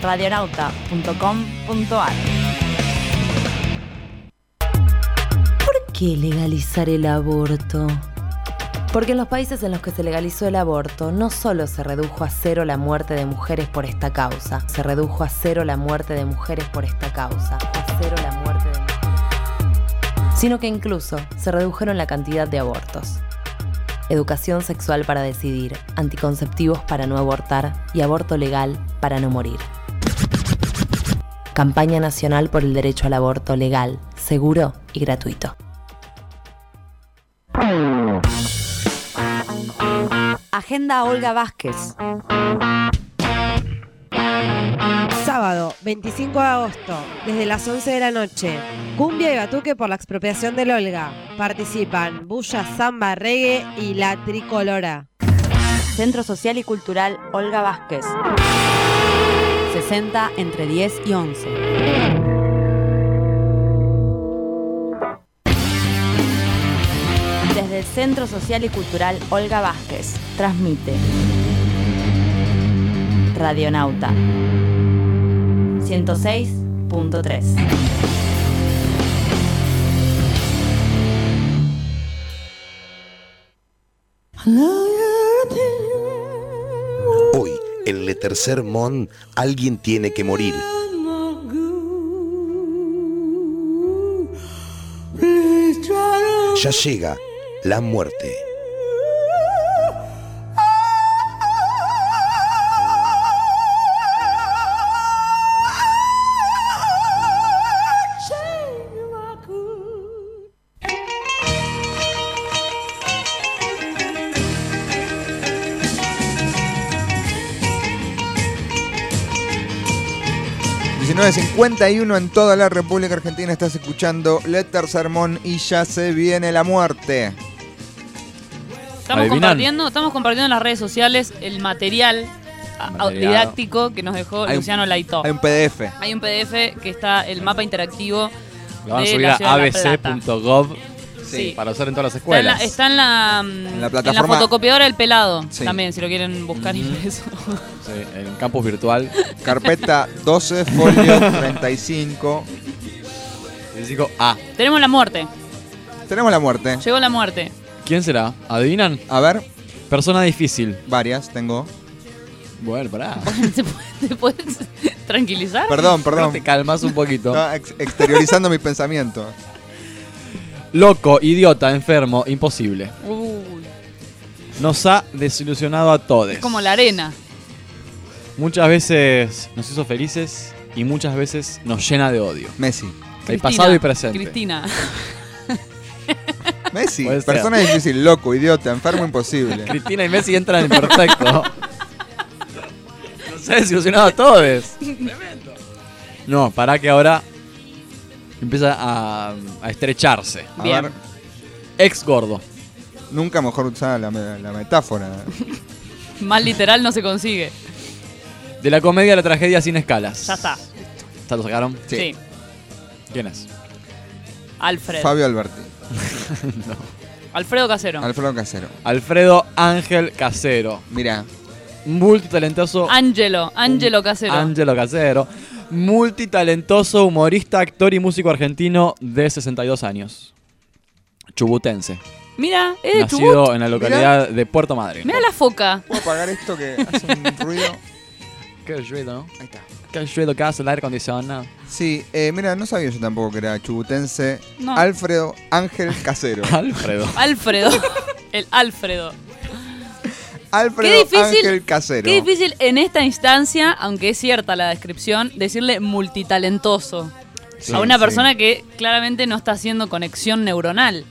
H: radionauta.com.ar. ¿Por qué legalizar el aborto? Porque en los países en los que se legalizó el aborto no solo se redujo a cero la muerte de mujeres por esta causa, se redujo a cero la muerte de mujeres por esta causa, a cero la muerte de mujeres, sino que incluso se redujeron la cantidad de abortos. Educación sexual para decidir, anticonceptivos para no abortar y aborto legal para no morir. Campaña Nacional por el Derecho al Aborto Legal, Seguro y Gratuito. Agenda Olga Vázquez.
I: Sábado, 25 de agosto, desde las 11 de la noche. Cumbia y batuque por la expropiación del Olga. Participan Bulla, Samba, Reggae y La Tricolora.
H: Centro Social y Cultural Olga Vázquez. 60 entre 10 y 11. Desde el Centro Social y Cultural Olga Vázquez, transmite Radionauta 106.3.
E: Hoy, en Le Tercer Mon, alguien tiene que morir. Ya llega la muerte.
D: ...19.51 en toda la República Argentina estás escuchando Letter Sermón y ya se viene la muerte.
C: Estamos
B: ¿Adivinan?
C: compartiendo, estamos compartiendo en las redes sociales el material, a-
D: Material.
C: didáctico que nos dejó
D: Hay un-
C: Luciano Laito.
D: Hay un PDF.
C: Hay un PDF que está el mapa interactivo
B: Lo van a
C: de
B: subir
C: la
B: a
C: ciudad de La Plata.
B: abc.gov
C: Sí.
B: para usar en todas las
C: Está en, la,
B: escuelas.
C: está en la, mm,
D: En la plataforma-
C: fotocopiadora del pelado.
B: Sí.
C: También, si lo quieren buscar impreso.
B: Sí, en campus virtual.
D: Carpeta 12, folio 35.
B: 35A.
C: Tenemos la muerte.
D: Tenemos la muerte.
C: Llegó la muerte.
B: ¿Quién será? ¿Adivinan?
D: A ver.
B: Persona difícil.
D: Varias tengo.
B: Bueno, pará.
C: ¿Te puedes, te puedes tranquilizar?
D: Perdón, perdón.
B: Te calmas un poquito.
D: Ex- exteriorizando mis pensamientos.
B: Loco, idiota, enfermo, imposible.
C: Uy,
B: Nos ha desilusionado a todos.
C: es como la arena.
B: Muchas veces nos hizo felices y muchas veces nos llena de odio.
D: Messi.
B: El pasado y presente.
C: Cristina.
D: Messi,
B: Puede ser.
D: persona difícil, loco, idiota, enfermo, imposible.
B: Cristina y Messi entran en perfecto. Nos ha desilusionado a todos. No, para que ahora empieza a, a estrecharse.
D: A
C: Bien.
D: ver,
B: Ex gordo.
D: nunca mejor usada la, me- la metáfora.
C: Más literal no se consigue.
B: De la comedia a la tragedia sin escalas.
C: Ya está.
B: ¿Ya lo sacaron?
C: Sí.
B: ¿Quién es?
C: Alfred.
D: Fabio Alberti.
C: Alfredo Casero.
D: Alfredo Casero.
B: Alfredo Ángel Casero.
D: Mira,
B: Multitalentoso.
C: Ángelo. Ángelo Casero.
B: Ángelo Casero. Multitalentoso, humorista, actor y músico argentino de 62 años. Chubutense.
C: Mira, es de
B: nacido
C: Chubut.
B: en la localidad de Puerto Madre.
C: Mira la foca.
D: ¿puedo apagar esto que hace un ruido?
B: Qué ruido, ¿no?
D: Ahí está.
B: Qué ruido que hace el aire acondicionado.
D: Sí, eh, mira, no sabía yo tampoco que era chubutense.
C: No.
D: Alfredo Ángel Casero.
B: Alfredo.
C: Alfredo. El Alfredo.
D: Alfredo
C: Qué difícil-
D: Ángel Casero.
C: Qué difícil en esta instancia, aunque es cierta la descripción, decirle multitalentoso.
B: Sí,
C: a una
B: sí.
C: persona que claramente no está haciendo conexión neuronal.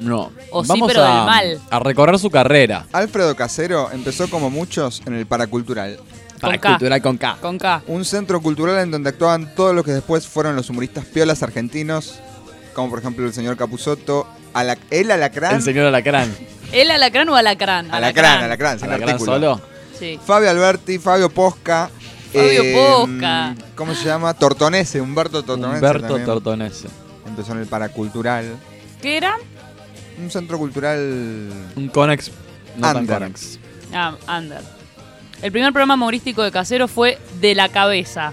B: No.
C: O sí,
B: Vamos
C: pero
B: a,
C: del mal.
B: a recorrer su carrera.
D: Alfredo Casero empezó como muchos en el Paracultural.
B: Para
C: K.
B: cultural con K.
C: Con K.
D: Un centro cultural en donde actuaban todos los que después fueron los humoristas piolas argentinos, como por ejemplo el señor Capusotto, Ala- el Alacrán.
B: El señor Alacrán.
C: ¿El alacrán o alacrán?
D: Alacrán, Alacrán, sin
B: Alacrán
D: artículo.
B: solo.
C: Sí.
D: Fabio Alberti, Fabio Posca.
C: Fabio
D: eh,
C: Posca.
D: ¿Cómo se llama? Tortonese, Humberto Tortonese.
B: Humberto
D: también.
B: Tortonese.
D: Empezó en el Paracultural.
C: ¿Qué era?
D: Un centro cultural.
B: Un Conex. No tan
D: Under.
B: Conex.
C: Ah, Under. El primer programa humorístico de Casero fue De la Cabeza,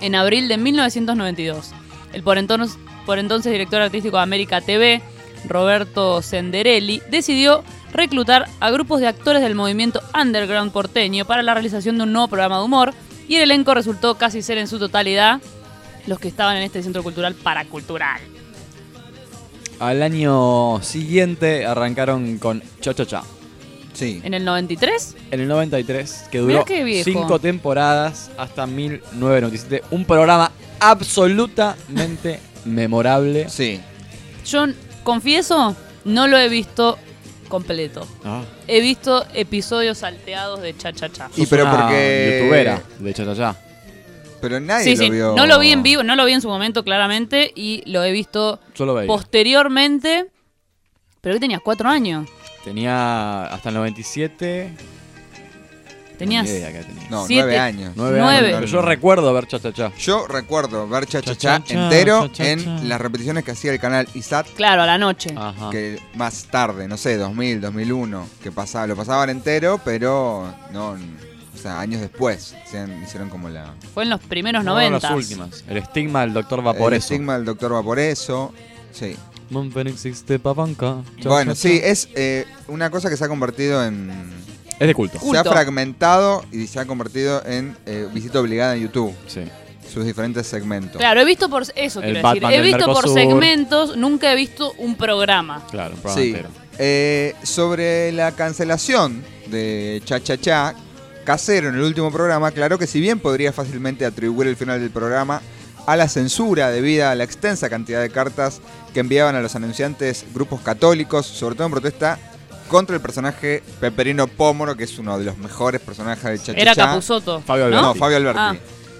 C: en abril de 1992. El por entonces, por entonces director artístico de América TV, Roberto Senderelli, decidió reclutar a grupos de actores del movimiento underground porteño para la realización de un nuevo programa de humor y el elenco resultó casi ser en su totalidad los que estaban en este centro cultural paracultural.
B: Al año siguiente arrancaron con Cha Cha Cha.
D: Sí.
C: ¿En el 93?
B: En el 93, que duró cinco temporadas hasta 1997. Un programa absolutamente memorable.
D: Sí.
C: Yo confieso, no lo he visto completo.
B: Ah.
C: He visto episodios salteados de Cha Cha Cha.
D: Y pero
B: Una
D: porque.
B: youtubera de Cha Cha Cha.
D: Pero nadie
C: Sí,
D: lo
C: sí,
D: vio.
C: no lo vi en vivo, no lo vi en su momento claramente y lo he visto
B: Yo lo veía.
C: posteriormente. Pero que tenías cuatro años.
B: Tenía hasta el 97.
C: Tenías
B: Ni idea qué tenía.
D: No,
C: siete-
D: nueve años.
B: Nueve
C: Nueve.
B: años. Pero yo recuerdo ver Cha Cha Cha.
D: Yo recuerdo ver Cha Cha
B: Cha
D: Cha
B: Cha Cha,
D: entero
B: Cha Cha
D: en las repeticiones que hacía el canal ISAT.
C: Claro, a la noche.
B: Ajá.
D: Que más tarde, no sé, 2000, 2001, que pasaba, lo pasaban entero, pero no, o sea, años después hicieron, hicieron como la
C: Fue en los primeros
B: No,
C: noventas.
B: las últimas. El estigma del doctor
D: el
B: Vaporeso.
D: estigma del doctor Vaporeso. Sí. Bueno, sí, es eh, una cosa que se ha convertido en
B: Es de culto.
D: se ha
C: Culto.
D: fragmentado y se ha convertido en eh, visita obligada en YouTube,
B: Sí.
D: sus diferentes segmentos.
C: Claro, he visto por eso,
B: El
C: quiero
B: Batman
C: decir. He
B: del
C: visto por
B: Mercosur.
C: segmentos, nunca he visto un programa.
B: Claro, un programa
D: Sí.
B: entero.
D: Eh, sobre la cancelación de Cha Cha Cha, Casero en el último programa, claro que si bien podría fácilmente atribuir el final del programa a la censura debido a la extensa cantidad de cartas que enviaban a los anunciantes grupos católicos, sobre todo en protesta contra el personaje Peperino Pómoro, que es uno de los mejores personajes de Cha Cha
C: Era
D: Cha.
C: Capusotto.
B: Fabio
C: ¿no?
B: Alberti.
D: No, Fabio Alberti.
C: Ah.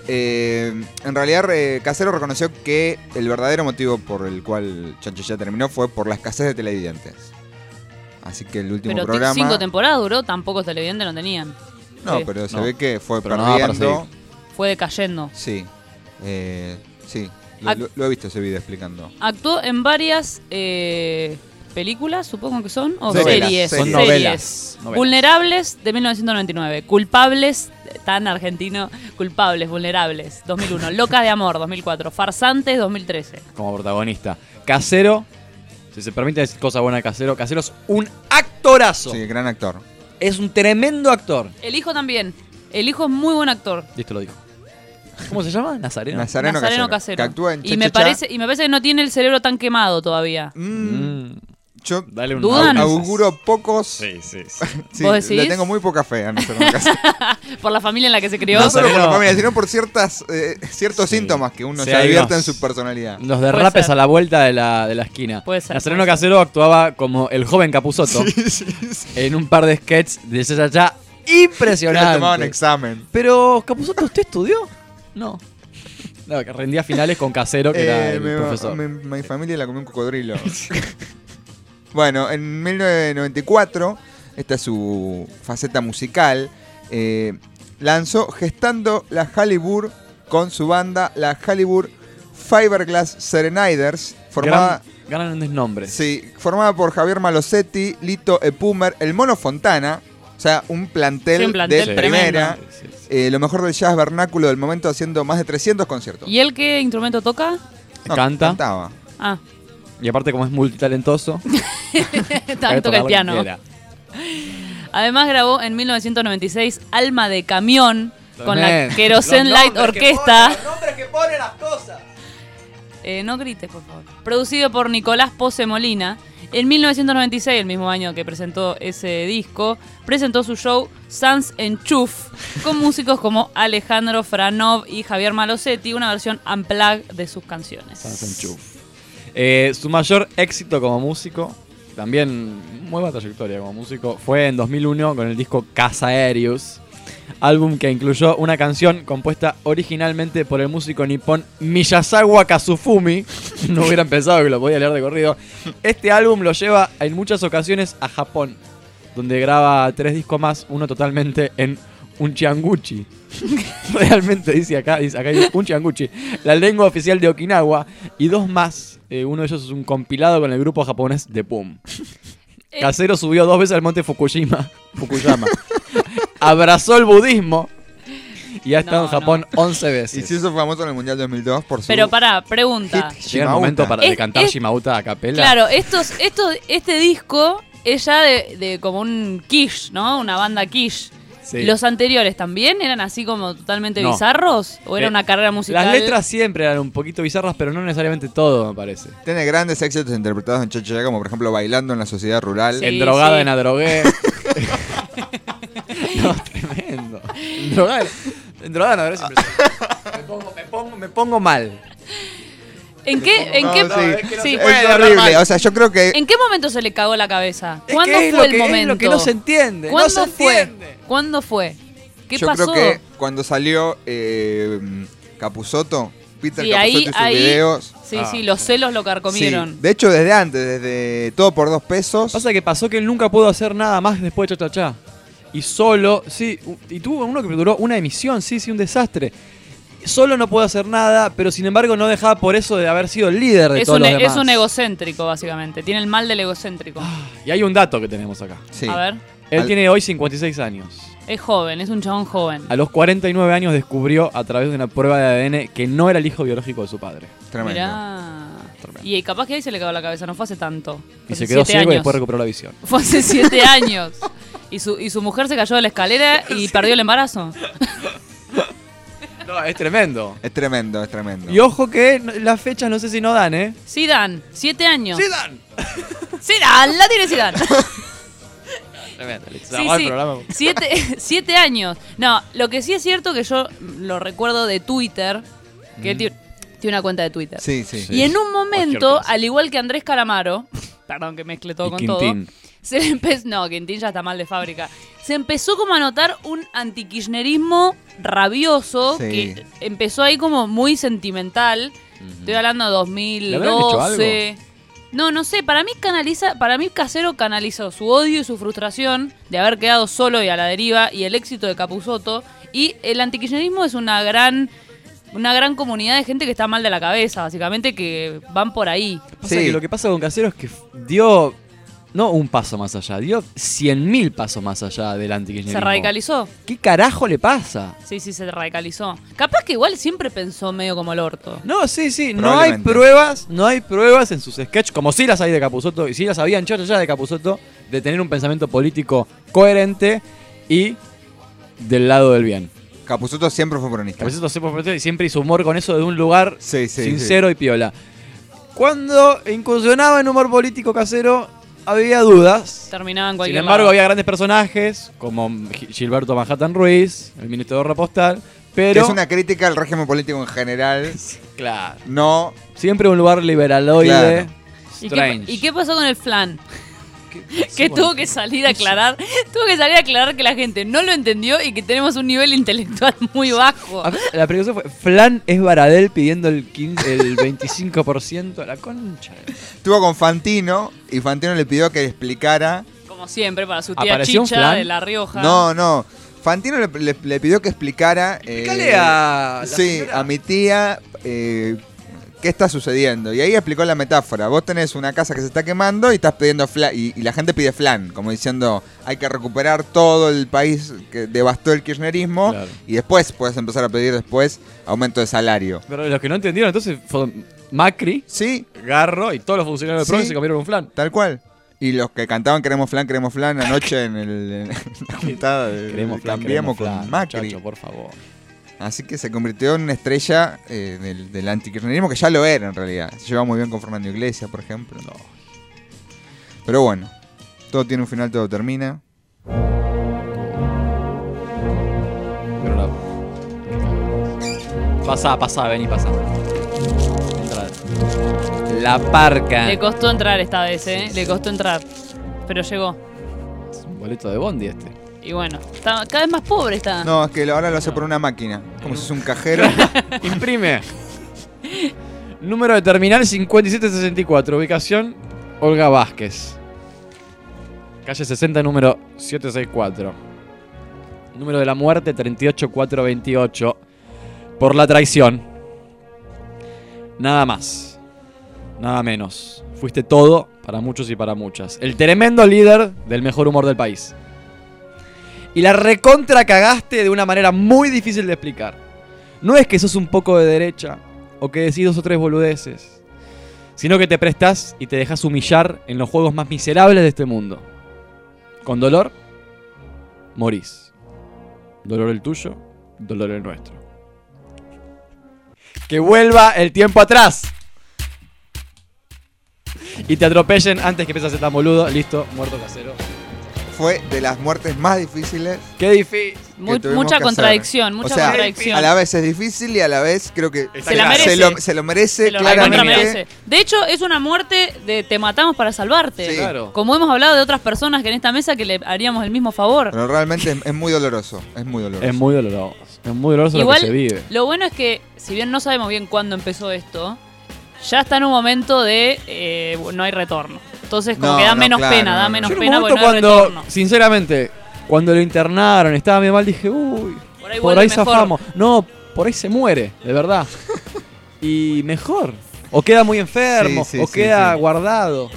D: Eh, en realidad, eh, Casero reconoció que el verdadero motivo por el cual Cha Cha Cha terminó fue por la escasez de televidentes. Así que el último
C: Pero
D: programa.
C: cinco temporadas duró, tampoco televidentes no tenían.
D: No,
C: Sí.
D: pero se
B: No.
D: ve que fue
B: Pero
D: perdiendo.
C: Fue decayendo.
D: sí. Eh, sí. Lo,
C: Ac-
D: lo- lo he visto ese video explicando.
C: Actuó en varias eh, películas, supongo que son, o
D: Novelas,
C: series.
D: series.
B: Son
C: series.
B: novelas. novelas.
C: Vulnerables de 1999. Culpables, tan argentino, culpables, vulnerables, 2001. Loca de amor, 2004. Farsantes, 2013.
B: Como protagonista. Casero. Si se permite decir cosa buena de Casero. Casero es un actorazo.
D: Sí, gran actor.
B: Es un tremendo actor.
C: El hijo también. El hijo es muy buen actor.
B: Y esto lo dijo. ¿Cómo se llama? Nazareno.
D: Nazareno,
C: Nazareno
D: Casero,
C: Casero.
D: Que actúa en
C: y me parece y me parece que no tiene el cerebro tan quemado todavía.
D: Mm,
B: Mm.
D: Yo
B: Dale un
C: ¿Dudan?
B: au-
D: auguro pocos.
B: Sí, sí, sí.
D: Sí,
C: ¿Vos
D: le tengo muy poca fe a Nazareno Casero.
C: Por la familia en la que se crió.
D: No solo por la familia, sino por ciertas, eh, ciertos
B: Sí.
D: síntomas que uno
B: Sí,
D: se advierte en su personalidad.
B: Los derrapes a la vuelta de la, de la esquina.
C: Puede ser,
B: Nazareno. Casero actuaba como el joven Capuzoto en un par de sketches de Cha
D: Que le tomaban
B: impresionante.
D: examen.
B: Pero, Capuzoto, ¿usted estudió? No. No, que rendía finales con Casero, que era
D: Eh,
B: el
D: me-
B: profesor.
D: me- mi familia la comió un cocodrilo. Bueno, en 1994, esta es su faceta musical, eh, lanzó Gestando la Hollywood con su banda, la Hollywood Fiberglass Serenaders, formada,
B: Gran- grandes nombres.
D: sí, formada por Javier Malosetti, Lito Epumer, el Mono Fontana, o sea, un plantel,
C: Sí, un plantel
D: de primera.
B: Sí, sí, sí.
D: eh, lo mejor del jazz vernáculo del momento haciendo más de 300 conciertos.
C: ¿Y él qué instrumento toca?
D: No,
B: Canta.
D: Cantaba.
C: Ah,
B: Y aparte, como es multitalentoso,
C: también toca el piano. Además grabó en 1996 Alma de Camión con la. Kerosene Light Orquesta.
B: pone, los nombres que pone las cosas.
C: Eh, no grites, por favor. Producido por Nicolás Pose Molina. En 1996, el mismo año que presentó ese disco, presentó su show Sans en Chuf con músicos como Alejandro Franov y Javier Malosetti, una versión unplugged de sus canciones.
B: Sans and Chuf. Eh, su mayor éxito como músico, también muy buena trayectoria como músico, fue en 2001 con el disco Casa Aerius, álbum que incluyó una canción compuesta originalmente por el músico nipón Miyazawa Kazufumi. No hubieran pensado que lo podía leer de corrido. Este álbum lo lleva en muchas ocasiones a Japón, donde graba tres discos más, uno totalmente en un chianguchi. Realmente dice acá, dice acá dice un chianguchi, la lengua oficial de Okinawa, y dos más. Eh, uno de ellos es un compilado con el grupo japonés de Pum.
C: Eh.
B: Casero subió dos veces al monte Fukushima. Fukuyama. abrazó el budismo y ha estado
C: No,
B: en Japón 11
D: Y
B: veces.
D: se hizo famoso en el Mundial 2002 por su...
C: Pero pará, pregunta.
B: Llega el momento para de
C: Es-
B: cantar
C: es-
B: Shimauta a capela.
C: Claro, estos, estos, este disco es ya de, de como un quiche, ¿no? Una banda quiche.
B: Sí.
C: ¿Los anteriores también eran así como totalmente
B: No.
C: bizarros? ¿O era
B: Eh,
C: una carrera musical?
B: Las letras siempre eran un poquito bizarras, pero no necesariamente todo, me parece.
D: Tiene grandes éxitos interpretados en Chacha, como por ejemplo Bailando en la Sociedad Rural.
C: Sí,
B: en drogada
C: sí.
B: en adrogué. no, tremendo. En drogada, en adrogué impresionante. Me pongo, me pongo, me pongo mal.
C: ¿En qué, en qué,
D: sí.
C: sí.
D: Es horrible, o sea, yo creo que...
C: ¿En qué momento se le cagó la cabeza?
B: Es
C: ¿Cuándo
B: que es
C: fue
B: lo
C: el
B: que- es
C: momento?
B: lo que no se entiende, no
C: ¿Cuándo
B: se
C: fue?
B: entiende.
C: ¿Cuándo fue? ¿Qué
D: yo
C: pasó?
D: creo que cuando salió eh, Capuzoto, Peter
C: Sí,
D: Capusotto
C: ahí,
D: y sus
C: ahí.
D: videos...
C: Sí,
B: Ah.
C: sí, los celos lo
D: Sí,
C: carcomieron.
D: de hecho desde antes, desde Todo por dos pesos.
B: Pasa que pasó que él nunca pudo hacer nada más después de Cha Cha Cha. Y solo, sí, y tuvo uno que duró una emisión, sí, sí, un desastre. Solo no pudo hacer nada, pero sin embargo no dejaba por eso de haber sido el líder de
C: Es
B: todos
C: un,
B: los
C: es
B: demás.
C: un egocéntrico, básicamente. Tiene el mal del egocéntrico.
B: Y hay un dato que tenemos acá.
D: Sí.
C: A ver.
B: Él
D: Al-
B: tiene hoy 56 años.
C: Es joven, es un chabón joven.
B: A los 49 años descubrió a través de una prueba de ADN que no era el hijo biológico de su padre.
D: Tremendo.
C: Mirá. Y capaz que ahí se le cagó la cabeza, no fue hace tanto. Fue
B: Y se quedó ciego y después recuperó la visión.
C: Fue hace siete años. Y su, y su mujer se cayó de la escalera y perdió el embarazo.
B: No, es tremendo.
D: Es tremendo, es tremendo.
B: Y ojo que las fechas no sé si no dan, ¿eh?
C: Sí dan, siete años.
B: Sí dan.
C: Sí dan, la tiene sí dan.
B: Tremendo. le
C: Sí, sí.
B: programa.
C: Siete, siete años. No, lo que sí es cierto que yo lo recuerdo de Twitter, que él tiene, tiene una cuenta de Twitter.
D: Sí, sí.
C: Y en un momento, al igual que Andrés Calamaro, perdón que mezcle todo
B: Y
C: con
B: Quintín.
C: todo, se le empezó, no, Quintín ya está mal de fábrica, se empezó como a notar un antikirchnerismo rabioso
D: Sí.
C: que empezó ahí como muy sentimental. Estoy hablando de
B: ¿Le habrán hecho
C: 2012. No, no sé, para mí canaliza, para mí Casero canalizó su odio y su frustración de haber quedado solo y a la deriva y el éxito de Capuzoto y el antikirchnerismo es una gran una gran comunidad de gente que está mal de la cabeza, básicamente que van por ahí.
B: Pasa
D: Sí.
B: que lo que pasa con Casero es que dio no un paso más allá, dio 100.000 pasos más allá del antikirchnerismo.
C: Se radicalizó.
B: ¿Qué carajo le pasa?
C: Sí, sí, se radicalizó. Capaz que igual siempre pensó medio como el orto.
B: No, sí, sí, no hay pruebas, no hay pruebas en sus sketches, como sí las hay de Capuzoto, y sí las había en Cha Cha Cha de Capuzoto, de tener un pensamiento político coherente y del lado del bien.
D: Capuzoto siempre fue peronista.
B: Capuzoto siempre, siempre hizo humor con eso de un lugar
D: Sí, sí,
B: sincero y piola. Cuando incursionaba en humor político casero, había dudas.
C: Terminaba en
B: Sin
C: cualquier
B: embargo,
C: lado.
B: había grandes personajes, como Gi- Gilberto Manhattan Ruiz, el ministro de Obra Postal,
D: sí.
B: pero...
D: Es una crítica al régimen político en general.
B: Claro.
D: No.
B: Siempre un lugar liberaloide.
D: Claro.
C: ¿Y qué, y qué pasó con el flan? Que tuvo que salir a aclarar, tuvo que salir a aclarar que la gente no lo entendió y que tenemos un nivel intelectual muy bajo.
B: La pregunta fue, Flan es Baradel pidiendo el, 15 el 25% a la concha.
D: Estuvo con Fantino y Fantino le pidió que explicara.
C: Como siempre, para su tía
B: ¿Apareció un
C: Chicha
B: flan?
C: de La Rioja.
D: No, no. Fantino le, le- le pidió que explicara. eh,
B: a
D: Sí,
B: señora.
D: a mi tía. eh, ¿Qué está sucediendo? Y ahí explicó la metáfora. Vos tenés una casa que se está quemando y estás pidiendo flan. Y, y la gente pide flan, como diciendo, hay que recuperar todo el país que devastó el kirchnerismo.
B: Claro.
D: Y después puedes empezar a pedir después aumento de salario.
B: Pero los que no entendieron entonces fue Macri,
D: Sí,
B: Garro y todos los funcionarios
D: Sí.
B: del PRO se comieron un flan.
D: tal cual. Y los que cantaban queremos flan, queremos flan anoche en, el, en la juntada de
B: Queremos flan,
D: Cambiemos
B: queremos
D: con
B: flan,
D: Macri.
B: muchacho, por favor.
D: Así que se convirtió en una estrella eh, del, del antikirchnerismo, que ya lo era en realidad. Se llevaba muy bien con Fernando Iglesias, por ejemplo. Pero bueno, todo tiene un final, todo termina.
B: Pero la... Pasá, pasá, vení, pasá. Entrá. La parca.
C: Le costó entrar esta vez, ¿eh? Le costó entrar. Pero llegó.
B: Es un boleto de Bondi este.
C: Y bueno, está cada vez más pobre está.
D: No, es que ahora lo hace por una máquina. Como si es un cajero.
B: Imprime. Número de terminal 5764. Ubicación Olga Vázquez. Calle 60, número 764. Número de la muerte 38428. Por la traición. Nada más. Nada menos. Fuiste todo para muchos y para muchas. El tremendo líder del mejor humor del país. Y la recontra cagaste de una manera muy difícil de explicar. No es que sos un poco de derecha o que decís dos o tres boludeces, sino que te prestás y te dejas humillar en los juegos más miserables de este mundo. Con dolor, morís. Dolor el tuyo, dolor el nuestro. Que vuelva el tiempo atrás. Y te atropellen antes que ser tan boludo. Listo, muerto casero.
D: Fue de las muertes más difíciles.
B: Qué difícil.
C: Mu- mucha
D: que hacer.
C: contradicción, mucha
D: O sea,
C: contradicción.
D: A la vez es difícil y a la vez creo que
C: Se la merece.
D: se lo, se lo merece
C: Se lo recontra
D: claramente.
C: merece. De hecho, es una muerte de te matamos para salvarte.
D: Sí. Claro.
C: Como hemos hablado de otras personas que en esta mesa que le haríamos el mismo favor.
D: Pero realmente es, es muy doloroso. Es muy doloroso.
B: Es muy doloroso. Es muy doloroso
C: Igual,
B: lo que se vive.
C: lo bueno es que, si bien no sabemos bien cuándo empezó esto, ya está en un momento de eh, no hay retorno. Entonces, como
B: No,
C: que da
B: no,
C: menos
B: claro,
C: pena,
B: no,
C: da
B: no.
C: menos
B: Yo en un
C: pena porque no
B: cuando,
C: retorno.
B: sinceramente, cuando lo internaron, estaba medio mal, dije, uy,
C: Por ahí
B: por ahí zafamos. No, por ahí se muere, de verdad. y mejor. O queda muy enfermo,
D: Sí, sí,
B: o
D: sí,
B: queda
D: sí.
B: guardado.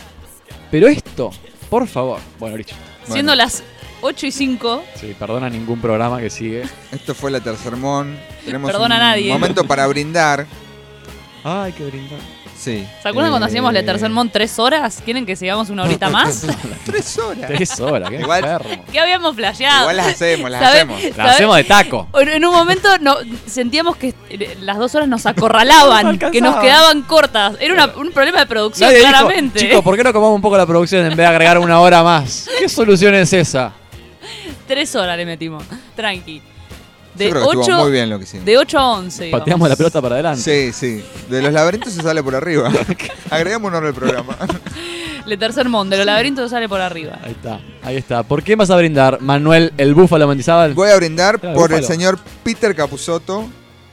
B: Pero esto, por favor. Bueno, listo.
C: Siendo las 8 y 5,
B: Sí, perdona ningún programa que sigue.
D: Esto fue la Tercermón. Tenemos
C: Perdona
D: un
C: a nadie.
D: momento para brindar.
B: Ay, qué brindar.
D: Sí.
C: ¿se acuerdan cuando
D: Eh,
C: hacíamos la tercer mon tres horas? ¿Quieren que sigamos una horita más?
D: Tres horas.
B: Tres horas, qué
D: Igual-
B: enfermo.
C: ¿Qué habíamos flasheado?
D: Igual las hacemos, las
C: ¿Sabe-
D: hacemos.
B: La
C: sabe-
B: hacemos de taco.
C: En un momento no, sentíamos que eh, las dos horas nos acorralaban,
B: No
C: que nos quedaban cortas. Era una- un problema de producción,
B: Nadie dijo,
C: claramente.
B: chicos, ¿por qué no comamos un poco la producción en vez de agregar una hora más? ¿Qué solución es esa?
C: Tres horas le metimos. Tranqui. De
D: Yo creo que estuvo
C: 8
D: muy bien lo que hicimos.
C: De 8 a 11. íbamos.
B: Pateamos la pelota para adelante.
D: Sí, sí. De los laberintos se sale por arriba. Agregamos un hora al programa.
C: Le tercer mon, de los laberintos sale por arriba.
B: Ahí está, ahí está. ¿Por qué vas a brindar, Manuel, el búfalo Mendizábal?
D: Voy a brindar
B: Claro,
D: por el
B: búfalo.
D: señor Peter Capusotto,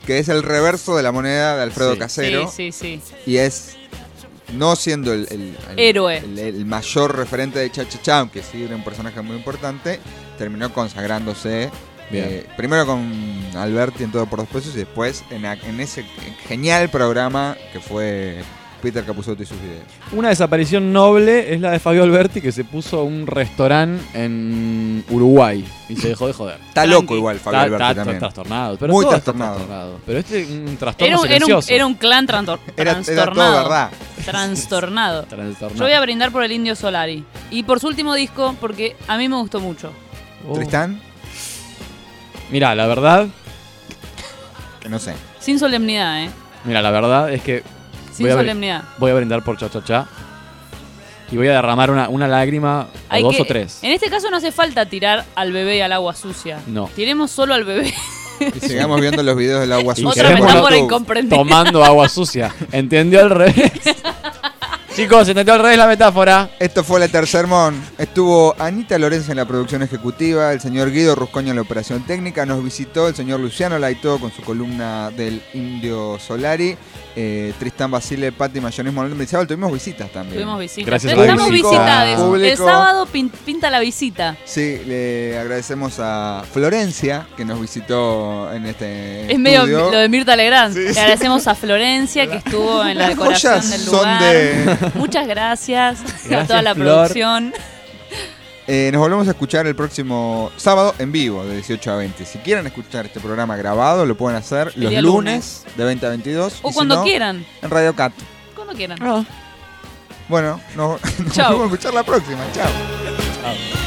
D: que es el reverso de la moneda de Alfredo
B: Sí.
D: Casero.
C: Sí, sí, sí.
D: Y es, no siendo el, el- el-
C: Héroe.
D: el- el mayor referente de Cha Cha Cha, aunque sí era un personaje muy importante, terminó consagrándose.
B: Bien.
D: eh, primero con Alberti en Todo por dos pesos y después en, ese genial programa que fue Peter Capusotto y sus videos.
B: Una desaparición noble es la de Fabio Alberti, que se puso un restaurante en Uruguay y se dejó de joder.
D: Está loco igual Fabio
B: Está-
D: Alberti
B: está
D: también.
B: trastornado. Pero
D: Muy
B: está
D: trastornado.
B: trastornado. Pero este es un trastorno
C: Era un, era, un, era un clan trantor-
D: Era- era todo
C: trastornado.
D: verdad.
C: Trastornado.
B: Trastornado.
C: Yo voy a brindar por el Indio Solari. Y por su último disco, porque a mí me gustó mucho.
B: Oh.
D: ¿Tristán?
B: Mira, la verdad,
D: Que no sé.
C: Sin solemnidad, ¿eh?
B: mira, la verdad es que
C: Sin
B: voy a, brin-
C: solemnidad.
B: voy a brindar por Cha Cha Cha y voy a derramar una, una lágrima o
C: Hay
B: dos
C: que-
B: o tres.
C: En este caso no hace falta tirar al bebé y al agua sucia.
B: No.
C: Tiremos solo al bebé.
D: Y sigamos viendo los videos del agua sucia.
C: Otra
D: por
C: metáfora incomprendida.
B: Tomando agua sucia. ¿Entendió al revés? Chicos, ¿entendió al revés la metáfora?
D: Esto fue la Tercer Mon. Estuvo Anita Lorenza en la producción ejecutiva, el señor Guido Ruscoño en la operación técnica, nos visitó el señor Luciano Laito con su columna del Indio Solari, eh, Tristán Basile, Patti Mayones Manuel Mendizábal. Tuvimos visitas también.
C: Tuvimos visitas.
B: Gracias
D: al
C: Estamos
D: público.
C: visitades. El
D: Público.
C: sábado pin- pinta la visita.
D: Sí, le agradecemos a Florencia que nos visitó en este
C: Es medio
D: estudio.
C: lo de Mirta Legrand.
D: Sí,
C: Le
D: sí.
C: agradecemos a Florencia que estuvo en la decoración
D: joyas
C: del
D: son
C: lugar.
D: de-
C: Muchas gracias, a toda la
B: Flor.
C: producción.
D: Eh, nos volvemos a escuchar el próximo sábado en vivo de 18 a 20. Si quieren escuchar este programa grabado, lo pueden hacer
C: El
D: los lunes, de 20 a 22.
C: O
D: y si
C: cuando
D: no,
C: quieran.
D: En Radio Cat.
C: Cuando quieran.
D: Bueno, nos, nos vamos a escuchar la próxima. Chao.
B: Chao.